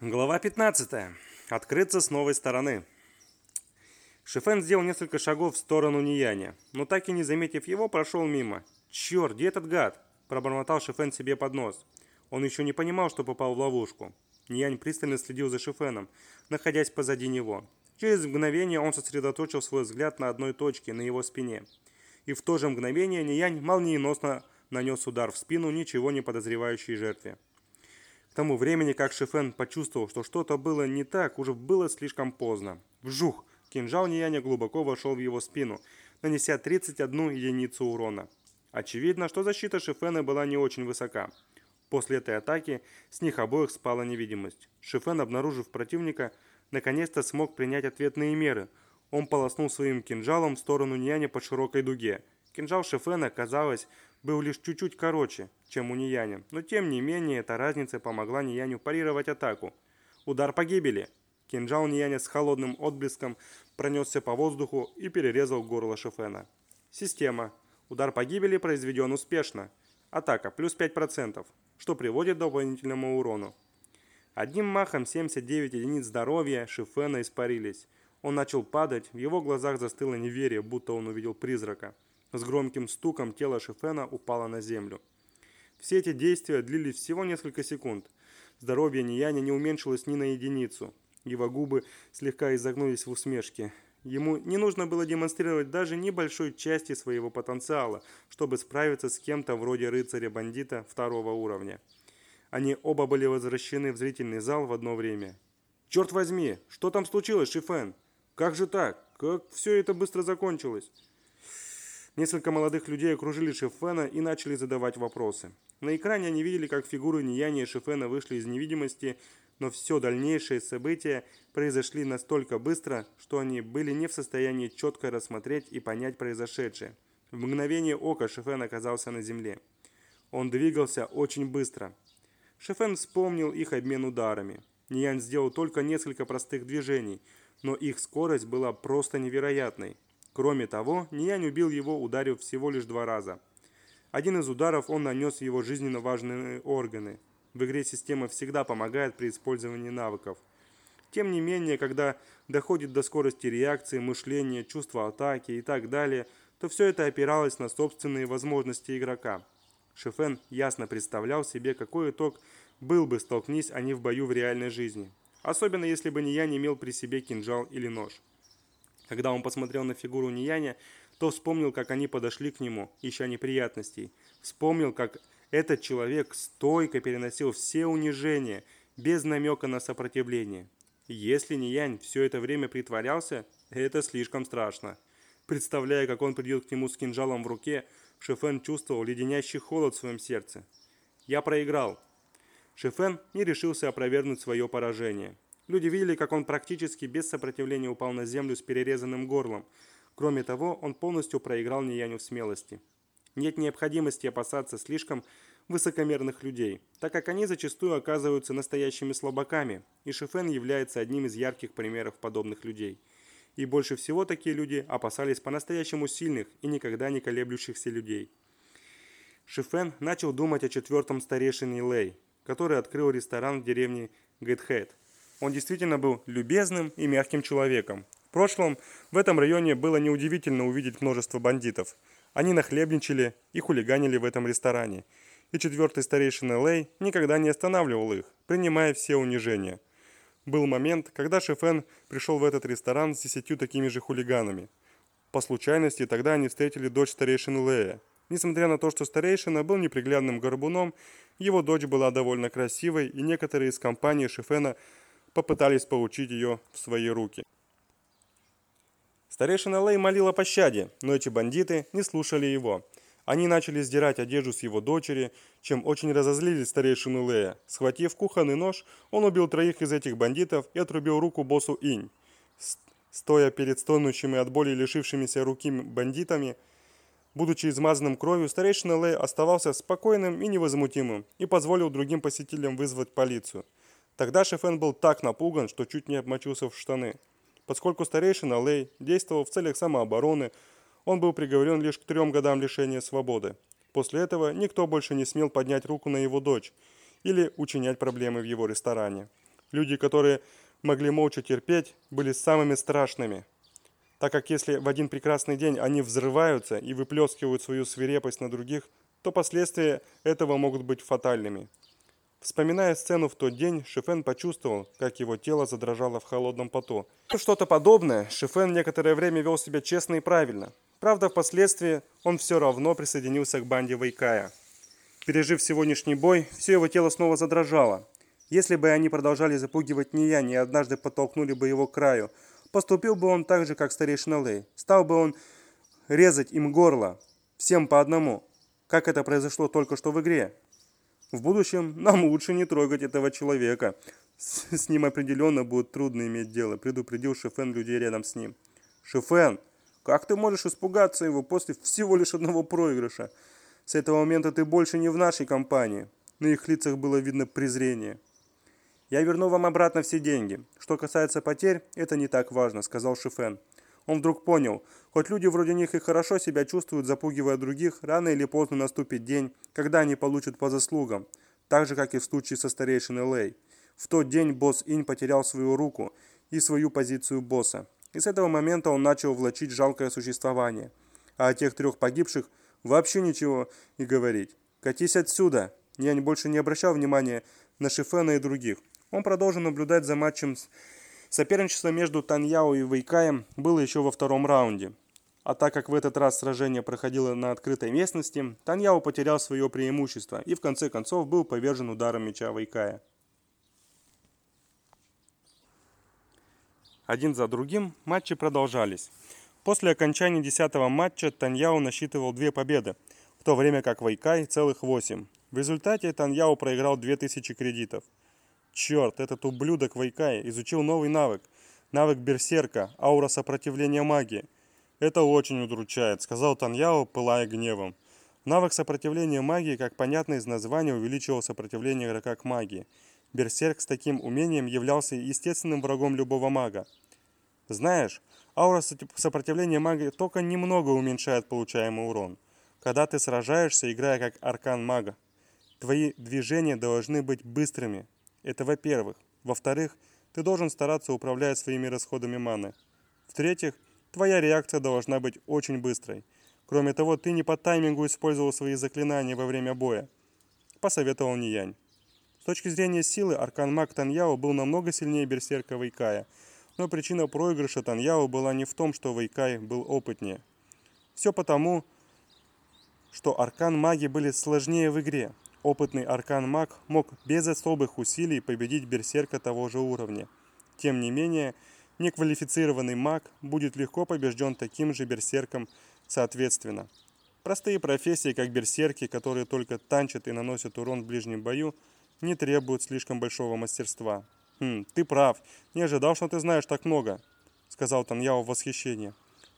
B: Глава 15. Открыться с новой стороны. Шефен сделал несколько шагов в сторону Нияня, но так и не заметив его, прошел мимо. «Черт, где этот гад?» – пробормотал Шефен себе под нос. Он еще не понимал, что попал в ловушку. Ниянь пристально следил за Шефеном, находясь позади него. Через мгновение он сосредоточил свой взгляд на одной точке, на его спине. И в то же мгновение Ниянь молниеносно нанес удар в спину ничего не подозревающей жертве. К тому времени, как Шефен почувствовал, что что-то было не так, уже было слишком поздно. Вжух! Кинжал Нияня глубоко вошел в его спину, нанеся 31 единицу урона. Очевидно, что защита Шефена была не очень высока. После этой атаки с них обоих спала невидимость. Шифен, обнаружив противника, наконец-то смог принять ответные меры. Он полоснул своим кинжалом в сторону Нияня по широкой дуге. Кинжал Шифена, казалось, был лишь чуть-чуть короче, чем у Нияня, но тем не менее эта разница помогла Нияню парировать атаку. Удар погибели. Кинжал Нияня с холодным отблеском пронесся по воздуху и перерезал горло Шифена. Система. Удар погибели произведен успешно. Атака плюс 5% что приводит к дополнительному урону. Одним махом 79 единиц здоровья Шифена испарились. Он начал падать, в его глазах застыло неверие, будто он увидел призрака. С громким стуком тело Шифена упало на землю. Все эти действия длились всего несколько секунд. Здоровье Нияня не уменьшилось ни на единицу. Его губы слегка изогнулись в усмешке. Ему не нужно было демонстрировать даже небольшой части своего потенциала, чтобы справиться с кем-то вроде рыцаря-бандита второго уровня. Они оба были возвращены в зрительный зал в одно время. «Черт возьми, что там случилось, Шифен? Как же так? Как все это быстро закончилось?» Несколько молодых людей окружили Шефена и начали задавать вопросы. На экране они видели, как фигуры Нияния и Шефена вышли из невидимости но все дальнейшие события произошли настолько быстро, что они были не в состоянии четко рассмотреть и понять произошедшее. В мгновение ока Шефен оказался на земле. Он двигался очень быстро. Шефен вспомнил их обмен ударами. Ниян сделал только несколько простых движений, но их скорость была просто невероятной. Кроме того, Ниянь убил его, ударив всего лишь два раза. Один из ударов он нанес его жизненно важные органы – в игре система всегда помогает при использовании навыков. Тем не менее, когда доходит до скорости реакции, мышления, чувства атаки и так далее, то все это опиралось на собственные возможности игрока. Шефен ясно представлял себе, какой итог был бы, столкнись они в бою в реальной жизни. Особенно если бы Ниян имел при себе кинжал или нож. Когда он посмотрел на фигуру Нияня, то вспомнил, как они подошли к нему, ища неприятностей. Вспомнил, как этот человек стойко переносил все унижения, без намека на сопротивление. Если не Янь все это время притворялся, это слишком страшно. Представляя, как он придет к нему с кинжалом в руке, Шефен чувствовал леденящий холод в своем сердце. «Я проиграл». Шефен не решился опровергнуть свое поражение. Люди видели, как он практически без сопротивления упал на землю с перерезанным горлом. Кроме того, он полностью проиграл Нияню в смелости. Нет необходимости опасаться слишком высокомерных людей, так как они зачастую оказываются настоящими слабаками, и Шефен является одним из ярких примеров подобных людей. И больше всего такие люди опасались по-настоящему сильных и никогда не колеблющихся людей. Шефен начал думать о четвертом старейшине Лэй, который открыл ресторан в деревне Гэтхэт. Он действительно был любезным и мягким человеком. В прошлом в этом районе было неудивительно увидеть множество бандитов – они нахлебничали и хулиганили в этом ресторане. И четвертый старейшина Лэй никогда не останавливал их, принимая все унижения. Был момент, когда Шефен пришел в этот ресторан с десятью такими же хулиганами. По случайности тогда они встретили дочь старейшины Лэя. Несмотря на то, что старейшина был неприглядным горбуном, его дочь была довольно красивой, и некоторые из компании Шефена попытались получить ее в свои руки. Старейшина Лэй молил о пощаде, но эти бандиты не слушали его. Они начали сдирать одежду с его дочери, чем очень разозлили старейшину Лэя. Схватив кухонный нож, он убил троих из этих бандитов и отрубил руку боссу Инь. стоя перед стонущими от боли лишившимися руки бандитами, будучи измазанным кровью, старейшина Лэй оставался спокойным и невозмутимым и позволил другим посетителям вызвать полицию. Тогда Шефен был так напуган, что чуть не обмочился в штаны. Поскольку старейшина Лэй действовал в целях самообороны, он был приговорен лишь к трем годам лишения свободы. После этого никто больше не смел поднять руку на его дочь или учинять проблемы в его ресторане. Люди, которые могли молча терпеть, были самыми страшными. Так как если в один прекрасный день они взрываются и выплескивают свою свирепость на других, то последствия этого могут быть фатальными. Вспоминая сцену в тот день, Шифен почувствовал, как его тело задрожало в холодном поту. Что-то подобное, Шифен некоторое время вел себя честно и правильно. Правда, впоследствии он все равно присоединился к банде Вайкая. Пережив сегодняшний бой, все его тело снова задрожало. Если бы они продолжали запугивать Ния, и однажды подтолкнули бы его к краю, поступил бы он так же, как старейшина Лэй. Стал бы он резать им горло, всем по одному, как это произошло только что в игре. В будущем нам лучше не трогать этого человека. С, с ним определенно будет трудно иметь дело, предупредил Шефен людей рядом с ним. Шефен, как ты можешь испугаться его после всего лишь одного проигрыша? С этого момента ты больше не в нашей компании. На их лицах было видно презрение. «Я верну вам обратно все деньги. Что касается потерь, это не так важно», — сказал Шифен. Он вдруг понял, хоть люди вроде них и хорошо себя чувствуют, запугивая других, рано или поздно наступит день, когда они получат по заслугам, так же, как и в случае со старейшиной Лэй. В тот день босс Инь потерял свою руку и свою позицию босса. И с этого момента он начал влачить жалкое существование. А о тех трех погибших вообще ничего и говорить. «Катись отсюда!» Нянь больше не обращал внимания на Шифена и других. Он продолжил наблюдать за матчем Соперничество между Таньяо и Вейкаем было еще во втором раунде. А так как в этот раз сражение проходило на открытой местности, Таньяо потерял свое преимущество и в конце концов был повержен ударом меча Вейкая. Один за другим матчи продолжались. После окончания десятого матча Таньяо насчитывал две победы, в то время как Вайкай целых восемь. В результате Таньяо проиграл 2000 кредитов – Черт, этот ублюдок Вайкай изучил новый навык. Навык берсерка, аура сопротивления магии. Это очень удручает, сказал Таньяо, пылая гневом. Навык сопротивления магии, как понятно из названия, увеличивал сопротивление игрока к магии. Берсерк с таким умением являлся естественным врагом любого мага. Знаешь, аура сопротивления магии только немного уменьшает получаемый урон. Когда ты сражаешься, играя как аркан мага, твои движения должны быть быстрыми, это во-первых. Во-вторых, ты должен стараться управлять своими расходами маны. В-третьих, твоя реакция должна быть очень быстрой. Кроме того, ты не по таймингу использовал свои заклинания во время боя. Посоветовал Ниянь. С точки зрения силы, Аркан Маг Таньяо был намного сильнее Берсерка Вайкая, но причина проигрыша Таньяо была не в том, что Вайкай был опытнее. Все потому, что аркан маги были сложнее в игре, Опытный аркан-маг мог без особых усилий победить берсерка того же уровня. Тем не менее, неквалифицированный маг будет легко побежден таким же берсерком соответственно. Простые профессии, как берсерки, которые только танчат и наносят урон в ближнем бою, не требуют слишком большого мастерства. «Хм, ты прав. Не ожидал, что ты знаешь так много», — сказал Таньяо в восхищении.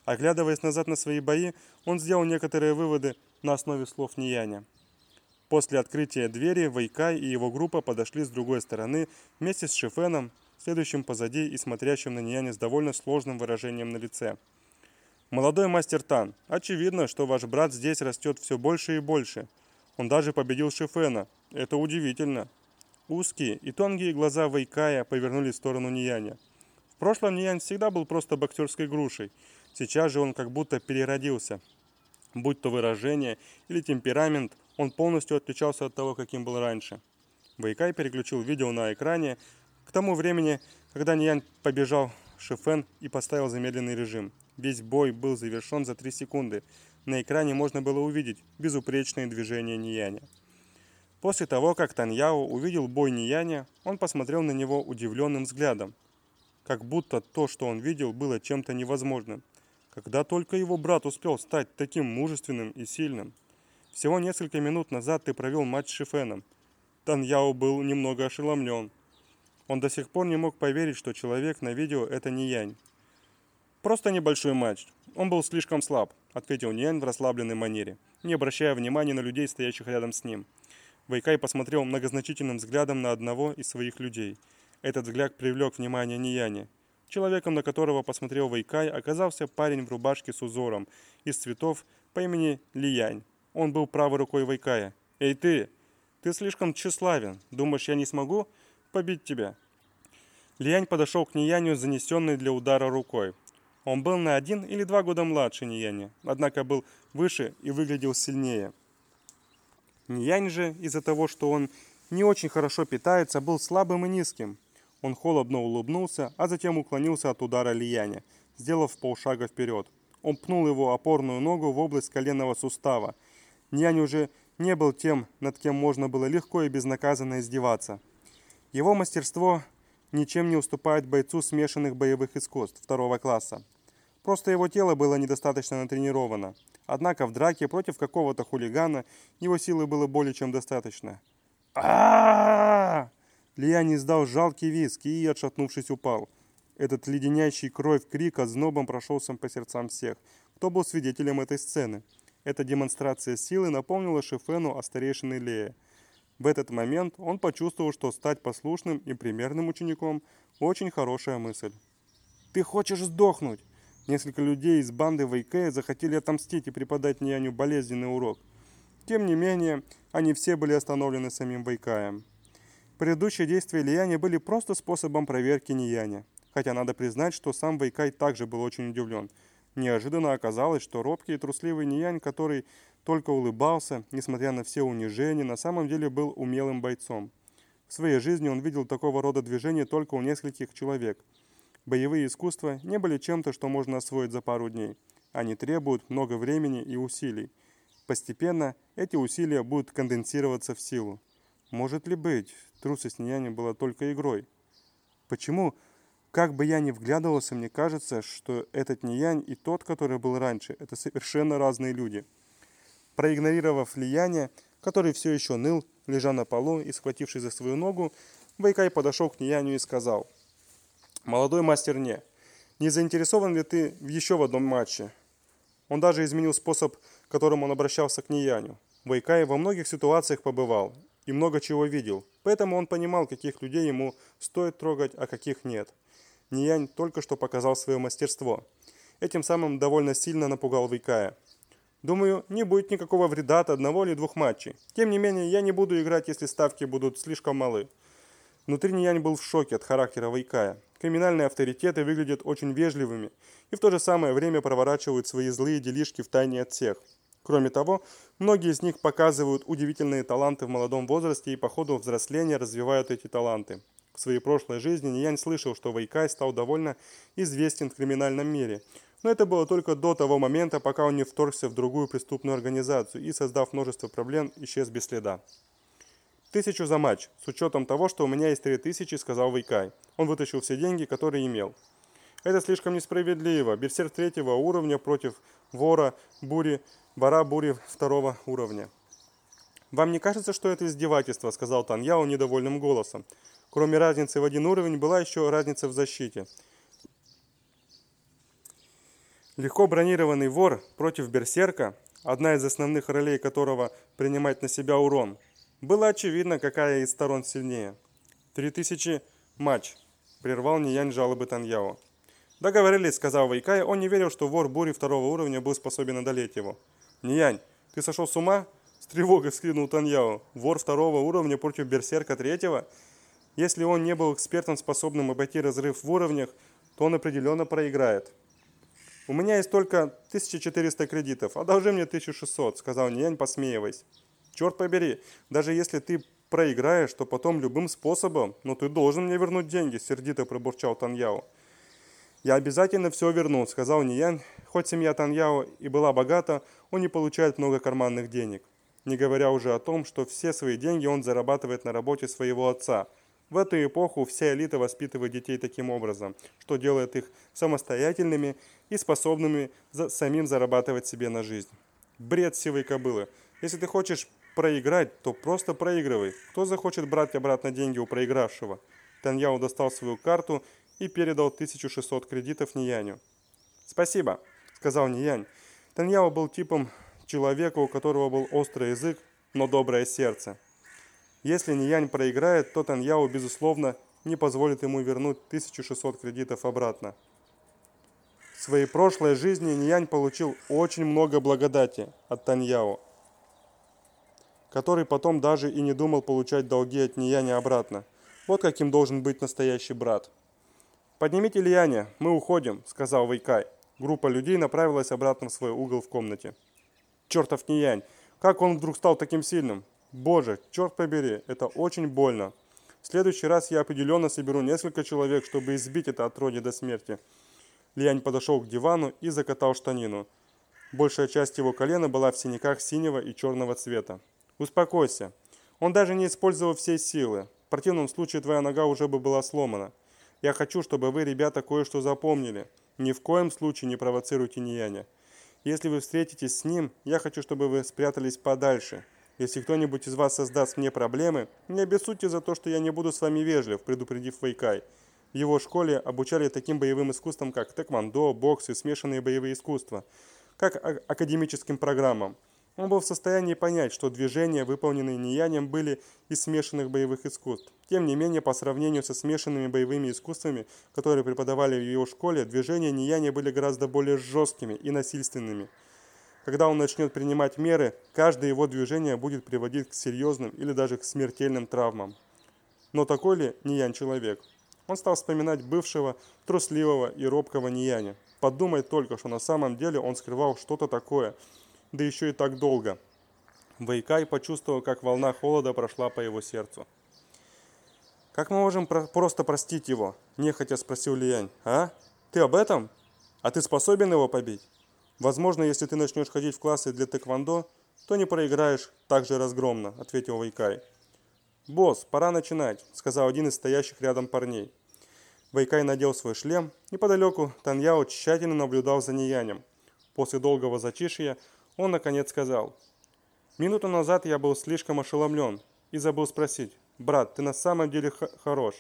B: Оглядываясь назад на свои бои, он сделал некоторые выводы на основе слов Нияня. После открытия двери Вайкай и его группа подошли с другой стороны вместе с Шифеном, следующим позади и смотрящим на Нияне с довольно сложным выражением на лице. «Молодой мастер Тан, очевидно, что ваш брат здесь растет все больше и больше. Он даже победил Шифена. Это удивительно». Узкие и тонкие глаза Вайкая повернулись в сторону Нияня. В прошлом Ниянь всегда был просто боксерской грушей. Сейчас же он как будто переродился. Будь то выражение или темперамент, он полностью отличался от того, каким был раньше. Вайкай переключил видео на экране. К тому времени, когда Ниян побежал Шифен и поставил замедленный режим. Весь бой был завершен за 3 секунды. На экране можно было увидеть безупречные движения Нияня. После того, как Таньяо увидел бой Нияня, он посмотрел на него удивленным взглядом. Как будто то, что он видел, было чем-то невозможным. Когда только его брат успел стать таким мужественным и сильным – всего несколько минут назад ты провел матч с Шифеном. Таньяо был немного ошеломлен. Он до сих пор не мог поверить, что человек на видео это не Янь. Просто небольшой матч. Он был слишком слаб, ответил Ниань в расслабленной манере, не обращая внимания на людей, стоящих рядом с ним. Вайкай посмотрел многозначительным взглядом на одного из своих людей. Этот взгляд привлек внимание Нияня. Человеком, на которого посмотрел Вайкай, оказался парень в рубашке с узором из цветов по имени Лиянь. Он был правой рукой Вайкая. «Эй ты! Ты слишком тщеславен. Думаешь, я не смогу побить тебя?» Лиянь подошел к Нияню занесенной для удара рукой. Он был на один или два года младше Нияня, однако был выше и выглядел сильнее. Ниянь же, из-за того, что он не очень хорошо питается, был слабым и низким. Он холодно улыбнулся, а затем уклонился от удара Лияня, сделав полшага вперед. Он пнул его опорную ногу в область коленного сустава. Нянь уже не был тем, над кем можно было легко и безнаказанно издеваться. Его мастерство ничем не уступает бойцу смешанных боевых искусств второго класса. Просто его тело было недостаточно натренировано. Однако в драке против какого-то хулигана его силы было более чем достаточно. а Лиань издал жалкий визг и, отшатнувшись, упал. Этот леденящий кровь крик ознобом прошелся по сердцам всех, кто был свидетелем этой сцены. Эта демонстрация силы напомнила Шифену о старейшине Лее. В этот момент он почувствовал, что стать послушным и примерным учеником – очень хорошая мысль. «Ты хочешь сдохнуть!» Несколько людей из банды Вайкея захотели отомстить и преподать Няню болезненный урок. Тем не менее, они все были остановлены самим Вайкаем. Предыдущие действия Лияня были просто способом проверки Нияня. Хотя надо признать, что сам Вайкай также был очень удивлен. Неожиданно оказалось, что робкий и трусливый Ниянь, который только улыбался, несмотря на все унижения, на самом деле был умелым бойцом. В своей жизни он видел такого рода движения только у нескольких человек. Боевые искусства не были чем-то, что можно освоить за пару дней. Они требуют много времени и усилий. Постепенно эти усилия будут конденсироваться в силу. Может ли быть, трусость Ниянь была только игрой? Почему как бы я ни вглядывался, мне кажется, что этот Ниянь и тот, который был раньше, это совершенно разные люди. Проигнорировав влияние, который все еще ныл, лежа на полу и схватившись за свою ногу, Вайкай подошел к Нияню и сказал, «Молодой мастер Не, не заинтересован ли ты в еще в одном матче?» Он даже изменил способ, которым он обращался к Нияню. Вайкай во многих ситуациях побывал и много чего видел, поэтому он понимал, каких людей ему стоит трогать, а каких нет. Ниянь только что показал свое мастерство. Этим самым довольно сильно напугал Вайкая. Думаю, не будет никакого вреда от одного или двух матчей. Тем не менее, я не буду играть, если ставки будут слишком малы. Внутри Ниянь был в шоке от характера Вайкая. Криминальные авторитеты выглядят очень вежливыми и в то же самое время проворачивают свои злые делишки в тайне от всех. Кроме того, многие из них показывают удивительные таланты в молодом возрасте и по ходу взросления развивают эти таланты. В своей прошлой жизни Ниянь слышал, что Вайкай стал довольно известен в криминальном мире. Но это было только до того момента, пока он не вторгся в другую преступную организацию и, создав множество проблем, исчез без следа. «Тысячу за матч, с учетом того, что у меня есть три тысячи», — сказал Вайкай. Он вытащил все деньги, которые имел. «Это слишком несправедливо. Берсерк третьего уровня против вора, бури, вора бури второго уровня». «Вам не кажется, что это издевательство?» — сказал Таньяо недовольным голосом. Кроме разницы в один уровень, была еще разница в защите. Легко бронированный вор против берсерка, одна из основных ролей которого принимать на себя урон, было очевидно, какая из сторон сильнее. «Три тысячи матч», – прервал Ниянь жалобы Таньяо. «Договорились», – сказал Вайкай, он не верил, что вор бури второго уровня был способен одолеть его. «Ниянь, ты сошел с ума?» – с тревогой вскрикнул Таньяо. «Вор второго уровня против берсерка третьего?» Если он не был экспертом, способным обойти разрыв в уровнях, то он определенно проиграет. «У меня есть только 1400 кредитов, одолжи мне 1600», — сказал Ниянь, посмеиваясь. «Черт побери, даже если ты проиграешь, то потом любым способом, но ты должен мне вернуть деньги», — сердито пробурчал Таньяо. «Я обязательно все верну», — сказал Ниянь. Хоть семья Таньяо и была богата, он не получает много карманных денег. Не говоря уже о том, что все свои деньги он зарабатывает на работе своего отца — в эту эпоху вся элита воспитывает детей таким образом, что делает их самостоятельными и способными за, самим зарабатывать себе на жизнь. Бред сивой кобылы. Если ты хочешь проиграть, то просто проигрывай. Кто захочет брать обратно деньги у проигравшего? Таньяо достал свою карту и передал 1600 кредитов Нияню. «Спасибо», — сказал Ниянь. Таньяо был типом человека, у которого был острый язык, но доброе сердце. Если Ниянь проиграет, то Таньяо, безусловно, не позволит ему вернуть 1600 кредитов обратно. В своей прошлой жизни Ниянь получил очень много благодати от Таньяо, который потом даже и не думал получать долги от Нияня обратно. Вот каким должен быть настоящий брат. «Поднимите Лияня, мы уходим», — сказал Вайкай. Группа людей направилась обратно в свой угол в комнате. «Чертов Ниянь! Как он вдруг стал таким сильным? Боже, черт побери, это очень больно. В следующий раз я определенно соберу несколько человек, чтобы избить это отродье до смерти». Лиянь подошел к дивану и закатал штанину. Большая часть его колена была в синяках синего и черного цвета. «Успокойся. Он даже не использовал всей силы. В противном случае твоя нога уже бы была сломана. Я хочу, чтобы вы, ребята, кое-что запомнили. Ни в коем случае не провоцируйте Нияня. Если вы встретитесь с ним, я хочу, чтобы вы спрятались подальше. Если кто-нибудь из вас создаст мне проблемы, не обессудьте за то, что я не буду с вами вежлив, предупредив Вайкай. В его школе обучали таким боевым искусствам, как тэквондо, бокс и смешанные боевые искусства, как академическим программам. Он был в состоянии понять, что движения, выполненные Ниянем, были из смешанных боевых искусств. Тем не менее, по сравнению со смешанными боевыми искусствами, которые преподавали в его школе, движения Нияня были гораздо более жесткими и насильственными. Когда он начнет принимать меры, каждое его движение будет приводить к серьезным или даже к смертельным травмам. Но такой ли Ниян человек? Он стал вспоминать бывшего, трусливого и робкого Нияня. Подумай только, что на самом деле он скрывал что-то такое, да еще и так долго. Вайкай почувствовал, как волна холода прошла по его сердцу. «Как мы можем про- просто простить его?» – нехотя спросил Лиянь. «А? Ты об этом? А ты способен его побить? Возможно, если ты начнешь ходить в классы для тэквондо, то не проиграешь так же разгромно», – ответил Вайкай. «Босс, пора начинать», – сказал один из стоящих рядом парней. Вайкай надел свой шлем. Неподалеку Таньяо тщательно наблюдал за Ниянем. После долгого зачишья он наконец сказал. «Минуту назад я был слишком ошеломлен и забыл спросить. Брат, ты на самом деле хорош.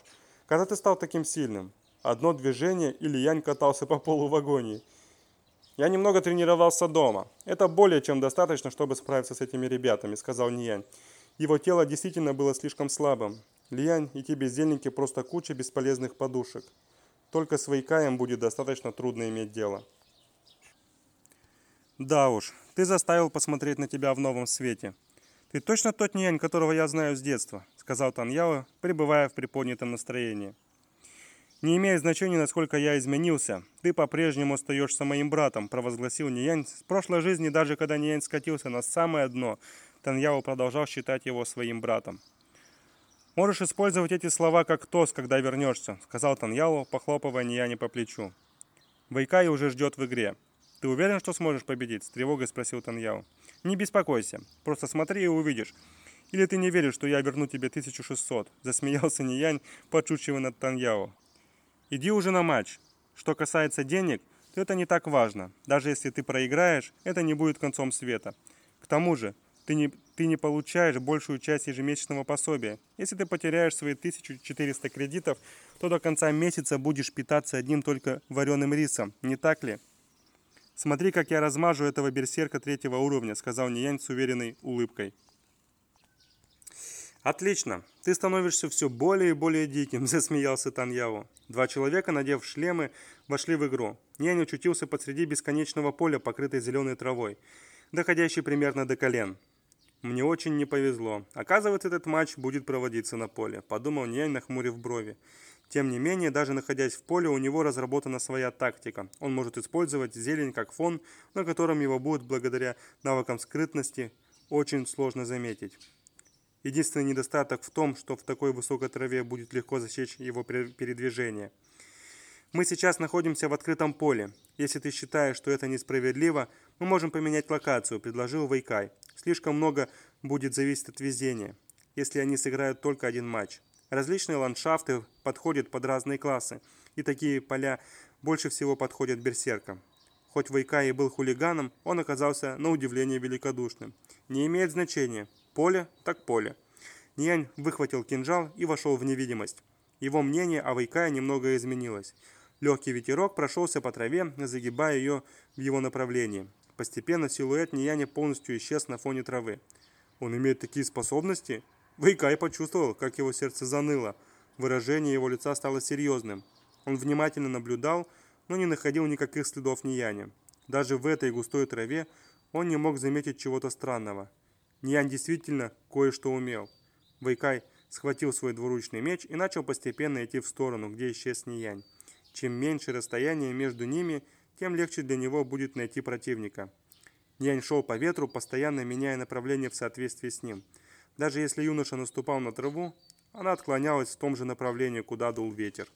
B: Когда ты стал таким сильным? Одно движение, или Янь катался по полу в агонии. Я немного тренировался дома. Это более чем достаточно, чтобы справиться с этими ребятами, сказал Ниянь. Его тело действительно было слишком слабым. Лиянь и те бездельники просто куча бесполезных подушек. Только с Вейкаем будет достаточно трудно иметь дело. Да уж, ты заставил посмотреть на тебя в новом свете. Ты точно тот Ниянь, которого я знаю с детства, сказал Таньяо, пребывая в приподнятом настроении. Не имеет значения, насколько я изменился, ты по-прежнему остаешься моим братом, провозгласил Ниянь. С прошлой жизни, даже когда Ниянь скатился на самое дно, Таньяо продолжал считать его своим братом. «Можешь использовать эти слова как тост, когда вернешься», — сказал Таньяо, похлопывая Нияне по плечу. «Вайкай уже ждет в игре. Ты уверен, что сможешь победить?» — с тревогой спросил Таньяо. «Не беспокойся. Просто смотри и увидишь. Или ты не веришь, что я верну тебе 1600?» — засмеялся Ниянь, подшучивая над Таньяо. «Иди уже на матч. Что касается денег, то это не так важно. Даже если ты проиграешь, это не будет концом света. К тому же, ты не, ты не получаешь большую часть ежемесячного пособия. Если ты потеряешь свои 1400 кредитов, то до конца месяца будешь питаться одним только вареным рисом, не так ли? «Смотри, как я размажу этого берсерка третьего уровня», — сказал Ниянь с уверенной улыбкой. «Отлично! Ты становишься все более и более диким», — засмеялся Таньяо. Два человека, надев шлемы, вошли в игру. Ниянь очутился посреди бесконечного поля, покрытой зеленой травой, доходящей примерно до колен. Мне очень не повезло. Оказывается, этот матч будет проводиться на поле, подумал Нянь, нахмурив брови. Тем не менее, даже находясь в поле, у него разработана своя тактика. Он может использовать зелень как фон, на котором его будет благодаря навыкам скрытности очень сложно заметить. Единственный недостаток в том, что в такой высокой траве будет легко засечь его передвижение. Мы сейчас находимся в открытом поле. Если ты считаешь, что это несправедливо, мы можем поменять локацию, предложил Вайкай. Слишком много будет зависеть от везения, если они сыграют только один матч. Различные ландшафты подходят под разные классы, и такие поля больше всего подходят берсеркам. Хоть Вайкай и был хулиганом, он оказался на удивление великодушным. Не имеет значения. Поле так поле. Ниянь выхватил кинжал и вошел в невидимость. Его мнение о Вайкае немного изменилось. Легкий ветерок прошелся по траве, загибая ее в его направлении. Постепенно силуэт Нияня полностью исчез на фоне травы. Он имеет такие способности? Вэйкай почувствовал, как его сердце заныло. Выражение его лица стало серьезным. Он внимательно наблюдал, но не находил никаких следов Нияня. Даже в этой густой траве он не мог заметить чего-то странного. Ниян действительно кое-что умел. Вэйкай схватил свой двуручный меч и начал постепенно идти в сторону, где исчез Ниянь. Чем меньше расстояние между ними, тем легче для него будет найти противника. Нянь шел по ветру, постоянно меняя направление в соответствии с ним. Даже если юноша наступал на траву, она отклонялась в том же направлении, куда дул ветер.